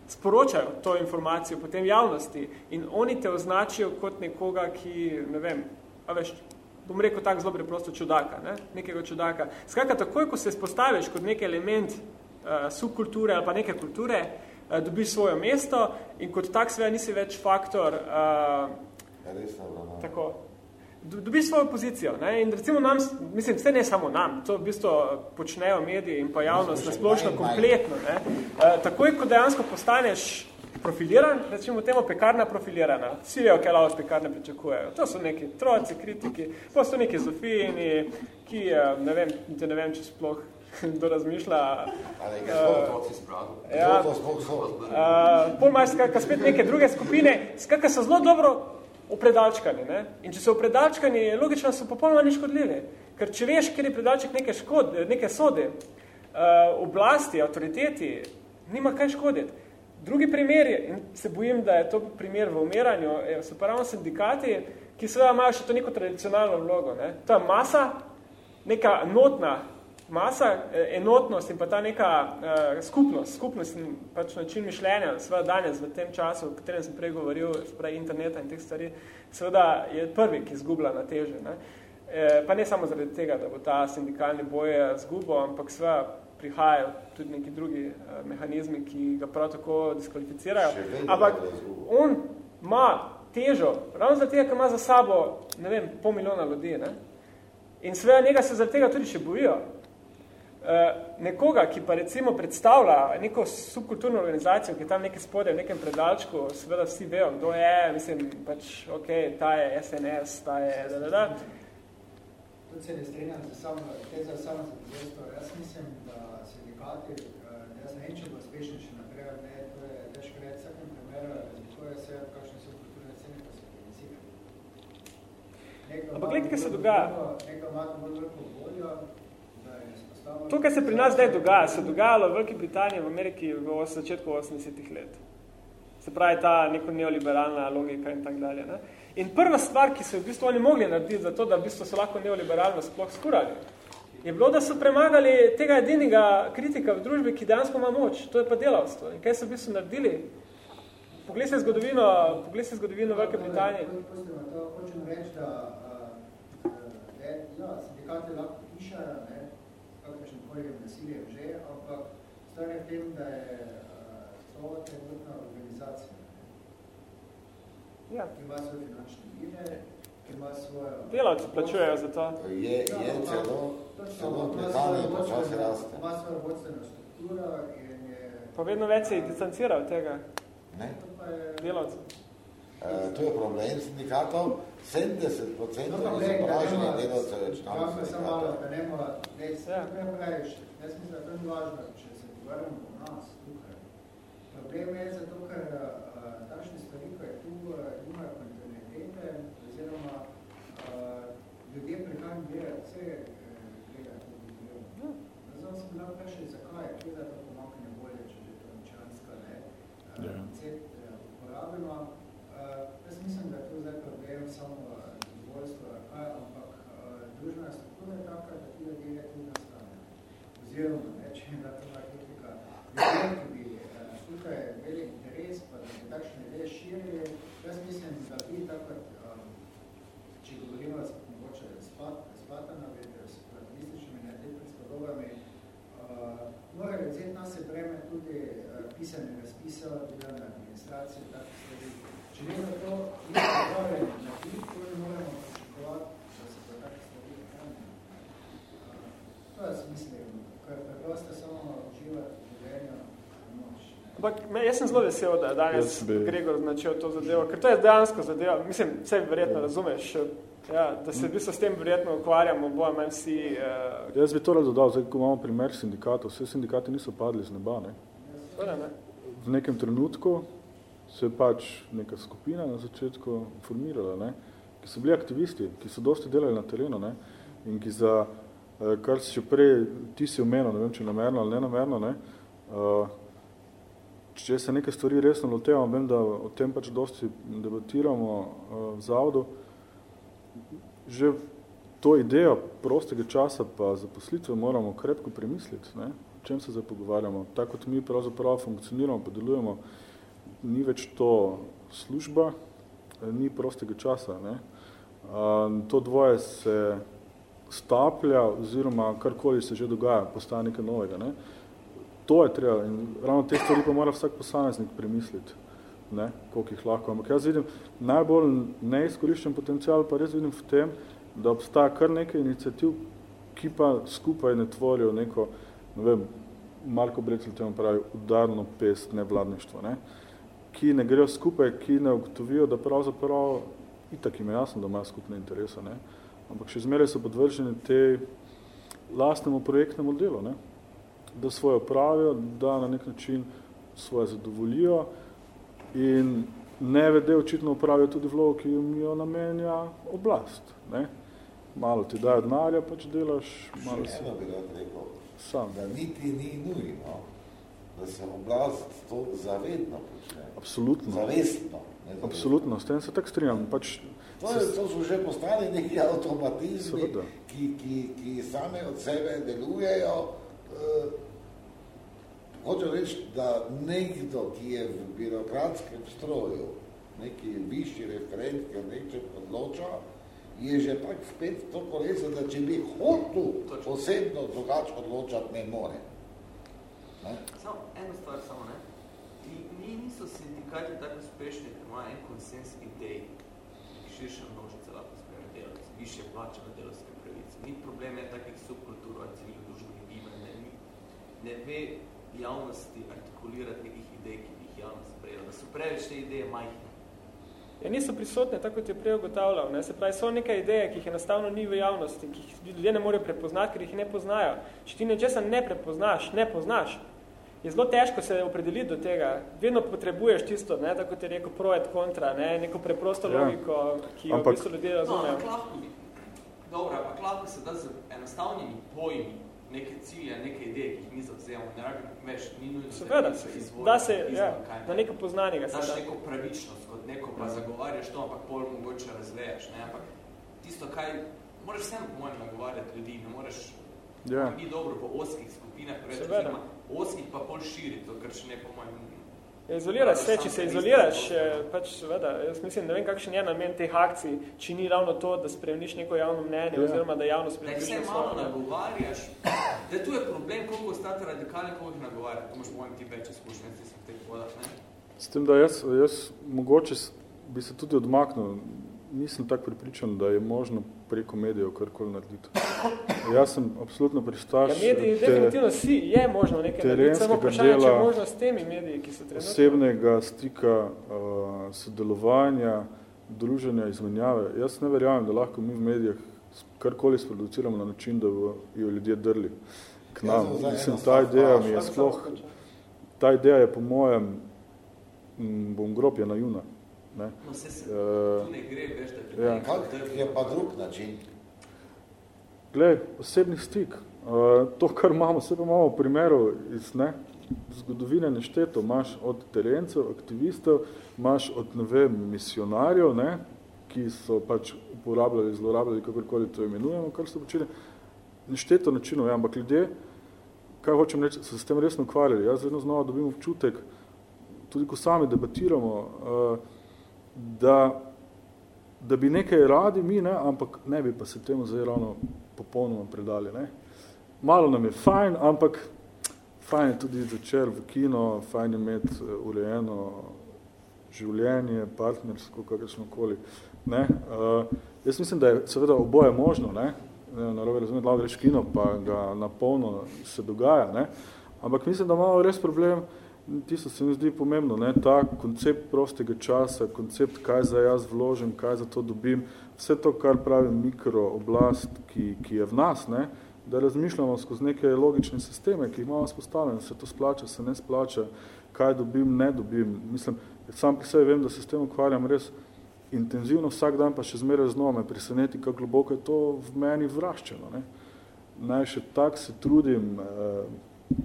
sporočajo to informacijo potem javnosti in oni te označijo kot nekoga, ki, ne vem, a veš, bom rekel tako zelo preprosto čudaka, ne? nekega čudaka. Skratka, takoj, ko se spostaviš kot nek element uh, subkulture ali pa neke kulture, uh, dobiš svoje mesto in kot tak seveda nisi več faktor, uh, Ja, resno obravnava. tako, do- dobiš svojo pozicijo. Ne? In recimo nam, mislim, vse ne samo nam, to v bistvu počnejo mediji in pa javnost na splošno kompletno. Ne? Uh, takoj, ko dejansko postaneš profiliran, recimo temu pekarna profilirana. Vsi vejo, kaj lao pekarne pričakujejo. To so neki troci, kritiki, pa so neki zofijini, ki, eh, ne vem, niti ne vem, če sploh kdo razmišlja. Ali Eh, ga Zelo otroci s bradom. Ja, to sploh so. Uh, pol imaš skratka spet neke druge skupine, skratka so zelo dobro opredalčkani. Ne? In če so opredalčkani, logično, so popolnoma neškodljivi. Ker če veš, kjer je predalček neke, škod, neke sode, uh, oblasti, avtoriteti, nima kaj škoditi. Drugi primer je, in se bojim, da je to primer v umiranju, so pa ravno sindikati, ki seveda imajo še to neko tradicionalno vlogo. Ne? To je masa, neka notna masa, eh, enotnost in pa ta neka uh, skupnost, skupnost in pač način mišljenja, seveda danes v tem času, o katerem sem prej govoril, pravi interneta in teh stvari, seveda je prvi, ki izgublja na teže. Ne? E, pa ne samo zaradi tega, da bo ta sindikalni boj zgubo, ampak seveda prihajajo tudi neki drugi uh, mehanizmi, ki ga prav tako diskvalificirajo. Ampak on ima težo, ravno zaradi tega, ker ima za sabo, ne vem, pol milijona ljudi, ne? In seveda njega se zaradi tega tudi še bojijo. Uh, nekoga, ki pa recimo predstavlja neko subkulturno organizacijo, ki je tam nekaj spode v nekem predalčku, seveda vsi vejo, kdo je, mislim, pač, ok, ta je SNS, ta je, da, da, da. Tudi se ne strenjam za samo, te za samo zadovoljstvo. Jaz mislim, da sindikati, eh, jaz ne vem, če bo uspešni še naprej, ne, to je težko reči, v vsakem primeru razlikuje se, kakšne so kulturne cene, pa se. Nekdo Ampak glej, kaj se dogaja. Nekdo ima bolj veliko voljo. To, kar se pri nas zdaj dogaja, se dogajalo v Veliki Britaniji, v Ameriki v začetku 80-ih let. Se pravi ta neko neoliberalna logika in tak dalje. Ne? In prva stvar, ki so v bistvu oni mogli narediti za to, da v bistvu so lahko neoliberalno sploh skurali, je bilo, da so premagali tega edinega kritika v družbi, ki dejansko ima moč. To je pa delavstvo. In kaj so v bistvu naredili? Poglej se zgodovino, poglej se zgodovino Velike Britanije. Pustimo, to hočem reči, da uh, je, ja, sindikati lahko pišajo, koli nasilje že, ampak stvar je v tem, da je uh, to trenutna organizacija, Ja. ki ima svoje finančne vire, ki ima svojo... Delavci plačujejo za to. Je, je celo, celo Britanija počasi raste. Ima svojo vodstveno strukturo in je... Pa vedno več se jih distancira od tega Ne? To Eh, to je problem sindikatov, 70% izobraženih no, delavcev je no, članov sindikatov. Ne, ne, ja. ne, jaz mislim, da to ni važno, če se pogovarjamo o nas tukaj. Problem je zato, ker eh, takšne stvari, ko je tu, eh, nimajo kontinuitete, oziroma ljudje prihajajo delati vse gledajo tudi delo. Zdaj sem bila vprašati, zakaj, kje da to pomakne bolje, če je to ničanska, ne, ja. koncept uporabljamo, mislim, da je to zdaj problem samo zadovoljstva, kaj, ampak uh, družbena struktura je taka, da ti ljudje tudi nastane. Oziroma, ne, če je to ta kritika, bi uh, tukaj velik interes, pa da bi takšne ideje širili, jaz mislim, da bi tako, če govorimo mogoče spat, Spatanovi, s platonističnimi predstavami, uh, morali vzeti nas se breme tudi uh, pisanje razpisov, delane administracije, tako stvari. Če ne za to, na to ne moramo pričakovati, da se to tako stvari ohranjajo. Uh, to jaz mislim, ker preprosto samo uživati moč. Ampak jaz sem zelo vesel, da je danes Gregor začel to zadevo, ker to je dejansko zadeva, mislim, vse verjetno razumeš, Ja, da se v bistvu s tem verjetno ukvarjamo, bo manj vsi... Uh... Jaz bi to rad dodal, zdaj, ko imamo primer sindikatov, vse sindikati niso padli z neba. Ne? Ne. V nekem trenutku se je pač neka skupina na začetku formirala, ne? ki so bili aktivisti, ki so dosti delali na terenu ne? in ki za, eh, kar si še prej, ti si omenil, ne vem, če namerno ali nenamerno, ne? Uh, če se neke stvari resno lotevamo, vem, da o tem pač dosti debatiramo uh, v zavodu, že to idejo prostega časa pa zaposlitve moramo krepko premisliti, ne? o čem se zdaj pogovarjamo. Tako kot mi pravzaprav funkcioniramo, pa delujemo, ni več to služba, ni prostega časa. Ne? To dvoje se staplja oziroma karkoli se že dogaja, postaja nekaj novega. Ne? To je treba in ravno te stvari pa mora vsak posameznik premisliti ne, koliko jih lahko. Ampak jaz vidim, najbolj neizkoriščen potencial pa res vidim v tem, da obstaja kar nekaj iniciativ, ki pa skupaj ne tvorijo neko, ne vem, Marko Brecel temu pravi, udarno pest nevladništvo, ne, ki ne grejo skupaj, ki ne ugotovijo, da pravzaprav itak im je jasno, da imajo skupne interese, ne, ampak še zmeraj so podvrženi te lastnemu projektnemu delu, ne, da svoje pravijo, da na nek način svoje zadovoljijo, in ne vede očitno upravijo tudi vlogo, ki jim jo namenja oblast. Ne? Malo ti dajo denarja, pač delaš, malo si... bi rad rekel, sam. da niti ni nujno, da se oblast to zavedno počne. Absolutno. Zavestno. Absolutno, s tem se tak strinjam. Pač to, je, to so že postali neki automatizmi, ki, ki, ki same od sebe delujejo, uh, Hoče reči, da nekdo, ki je v birokratskem stroju, neki višji referent, ki nečem odloča, je že tak spet to kolesa, da če bi hotel posebno drugače odločati, ne more. Samo, eno stvar samo, ne? Ni, niso sindikati tako uspešni, da imajo en konsens idej, ki širša množica lahko spremlja delavci, više plače na delovske pravice. Ni problem je takih subkultur, civilno družbenih gibanja, ne, ne ve, javnosti artikulirati nekih idej, ki bi jih javnost sprejela, da so preveč te ideje majhne. Ja, niso prisotne, tako kot je prej ugotavljal. Ne? Se pravi, so neke ideje, ki jih enostavno ni v javnosti, ki jih ljudje ne morejo prepoznati, ker jih ne poznajo. Če ti nečesa ne prepoznaš, ne poznaš, je zelo težko se opredeliti do tega. Vedno potrebuješ tisto, ne? tako kot je rekel pro et kontra, ne? neko preprosto ja. logiko, ki jo Ampak... v bistvu ljudje razumejo. No, lahko bi. Dobro, ampak lahko se da z enostavnimi pojmi neke cilje, neke ideje, ki jih mi zavzemamo, ne rabi več, ni nujno, Seveda, da se izvoli. Da se, ja, na neko poznanje ga se Daš neko pravičnost, kot neko pa zagovarjaš to, ampak pol mogoče razvejaš, ne, ampak tisto, kaj, moraš vsem po mojem nagovarjati ljudi, ne moraš, ja. ni dobro po oskih skupinah, preveč, oziroma oskih pa pol širiti, to, ker še ne po mojem Izoliraš se, če se izoliraš, pač seveda, jaz mislim, ne vem, kakšen je namen teh akcij, če ni ravno to, da spremniš neko javno mnenje, ja. oziroma da javno spremniš svoje. Da se malo nagovarjaš, da tu je problem, koliko ostate radikalni, koliko jih nagovarjati. To imaš mojem ti več izkušnje, ti sem v teh vodah, ne? S tem, da jaz, jaz mogoče bi se tudi odmaknil, nisem tak pripričan, da je možno preko medijev karkoli narediti. Jaz sem absolutno pristaš ja, mediji, te, definitivno si, je možno nekaj narediti, samo vprašanje, če je možno s temi mediji, ki so trenutno. Osebnega stika, uh, sodelovanja, druženja, izmenjave. Jaz ne verjamem, da lahko mi v medijah karkoli sproduciramo na način, da jo ljudje drli k nam. Ja, Mislim, ta ideja mi je sploh, ta ideja je po mojem, bom grob je na juna. Ne? No, se se, uh, ne gre, veš, da ja. je pa drug način. Glej, osebni stik. Uh, to, kar imamo, vse pa imamo v primeru iz, ne, zgodovine nešteto, imaš od terencev, aktivistov, imaš od, ne vem, misionarjev, ne, ki so pač uporabljali, zlorabljali, kakorkoli to imenujemo, kar so počeli, nešteto načinov, ja, ampak ljudje, kaj hočem reči, so se s tem resno ukvarjali. Jaz vedno znova dobim občutek, tudi ko sami debatiramo, uh, da, da bi nekaj radi mi, ne, ampak ne bi pa se temu zdaj ravno popolnoma predali. Ne. Malo nam je fajn, ampak fajn je tudi začer v kino, fajn je imeti eh, urejeno življenje, partnersko, kakršno koli. Ne? Uh, jaz mislim, da je seveda oboje možno, ne? na robe razumeti, lahko greš kino, pa ga napolno se dogaja, ne? ampak mislim, da imamo res problem, tisto se mi zdi pomembno, ne? ta koncept prostega časa, koncept, kaj za jaz vložim, kaj za to dobim, vse to, kar pravi mikrooblast, ki, ki je v nas, ne? da razmišljamo skozi neke logične sisteme, ki jih imamo spostavljene, se to splača, se ne splača, kaj dobim, ne dobim. Mislim, sam pri sebi vem, da se s tem ukvarjam res intenzivno vsak dan, pa še zmeraj znova me preseneti, kako globoko je to v meni vraščeno. Ne. Naj še tak se trudim eh,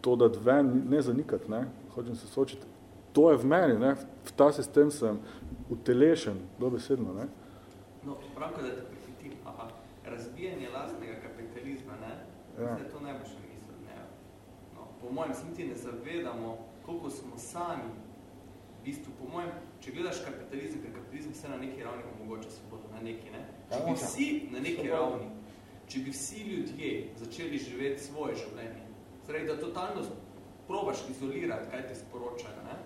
to dati ven, ne zanikati, ne. hočem se sočiti. To je v meni, ne. v ta sistem sem utelešen, dobesedno. Ne. No, pravko, da te prehitim, aha, razbijanje lastnega Ja. Zdaj, to najbolj še misli. Ne? No, po mojem, se niti ne zavedamo, koliko smo sami, v bistvu, po mojem, če gledaš kapitalizem, ker kapitalizem vse na neki ravni omogoča svobodo, na neki, ne? Če bi vsi na neki ravni, če bi vsi ljudje začeli živeti svoje življenje, zdaj, da totalno probaš izolirati, kaj ti sporočajo, ne?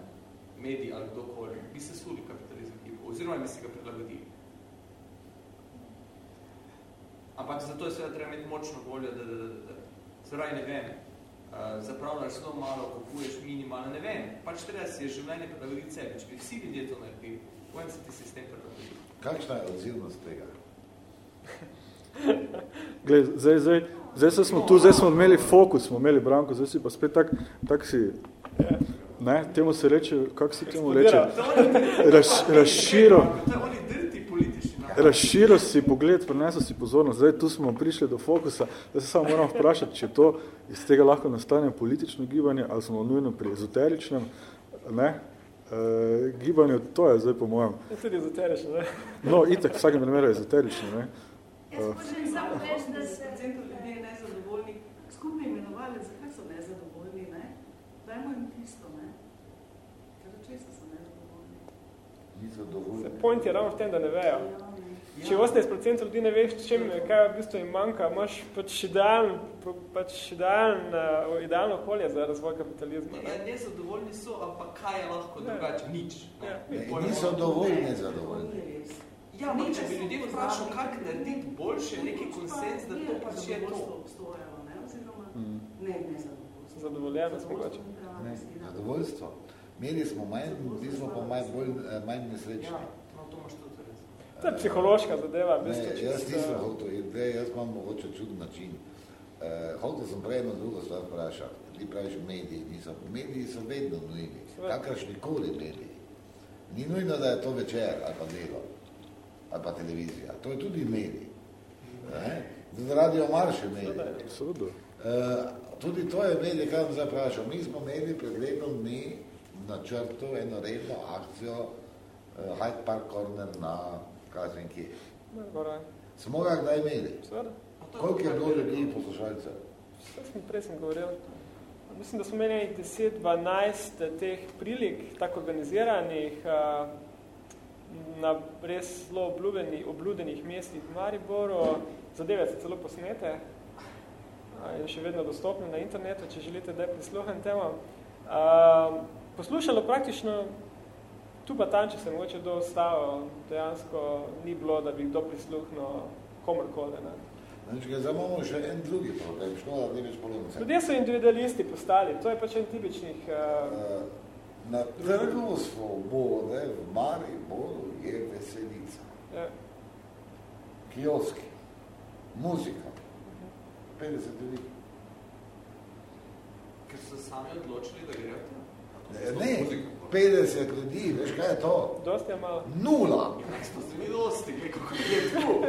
mediji ali kdokoli, bi se suli kapitalizem, oziroma bi se ga prilagodili. Ampak zato je seveda treba imeti močno voljo, da, da, da, da. Zdaj, ne vem, uh, zapravljaš zelo malo, kupuješ minimalno, ne vem, pač treba si je življenje prilagoditi sebi, če bi vsi ljudje to naredili, pojem se ti sistem prilagoditi. Kakšna je odzivnost tega? Gled, zdaj, zdaj, zdaj smo tu, zdaj smo imeli fokus, smo imeli Branko, zdaj si pa spet tak, tak si, ne, temu se reče, kako si temu reče? Raš, razširo. Razširil si pogled, prinesel si pozornost. Zdaj, tu smo prišli do fokusa. Da se samo moram vprašati, če to iz tega lahko nastane politično gibanje, ali smo nujno pri ezoteričnem ne? E, gibanju. To je zdaj po mojem. Je tudi ezoterično, ne? No, itak, vsakem primeru je ezoterično. Ne? Jaz pa samo reči, da se centru ljudi je nezadovoljni. Skupni imenovali, zakaj so nezadovoljni, ne? Dajmo jim tisto, ne? Ker često so nezadovoljni. Niso dovoljni. Point je ravno v tem, da ne vejo. Če 18% ljudi ne veš, čem, kaj v bistvu jim manjka, imaš pač idealno, pač idealno, idealno okolje za razvoj kapitalizma. Ne, ja, nezadovoljni so, ampak kaj je lahko drugače? Nič. Ja. Ne, niso dovolj nezadovoljni. Ja, ampak če bi ljudje vprašal, kak narediti boljše, neki konsens, da to pač je to. Obstojalo, ne? Oziroma, ne, nezadovoljstvo. Zadovoljenost mogoče. Ne, zadovoljstvo. Imeli smo manj, mi smo pa manj, bolj, manj nesrečni. Ja, no, to imaš tudi res. To je psihološka zadeva. Ne, če jaz se- nisem hotel, jaz imam mogoče čuden način. Uh, hotel sem prej eno drugo stvar vprašati. Ti praviš, mediji niso. Mediji so vedno nujni. Seveda. Kakršni koli mediji. Ni nujno, da je to večer ali pa delo ali pa televizija. To je tudi medij. Ne? Tudi radio Marš je medij. Uh, tudi to je medij, kaj sem zdaj vprašal. Mi smo imeli pred letom dni na črtu eno redno akcijo uh, Hyde Park Corner na kaj sem kje. Ne, gora. Smo ga kdaj imeli? Koliko je bilo ljudi poslušalcev? Prej sem govoril. Mislim, da smo imeli 10-12 teh prilik, tako organiziranih, a, na res zelo obljubenih, obljudenih mestih v Mariboru. Zadeve so celo posnete in še vedno dostopne na internetu, če želite, da je prisluhen temu. Poslušalo praktično tu pa tam, če se mogoče kdo ostavil, dejansko ni bilo, da bi kdo prisluhnil komorkoli. Ne. Zdaj imamo še en drugi problem, škoda, da ne več polomce. Ljudje so individualisti postali, to je pač en tipičnih... Uh, Na trgu svobode v Mariboru je veselica. ja, Kioski, muzika, 50 ljudi. Ker so sami odločili, da grejo tam. Ne, ne, 50 ljudi, veš kaj je to? Dosti je malo. Nula. To se mi dosti, kako je tu.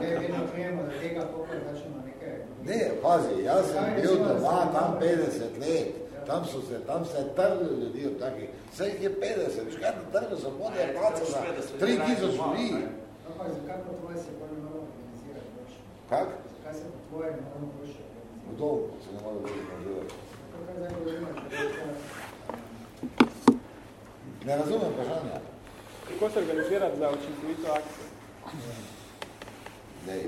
Ne, vedno prijemo za tega, koliko začnemo nekaj. Ne, pazi, jaz sem bil doma tam 50 let, tam so se, tam se trli ljudi od takih, vse jih je 50, veš kaj, na trgu so vode, placa za 3000 ljudi. No, pa zakaj po tvoje se bolj ne moramo organizirati boljše? Kak? Zakaj se po tvoje ne moramo boljše organizirati? Kdo se ne more biti organizirati? Kaj zdaj govorimo, Ne razumem vprašanja. Kako se organizirati za učinkovito akcijo? Dej,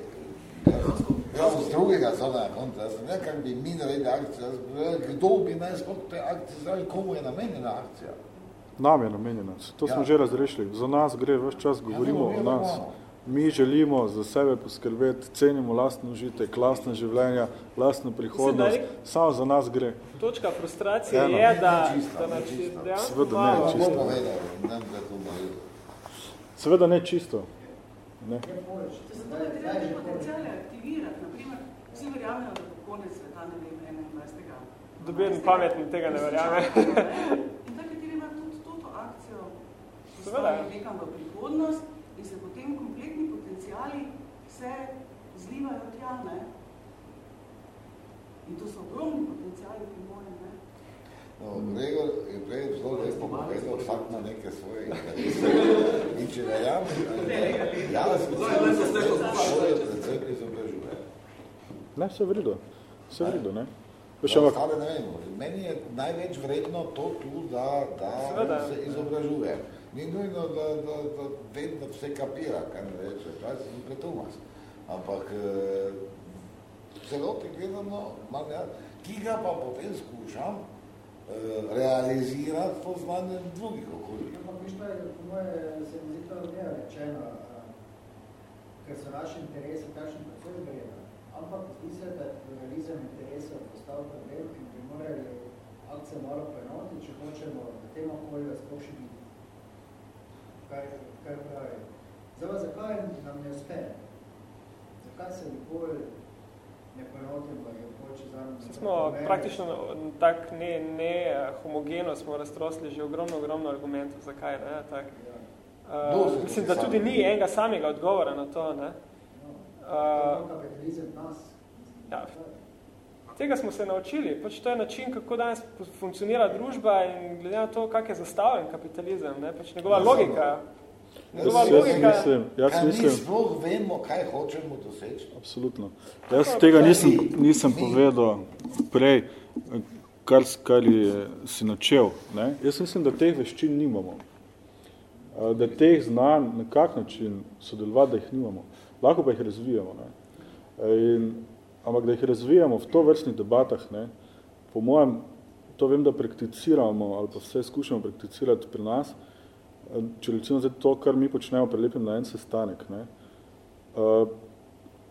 jaz z drugega zona konta, jaz sem ne, kak bi mi naredili akcijo, jaz kdo bi naj sploh te akcije zdaj, komu je namenjena akcija? Nam je namenjena. To smo Ja. že razrešili. Za nas gre ves čas, govorimo Ja, o no, nas. Mi želimo za sebe poskrbeti, cenimo lastno užitek, lastne življenja, lastno prihodnost. Mislim, Samo za nas gre. Točka frustracije Eno. je, da, ne čista, da ne čista. Seveda ne, čisto. Seveda ne čisto. Ne. Zato je treba te potencijale aktivirati. Naprimer, vsi verjamejo, da bo konec sveta, ne vem, 21. Doben pametni tega ne verjame. In tako je treba tudi to, to akcijo Seveda. postaviti nekam v prihodnost in se potem kompletni potencijali vse zlivajo tja, ne? In to so ogromni potencijali, po mojem, ne? No, Gregor je prej zelo lepo povedal, vsak ima neke svoje interese. In če verjamem, jaz svoje predvsem izobražuje. Ne, vse v redu. Vse v redu, ne. Ampak, ostale ne vem, meni je največ vredno to tu, da, da se izobražuje. Ni nujno, da, da, da vedno vse kapira, kaj ne reče, včasih sem pretumas. Ampak eh, celoti gledano, ki ga pa potem skušam realizirati po znanjem drugih okolij. Ampak viš, to je, po moje, se mi zdi to nerečeno, a, ker so naši interesi takšni precej vreda. Ampak zdi se, da je pluralizem interesov postal problem in bi morali akcije malo poenotiti, če hočemo v tem okolju sploh še biti. Kaj, kaj pravi? Zdaj, zakaj nam ne uspe? Zakaj se nikoli ne poenotimo in. Smo praktično tak ne, ne eh, homogeno smo raztrosli že ogromno, ogromno argumentov, zakaj, ne, tak. Se Uh, mislim, da tudi ni enega samega odgovora na to, ne. Uh. Ja. Tega smo se naučili, pač to je način, kako danes funkcionira družba in glede na to, kak je zastavljen kapitalizem, ne, pač njegova Ja, logika. Njegova Jaz- jaz mislim, jaz Kaj mi mislim, sploh vemo, kaj hočemo doseči? Absolutno. Jaz tega nisem, nisem Mi- povedal prej, kar, kar je, si načel. Ne? Jaz mislim, da teh veščin nimamo. Da teh znanj na kak način sodelovati, da jih nimamo. Lahko pa jih razvijamo. Ne? In, ampak da jih razvijamo v to vrstnih debatah, ne? po mojem, to vem, da prakticiramo ali pa vse skušamo prakticirati pri nas, če recimo zdaj to, kar mi počnemo, prelepim na en sestanek. Ne? Uh,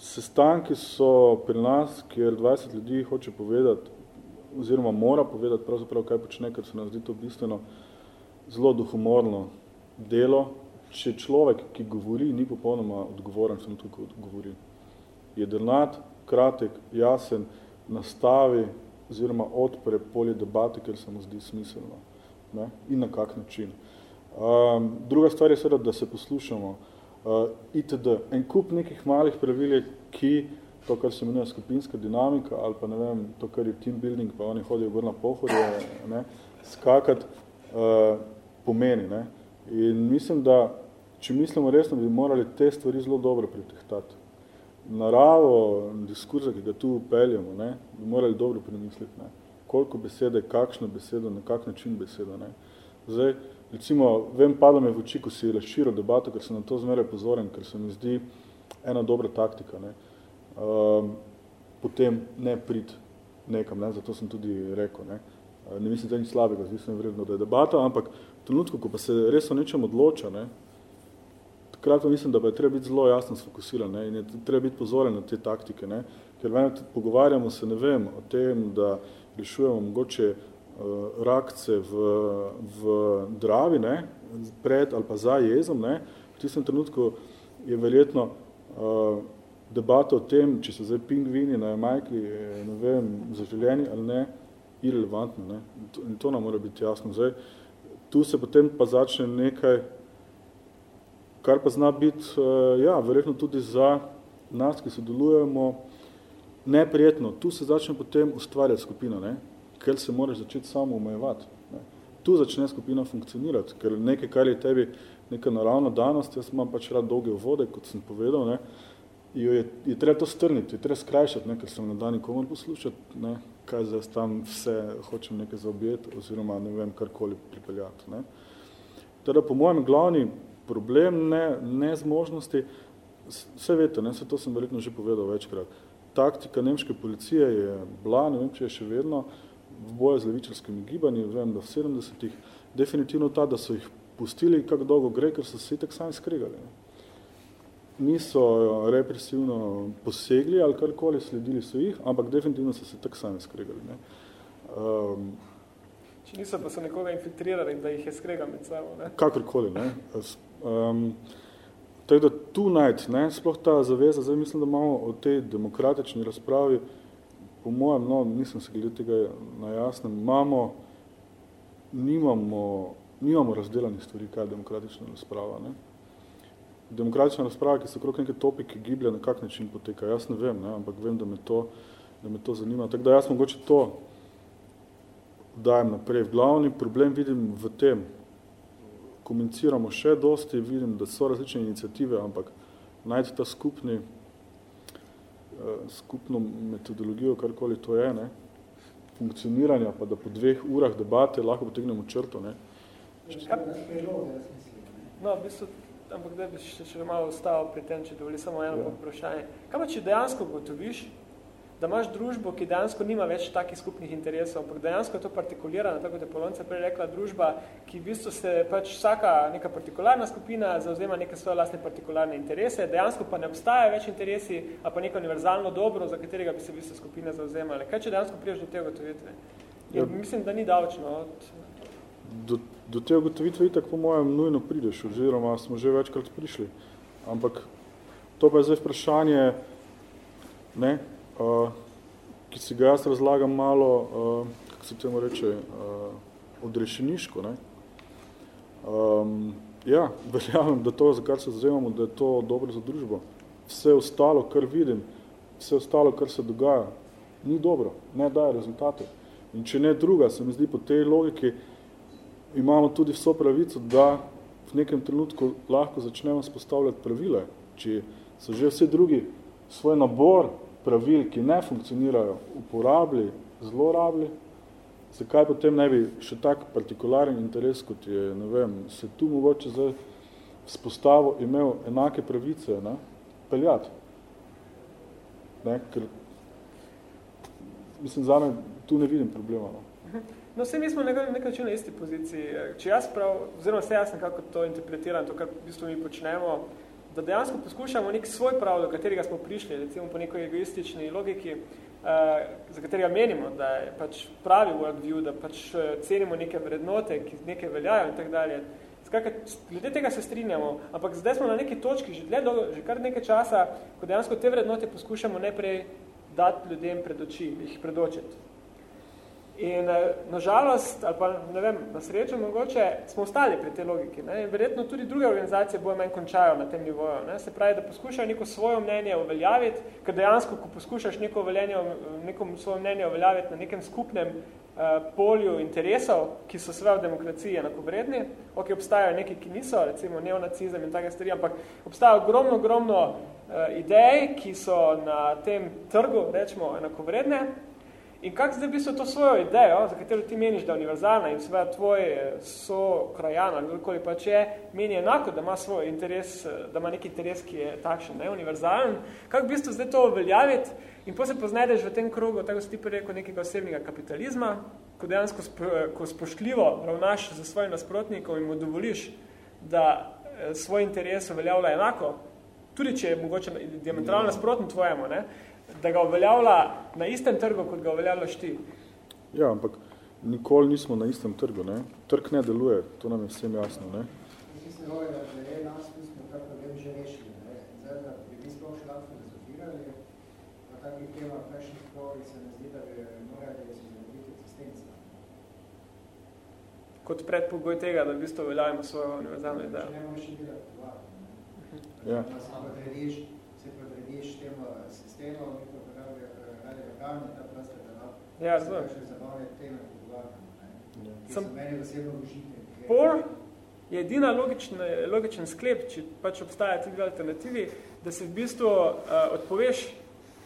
sestanki so pri nas, kjer 20 ljudi hoče povedati, oziroma mora povedati pravzaprav, kaj počne, ker se nam zdi to bistveno, zelo duhomorno delo, če človek, ki govori, ni popolnoma odgovoren, sem tukaj govori. Je drnat, kratek, jasen, nastavi oziroma odpre polje debate, ker se mu zdi smiselno. Ne? In na kak način. Um, druga stvar je seveda, da se poslušamo. Uh, itd. En kup nekih malih pravil ki to, kar se imenuje skupinska dinamika, ali pa ne vem, to, kar je team building, pa oni hodijo gor na pohorje, ne, skakat, uh, pomeni. Ne. In mislim, da če mislimo resno, bi morali te stvari zelo dobro pretehtati. Naravo diskurza, ki ga tu upeljamo, ne, bi morali dobro premisliti. Ne. Koliko besede, kakšno besedo, na kak način besedo. Ne. Zdaj, recimo, vem, pada me v oči, ko si razširil debato, ker sem na to zmeraj pozoren, ker se mi zdi ena dobra taktika. Ne. Um, potem ne prid nekam, ne, zato sem tudi rekel. Ne. Ne mislim, da je nič slabega, zdi se mi vredno, da je debata, ampak v trenutku, ko pa se res o nečem odloča, ne, takrat pa mislim, da pa je treba biti zelo jasno sfokusiran ne, in je treba biti pozoren na te taktike, ne, ker vem, pogovarjamo se, ne vem, o tem, da rešujemo mogoče rakce v, v dravi, ne, pred ali pa za jezom, ne, v tistem trenutku je verjetno uh, debata o tem, če so zdaj pingvini na Jamajki, ne vem, zaželjeni ali ne, irrelevantno. Ne? In to nam mora biti jasno. Zdaj, tu se potem pa začne nekaj, kar pa zna biti, uh, ja, verjetno tudi za nas, ki sodelujemo, neprijetno. Tu se začne potem ustvarjati skupina, ne? Ker se moraš začeti samo omejevati. Tu začne skupina funkcionirati, ker nekaj, kar je tebi neka naravna danost, jaz imam pač rad dolge vode, kot sem povedal, ne? jo je, je treba to strniti, je treba skrajšati, ne? ker sem na dan nikomor poslušati, ne? kaj zdaj tam vse hočem nekaj zaobjeti, oziroma ne vem, karkoli pripeljati. Ne? Teda po mojem glavni problem ne, ne zmožnosti, vse veste, ne, vse to sem verjetno že povedal večkrat, taktika nemške policije je bila, ne vem, če je še vedno, v boju z levičarskimi gibanji, vem, da v 70-ih, definitivno ta, da so jih pustili, kako dolgo gre, ker so se itek sami skregali. Niso represivno posegli ali karkoli, sledili so jih, ampak definitivno so se tak sami skregali. Ne. Um, Če niso pa so nekoga infiltrirali, da jih je skregal med sabo. Ne? Kakorkoli. Ne. Um, tako da tu najti, ne, sploh ta zaveza, zdaj mislim, da imamo o tej demokratični razpravi, po mojem, no, nisem se glede tega najasnem, imamo, nimamo nimamo razdelanih stvari, kaj je demokratična razprava. Ne? Demokratična razprava, ki se okrog neke topike giblja, na kak način poteka, jaz ne vem, ne? ampak vem, da me to, da me to zanima. Tako da jaz mogoče to dajem naprej. Glavni problem vidim v tem, komuniciramo še dosti, vidim, da so različne iniciative, ampak najti ta skupni, skupno metodologijo, karkoli to je, ne? funkcioniranja, pa da po dveh urah debate lahko potegnemo črto, ne? Uh, No, v bistvu, ampak da bi še, še malo ostalo pri tem, če dovoli samo eno ja. vprašanje. Kaj pa, če dejansko gotoviš, da imaš družbo, ki dejansko nima več takih skupnih interesov, ampak dejansko je to partikulirana, tako kot je Polonca prej rekla, družba, ki v bistvu se pač vsaka neka partikularna skupina zauzema neke svoje lastne partikularne interese, dejansko pa ne obstaja več interesi, a pa neko univerzalno dobro, za katerega bi se v bistvu skupine zauzemali. Kaj, če dejansko priješ do te gotovitve? Ja. Mislim, da ni davčno od... Do do te ugotovitve itak po mojem nujno prideš, oziroma smo že večkrat prišli. Ampak to pa je zdaj vprašanje, ne, uh, ki si ga jaz razlagam malo, uh, kako se temu reče, uh, odrešeniško. Ne. Um, ja, verjamem, da to, za kar se zazemamo, da je to dobro za družbo. Vse ostalo, kar vidim, vse ostalo, kar se dogaja, ni dobro, ne daje rezultate. In če ne druga, se mi zdi po tej logiki, imamo tudi vso pravico, da v nekem trenutku lahko začnemo spostavljati pravile. Če so že vsi drugi svoj nabor pravil, ki ne funkcionirajo, uporabili, zlorabili, zakaj potem ne bi še tak partikularen interes, kot je, ne vem, se tu mogoče zdaj vzpostavo imel enake pravice, ne, peljati. Ne, ker, mislim, zame tu ne vidim problema. No. No, vse mi smo na nek način na isti poziciji. Če jaz prav, oziroma vse jaz nekako to interpretiram, to, kar v bistvu mi počnemo, da dejansko poskušamo nek svoj prav, do katerega smo prišli, recimo po nekoj egoistični logiki, eh, za katerega menimo, da je pač pravi worldview, da pač eh, cenimo neke vrednote, ki neke veljajo in tak dalje. Skakaj, glede tega se strinjamo, ampak zdaj smo na neki točki, že, dolgo, že kar nekaj časa, ko dejansko te vrednote poskušamo najprej dati ljudem pred oči, jih predočiti. In eh, nažalost, ali pa ne vem, na srečo mogoče, smo ostali pri tej logiki. Ne? In verjetno tudi druge organizacije bojo menj končajo na tem nivoju. Ne? Se pravi, da poskušajo neko svoje mnenje uveljaviti, ker dejansko, ko poskušaš neko, veljenje, neko svoje mnenje uveljaviti na nekem skupnem uh, polju interesov, ki so sve v demokraciji enakovredni, ok, obstajajo neki, ki niso, recimo neonacizem in take stvari, ampak obstaja ogromno, ogromno uh, idej, ki so na tem trgu, rečemo, enakovredne, In kak zdaj v bistvu to svojo idejo, za katero ti meniš, da je univerzalna in seveda tvoj eh, so krajan ali kdorkoli pa če meni enako, da ima svoj interes, eh, da ima neki interes, ki je takšen, ne, univerzalen, kak v bistvu zdaj to uveljaviti? In potem se poznajdeš v tem krogu, tako si ti rekel, nekega osebnega kapitalizma, ko dejansko spo, ko spoštljivo ravnaš za svojim nasprotnikom in mu dovoliš, da eh, svoj interes uveljavlja enako, tudi če je mogoče diametralno nasprotno tvojemu, ne, da ga uveljavlja na istem trgu, kot ga uveljavljaš ti. Ja, ampak nikoli nismo na istem trgu. Ne? Trg ne deluje, to nam je vsem jasno. Ne? Mislim, da že nas smo ta problem že rešili. Ne? Zdaj, da bi mi sploh še lahko filozofirali, na takih temah prejšnjih sploh se ne zdi, da bi morali si zanimiti existenca. kot predpogoj tega, da v bistvu veljavimo svojo univerzalno idejo. Če ne bomo še Ja. se podrediš, se podrediš temu sistemu, mikroprogramni, ta prosta, da lahko Ja, se kakšne zabavne teme pogovarjamo, ne. Ki Sem- so meni osebno užitne. Por je edina logičen, logičen sklep, če pač obstaja ti dve alternativi, da se v bistvu uh, odpoveš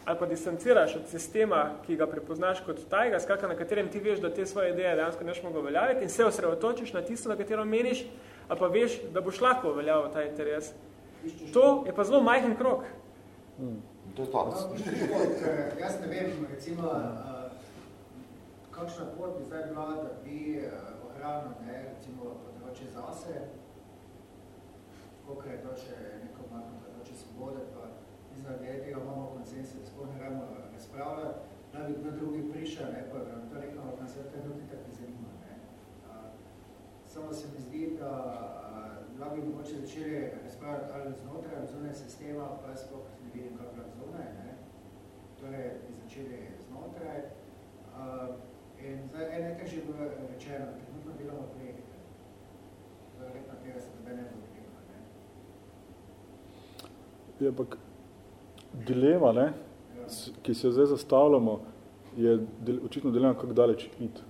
ali pa distanciraš od sistema, ki ga prepoznaš kot tajega, skratka, na katerem ti veš, da te svoje ideje dejansko neš mogel uveljaviti in se osredotočiš na tisto, na katero meniš, ali pa veš, da boš lahko uveljavil ta interes. To je pa zelo majhen krok. To je to. No, eh, jaz ne vem, recimo, eh, kakšna pot bi zdaj bila, da bi eh, ohranil, ne, recimo, področje zase, koliko je to še neko majhno področje svobode, pa da glede tega imamo konsense, da sploh ne rabimo razpravljati, da bi na drugi prišel, ne, pa nam to rekel, ampak nas je trenutno tako ne zanima, ne. A, Samo se mi zdi, da a, lahko bi mogoče začeli razpravljati ali znotraj ali zunaj sistema, pa ne vidim, kako je zunaj, ne. Torej, bi začeli znotraj. Uh, in zdaj, en nekaj že bilo rečeno, trenutno delamo projekte. Verjetno tega se tebe ne bo ne. Je ampak dilema, ne, Ja. ki se jo zdaj zastavljamo, je del, očitno dilema, kako daleč iti.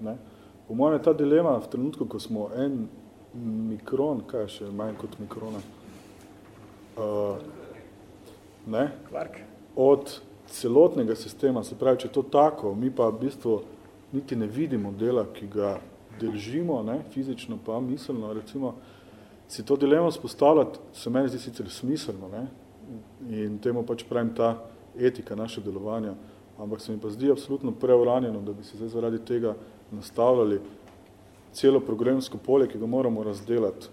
Ne. Po mojem je ta dilema v trenutku, ko smo en mikron, kaj še manj kot mikrona, uh, ne, Kvark. od celotnega sistema, se pravi, če je to tako, mi pa v bistvu niti ne vidimo dela, ki ga držimo, ne, fizično pa miselno, recimo, si to dilemo spostavljati, se meni zdi sicer smiselno, ne, in temu pač pravim ta etika naše delovanja, ampak se mi pa zdi absolutno preuranjeno, da bi se zdaj zaradi tega nastavljali celo programsko polje, ki ga moramo razdelati.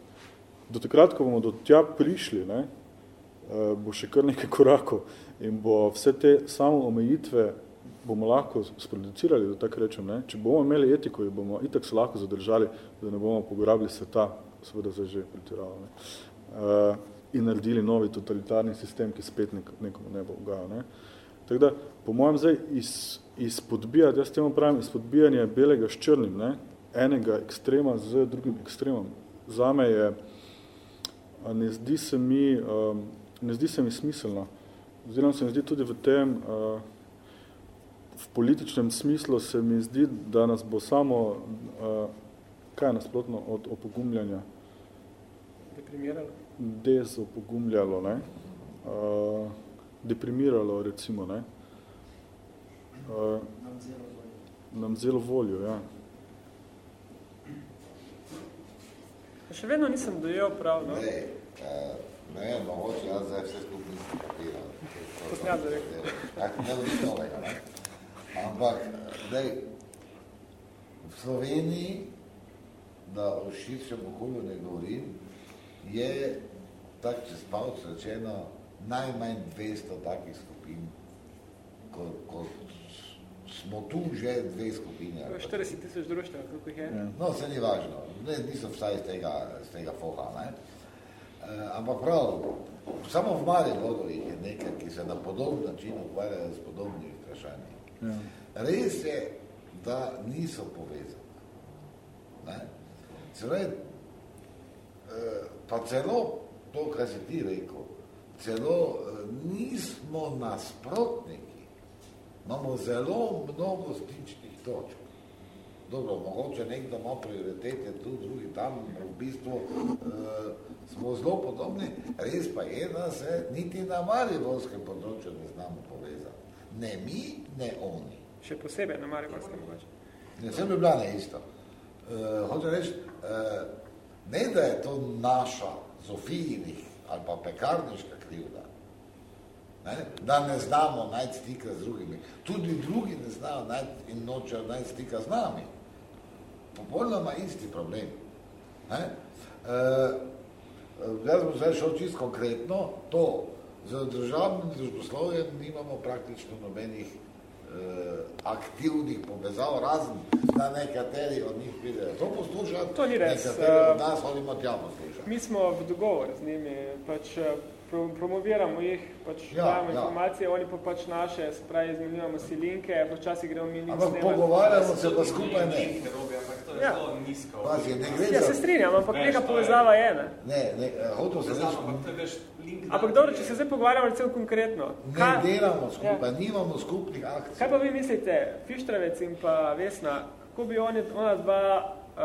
Do takrat, ko bomo do tja prišli, ne, bo še kar nekaj korakov in bo vse te samo omejitve bomo lahko sproducirali, da tako rečem. Ne? Če bomo imeli etiko, jo bomo itak se lahko zadržali, da ne bomo pograbili sveta, seveda zdaj že pretiravali, uh, in naredili novi totalitarni sistem, ki spet nek, nekomu ne bo ugajal. Ne? Tako da, po mojem zdaj, iz, izpodbijati, jaz temu pravim, izpodbijanje belega s črnim, ne? enega ekstrema z drugim ekstremom. Zame je, ne zdi se mi, um, ne zdi se mi smiselno. Oziroma se mi zdi tudi v tem, uh, v političnem smislu se mi zdi, da nas bo samo, uh, kaj je nasprotno od opogumljanja, Deprimiralo. dezopogumljalo, ne? Uh, deprimiralo, recimo, ne? Uh, Nam zelo bolj. nam zelo voljo, ja. Še vedno nisem dojel prav, no. Ne, eh, ne mogoče jaz zdaj vse skupaj nisem kapiral. To sem jaz rekel. Ne nič novega, ne? Ampak, dej, v Sloveniji, da o širšem okolju ne govorim, je, tak čez palc rečeno, najmanj 200 takih skupin, kot, kot smo tu že dve skupine. ali pa 40 tisoč društev, koliko jih je. No, se ni važno, ne, niso vsaj iz tega, iz tega foha, ne. E, ampak prav, samo v Mariboru jih je nekaj, ki se na podoben način ukvarjajo s podobnimi vprašanji. Ja. Res je, da niso povezani. Ne? Celo, e, pa celo to, kar si ti rekel, celo e, nismo nasprotniki, imamo zelo mnogo stičnih točk. Dobro, mogoče nekdo ima prioritete tu, drugi tam, v bistvu e, smo zelo podobni, res pa je, da se niti na mariborskem področju ne znamo povezati. Ne mi, ne oni. Še posebej na Mariborskem mogoče. Ne, vse Ljubljana je isto. Uh, hočem reči, uh, ne da je to naša Zofijinih ali pa pekarniška krivda, ne? da ne znamo najti stika z drugimi. Tudi drugi ne znajo najti in nočejo najti stika z nami. Popolnoma isti problem. Ne? Uh, jaz bom zdaj šel čisto konkretno, to, z državnim družboslovjem nimamo praktično nobenih eh, aktivnih povezav, razen da nekateri od njih pridejo to poslušati, To ni res, nekateri eh, od nas hodimo tja poslušati. Mi smo v dogovor z njimi, pač eh, promoviramo jih, pač Ja, dajemo ja. informacije, oni pa pač naše, se pravi, izmenjujemo si linke, počasi gremo mi Ampak snemati. pogovarjamo se pa skupaj ne. Linke robi, ampak to je Ja. zelo nizka. Pazi, ne gre Ja, se strinjam, ampak Veš, neka je- povezava je, ne. Ne, ne, eh, hotel sem znam, reči, ampak link Ampak dobro, če se zdaj pogovarjamo recimo konkretno. ne Kaj, delamo skupaj, Ja. nimamo skupnih akcij. kaj pa vi mislite, Fištravec in pa Vesna, kako bi oni, ona dva, uh,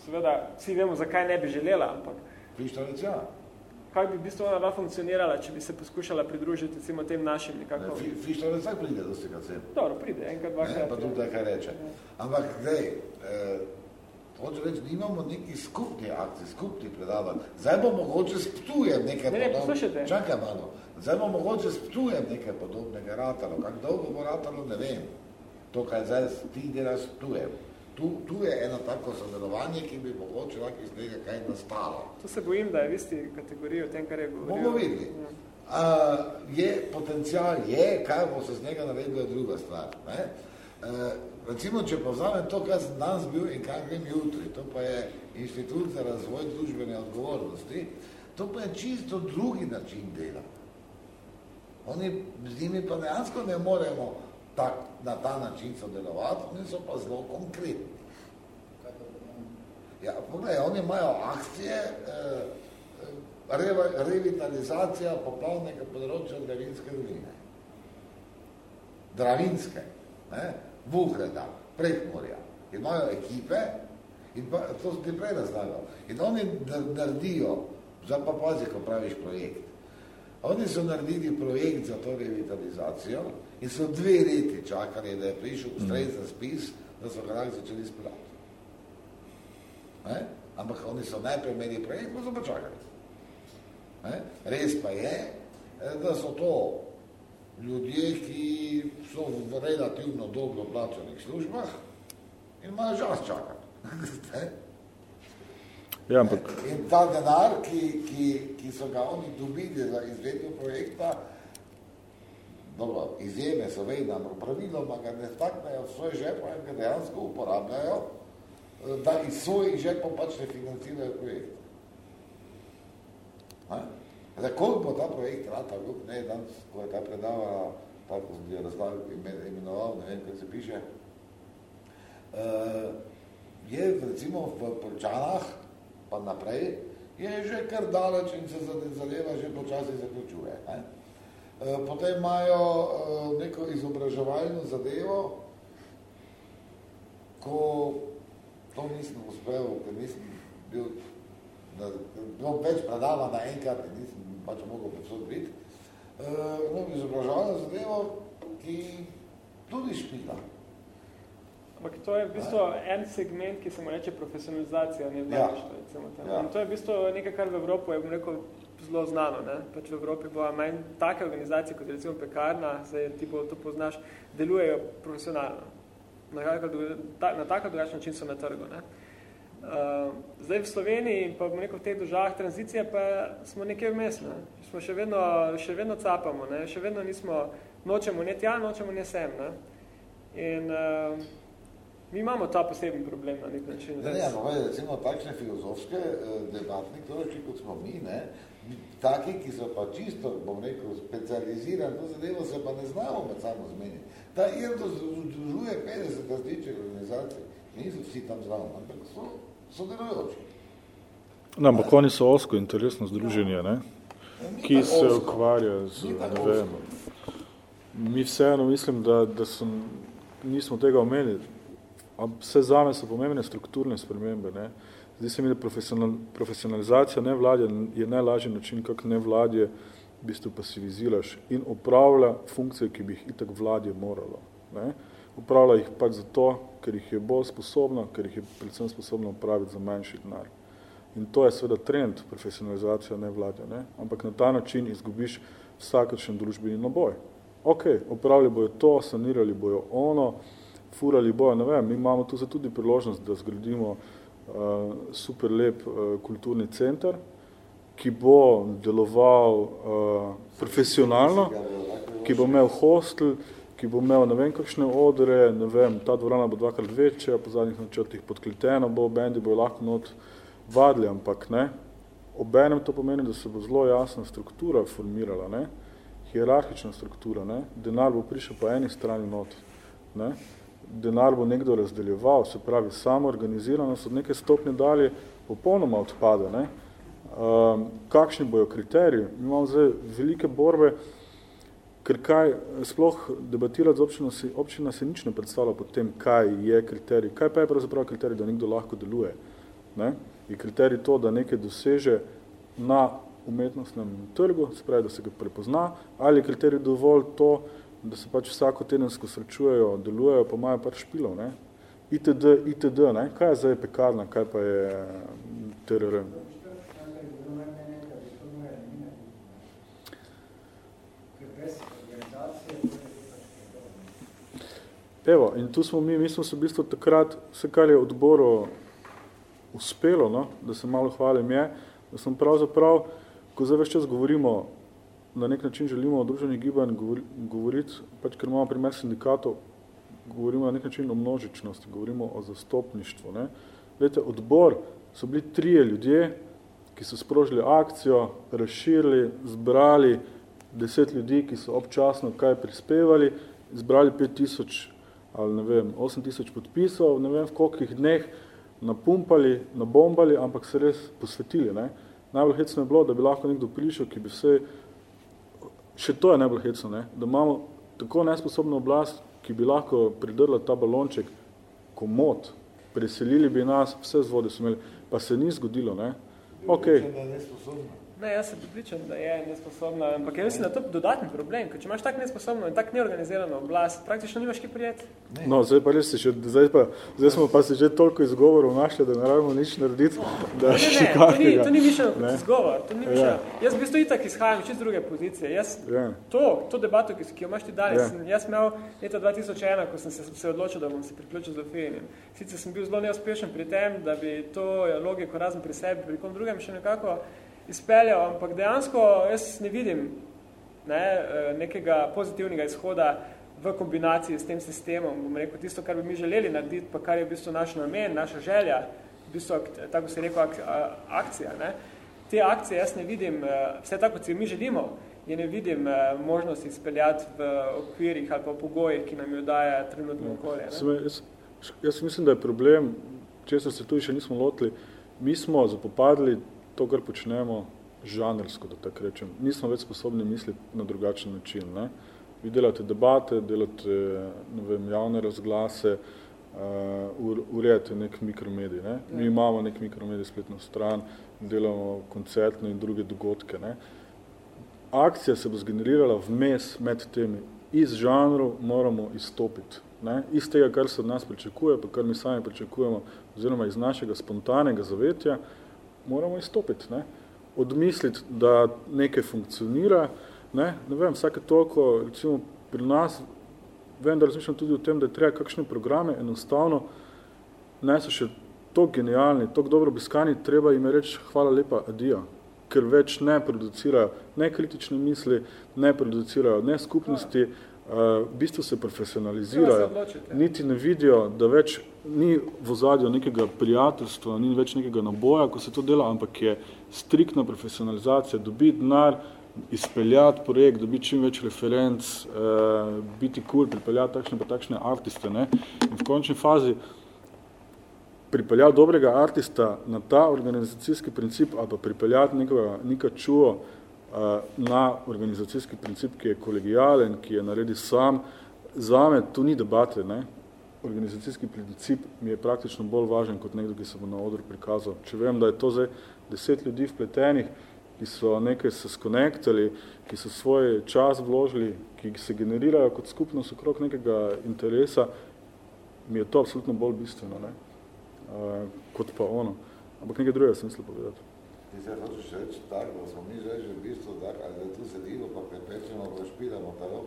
seveda, vsi vemo, zakaj ne bi želela, ampak Pištavec, ja. Kako bi v bistvu ona dva funkcionirala, če bi se poskušala pridružiti recimo tem našim nekako... Fi- Fištavec vsak pride do tega sem. Dobro, pride, enkrat, Ne, dvakrat. pa tudi nekaj reče. Ampak, gledaj, eh, hoče reči, nimamo nekih skupnih akcij, skupnih predavanj. Zdaj bo mogoče s Ptujem nekaj Ne, ne, podobnega. Čakaj malo. Zdaj bo mogoče s Ptujem nekaj podobnega ratalo. Kako dolgo bo ratalo, ne vem. To, kaj zdaj ti delaš s Ptujem. Tu, tu je eno tako sodelovanje, ki bi mogoče lahko iz tega kaj nastalo. To se bojim, da je v isti kategoriji o tem, kar je govoril. Bomo videli. Ja. Uh, je potencial, je, kaj bo se z njega naredilo, je druga stvar. Ne? Uh, recimo, če povzamem to, kar sem danes bil in kaj grem jutri, to pa je Inštitut za razvoj družbene odgovornosti, to pa je čisto drugi način dela. Oni, z njimi pa dejansko ne moremo tak, na ta način sodelovati, oni so pa zelo konkretni. Ja, poglej, oni imajo akcije, eh, reva, revitalizacija poplavnega področja Dravinske doline. Dravinske, ne? Vuhleda, Prekmorja. Imajo ekipe in pa, to sem ti prej razlagal. In oni nar- naredijo, zdaj pa pazi, ko praviš projekt. Oni so naredili projekt za to revitalizacijo in so dve leti čakali, da je prišel ustrezen spis, da so ga lahko začeli spilati. Ne? Ampak oni so najprej imeli projekt, pa so pa čakali. Ne? Res pa je, eh, da so to ljudje, ki so v relativno dobro plačanih službah in imajo čas čakati. Ja, ampak In ta denar, ki, ki, ki so ga oni dobili za izvedbo projekta, dobro, izjeme so vedno, ampak praviloma ga ne staknejo v svoj žep, in ga dejansko uporabljajo, eh, da iz svojih žepov pač ne financirajo projekt. Zdaj, koliko bo ta projekt rata, ne, danes, ko je ta predava, tako sem jo razlagal, imen- imenoval, ne vem, kaj se piše, uh, je recimo v Polčanah, pa naprej, je že kar daleč in se zade- zadeva že počasi zaključuje. Ne? Eh, Potem imajo eh, neko izobraževalno zadevo, ko to nisem uspel, ker nisem bil, da, bilo več predava naenkrat in nisem pač mogel povsod biti. No, izobraževalno zadevo, ki tudi špila. Ampak to je v bistvu en segment, ki se mu reče profesionalizacija nevladništva. recimo tam. Ja. In to je v bistvu nekaj, kar v Evropi je, bom rekel, zelo znano. Ne? Pač v Evropi bo manj take organizacije, kot je recimo pekarna, zdaj ti bo to poznaš, delujejo profesionalno. Na, kak, ta, na tak ali drugačen način so na trgu. Ne? Uh, zdaj v Sloveniji in pa bom rekel v teh državah tranzicije pa smo nekje vmes, ne? smo še vedno, še vedno capamo, ne? še vedno nismo, nočemo ne tja, nočemo ne sem. Ne? In uh, mi imamo ta poseben problem na nek način. Ne, ne, ampak veš, recimo takšne filozofske eh, debatne krožki, kot smo mi, ne, taki, ki so pa čisto, bom rekel, specializirani, to zadevo se pa ne znamo med samo zmeniti. Ta IRDO združuje 50 različnih organizacij, niso vsi tam zraven, ampak so sodelujoči. No, ampak oni so osko interesno združenje, ne? Ni ki se ozko. ukvarja z, ne vem, mi vseeno mislim, da, da so, nismo tega omenili, vse zame so pomembne strukturne spremembe, ne? Zdi se mi, da profesional, profesionalizacija nevladja je najlažji način, kako nevladje v bistvu pasiviziraš in upravlja funkcije, ki bi jih itak vladje moralo. Ne? Upravlja jih pač zato, ker jih je bolj sposobna, ker jih je predvsem sposobna upraviti za manjši denar. In to je seveda trend profesionalizacija nevladja, ne? ampak na ta način izgubiš vsakršen družbeni naboj. Ok, upravljali bojo to, sanirali bojo ono, furali bojo, ne vem, mi imamo tu tudi priložnost, da zgradimo super lep uh, kulturni center, ki bo deloval uh, profesionalno, ki bo imel hostel, ki bo imel ne vem kakšne odre, ne vem, ta dvorana bo dvakrat večja, po zadnjih načrtih podkletena bo, bendi bo lahko not vadili, ampak ne. Obenem to pomeni, da se bo zelo jasna struktura formirala, ne, hierarhična struktura, ne, denar bo prišel po eni strani not, ne, denar bo nekdo razdeljeval, se pravi, samo organiziranost od neke stopnje dalje popolnoma odpade. Ne? Um, kakšni bojo kriteriji? Mi imamo zdaj velike borbe, ker kaj, sploh debatirati z občino, si, občina se nič ne predstavlja pod tem, kaj je kriterij. Kaj pa je pravzaprav kriterij, da nekdo lahko deluje? Ne? Je kriterij to, da nekaj doseže na umetnostnem trgu, se pravi, da se ga prepozna, ali je kriterij dovolj to, da se pač vsako tedensko srečujejo, delujejo, pa imajo par špilov, ne? ITD, ITD, ne? Kaj je zdaj pekarna, kaj pa je TRR? Evo, in tu smo mi, mi smo se v bistvu takrat, vse kar je odboru uspelo, no, da se malo hvalim je, da smo pravzaprav, ko zdaj več čas govorimo na nek način želimo o druženih gibanj govoriti, pač ker imamo primer sindikatov, govorimo na nek način o množičnosti, govorimo o zastopništvu. Ne. Vete, odbor so bili trije ljudje, ki so sprožili akcijo, razširili, zbrali deset ljudi, ki so občasno kaj prispevali, zbrali pet tisoč ali ne vem, osem tisoč podpisov, ne vem v kolikih dneh, napumpali, nabombali, ampak se res posvetili. Najbolj hecno je bilo, da bi lahko nekdo prišel, ki bi vse še to je najbolj hecno, ne? da imamo tako nesposobno oblast, ki bi lahko pridrla ta balonček komod, preselili bi nas, vse zvode so imeli, pa se ni zgodilo. Ne? Okay. Ne, jaz sem pripričan, da je nesposobna, ampak jaz mislim, da je to dodatni problem, ker če imaš tak nesposobno in tak neorganizirano oblast, praktično nimaš ki prijeti. No, zdaj pa res se še, zdaj, pa, zdaj smo pa se že toliko izgovorov našli, da ne rabimo nič narediti, da ne, ne, ne, to ni, to ni mišljeno kot izgovor, to ni mišljeno. Ja. Jaz v bistvu itak izhajam čist druge pozicije. Jaz, ja. to, to debato, ki, ki jo imaš ti danes, ja. jaz imel leta 2001, ko sem se, se odločil, da bom se priključil z Ofijenjem. Sicer sem bil zelo neuspešen pri tem, da bi to logiko razen pri sebi, pri kom drugem še nekako izpeljal, ampak dejansko jaz ne vidim ne, eh, nekega pozitivnega izhoda v kombinaciji s tem sistemom. Bom rekel, tisto, kar bi mi želeli narediti, pa kar je v bistvu naš namen, naša želja, v bistvu, tako se rekel, ak, akcija. Ne. Te akcije jaz ne vidim, eh, vse tako, kot si mi želimo, je ne vidim eh, možnosti izpeljati v okvirih ali pa pogojih, ki nam jo daje trenutno okolje. Ne. Jaz, jaz mislim, da je problem, često se tu še nismo lotili, mi smo zapopadli to, kar počnemo, žanrsko, da tako rečem. Nismo več sposobni misliti na drugačen način. Ne? Vi delate debate, delate ne vem, javne razglase, uh, urejate nek mikromedij. Ne? Mi imamo nek mikromedij spletno stran, delamo koncertne in druge dogodke. Ne? Akcija se bo zgenerirala vmes med temi. Iz žanru moramo izstopiti. Ne? Iz tega, kar se od nas pričakuje, pa kar mi sami pričakujemo, oziroma iz našega spontanega zavetja, moramo izstopiti, ne? odmisliti, da nekaj funkcionira. Ne? ne vem, vsake toliko, recimo pri nas, vem, da razmišljam tudi o tem, da je treba kakšne programe enostavno, ne so še toliko genialni, toliko dobro obiskani, treba jim reči hvala lepa, adijo, ker več ne producirajo ne kritične misli, ne producirajo ne skupnosti, v bistvu se profesionalizirajo, niti ne vidijo, da več ni v ozadju nekega prijateljstva, ni več nekega naboja, ko se to dela, ampak je striktna profesionalizacija, dobiti denar, izpeljati projekt, dobiti čim več referenc, eh, biti cool, pripeljati takšne pa takšne artiste. Ne? In v končni fazi pripeljati dobrega artista na ta organizacijski princip ali pa pripeljati nekega, neka čuo, na organizacijski princip, ki je kolegijalen, ki je naredi sam. Zame tu ni debate. Ne? Organizacijski princip mi je praktično bolj važen kot nekdo, ki se bo na odru prikazal. Če vem, da je to zdaj deset ljudi vpletenih, ki so nekaj se skonektali, ki so svoj čas vložili, ki se generirajo kot skupnost okrog nekega interesa, mi je to absolutno bolj bistveno, ne? Uh, kot pa ono. Ampak nekaj drugega sem mislil povedati. Ti se hočeš reči tako, da smo mi že v bistvu tak, ali da tu sedimo, pa prepečemo, pa špilamo ta rok?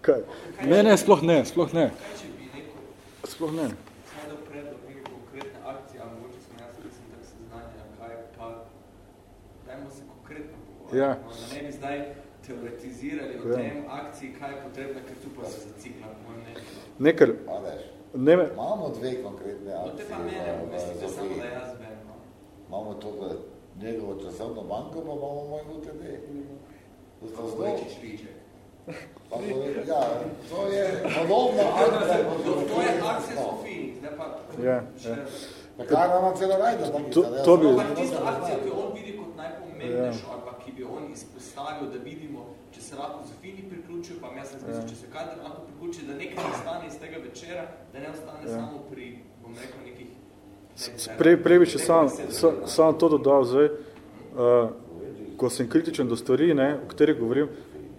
Kaj? Ne, ne, sploh ne, sploh ne. Kaj, če bi neko... Sploh ne. Sedel predlog neke konkretne akcije, ali mogoče sem jaz, ki sem tak seznanja, kaj pa... Dajmo se konkretno pogovarjati. Ja. No, da ne bi zdaj teoretizirali o ja. tem akciji, kaj je potrebno, ker tu pa se zacikla, po mojem mnenju. Nekaj... Ne, Imamo dve konkretne akcije. No, te pa mene, v bistvu, samo da jaz vem imamo to v njegovo časovno banko, pa imamo moj UTD. To sta zelo... Pa to je, ja, to je podobno akcija. To, to je akcija. Sofiji, zdaj pa Ja, še... Pa kar nama celo rajda, To- to bi- Ampak tista akcija, ki jo on vidi kot najpomembnejšo, ali pa ki bi on izpostavil, da vidimo, če se lahko Zofini priključijo, pa jaz sem smisel, če se Kater lahko priključi, da nekaj ostane iz tega večera, da ne ostane samo pri, bom rekel, nekih... Prej, prej bi še sam, deset sa, minut. sam to dodal zdaj, uh, ko sem kritičen do stvari, ne, o katerih govorim,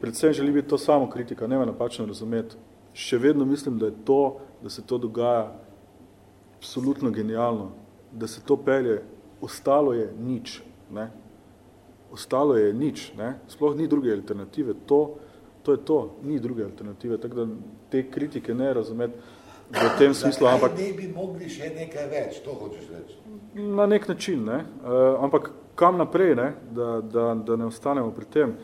predvsem želi biti to samo kritika, ne me napačno razumeti. Še vedno mislim, da je to, da se to dogaja absolutno genialno, da se to pelje, ostalo je nič, ne. Ostalo je nič, ne. Sploh ni druge alternative, to, to je to, ni druge alternative, tako da te kritike ne razumeti v tem smislu, Zakaj ampak ne bi mogli še nekaj več, to hočeš reči. Na nek način, ne? Uh, ampak kam naprej, ne? Da, da, da ne ostanemo pri tem.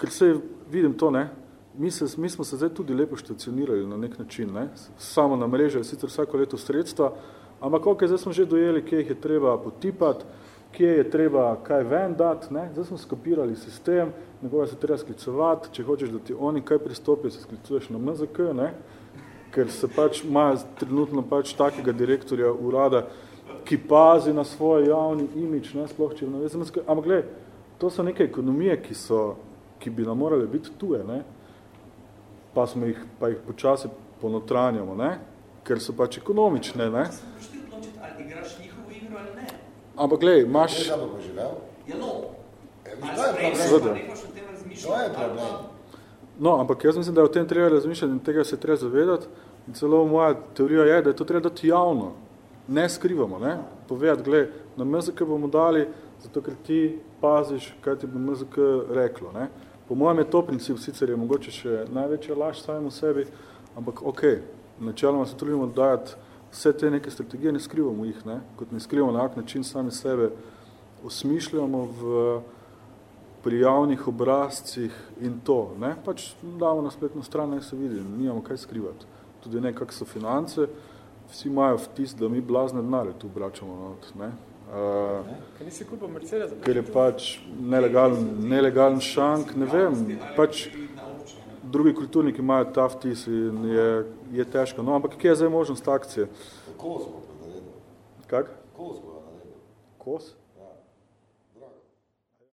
Ker se vidim to, ne? Mi, se, mi smo se zdaj tudi lepo stacionirali na nek način, ne? samo na mreže, sicer vsako leto sredstva, ampak ok, zdaj smo že dojeli, kje jih je treba potipati, kje je treba kaj ven dati, ne? zdaj smo skopirali sistem, njegove se treba sklicovati, če hočeš, da ti oni kaj pristopijo, se sklicuješ na MZK, ne? Ker se pač ima trenutno pač takega direktorja urada, ki pazi na svoj javni imič, ne, sploh če ne vem, ampak gled, to so neke ekonomije, ki, so, ki bi nam morale biti tuje, ne, pa, smo jih, pa jih počasi ponotranjamo, ne, ker so pač ekonomične, ne. Odločiti, ali igraš njihovo igro ali ne. Ampak gled, imaš? Ja, no. E, Ali to je problem. To je problem. No, ampak jaz mislim, da je o tem treba razmišljati in tega se treba zavedati, in celo moja teorija je, da je to treba dati javno, ne skrivamo, ne, povedati, gled, na MZK bomo dali, zato ker ti paziš, kaj ti bo MZK reklo, ne. Po mojem je to princip, sicer je mogoče še največja laž samemu sebi, ampak ok, načeloma se trudimo dajati vse te neke strategije, ne skrivamo jih, ne, kot ne skrivamo na jak način sami sebe, osmišljamo v pri javnih obrazcih in to, ne, pač damo na spletno stran, naj se vidi, nimamo kaj skrivati. Tudi ne, kak so finance, vsi imajo vtis, da mi blazne denarje tu obračamo not, ne. Uh, Ker nisi kupil Mercedes? ker je pač nelegalen, nelegalen šank, ne vem, pač drugi kulturniki imajo ta vtis in je, je težko. No, ampak kje je zdaj možnost akcije? Kos bo naredil. Kak? Kos bo naredil. Kos?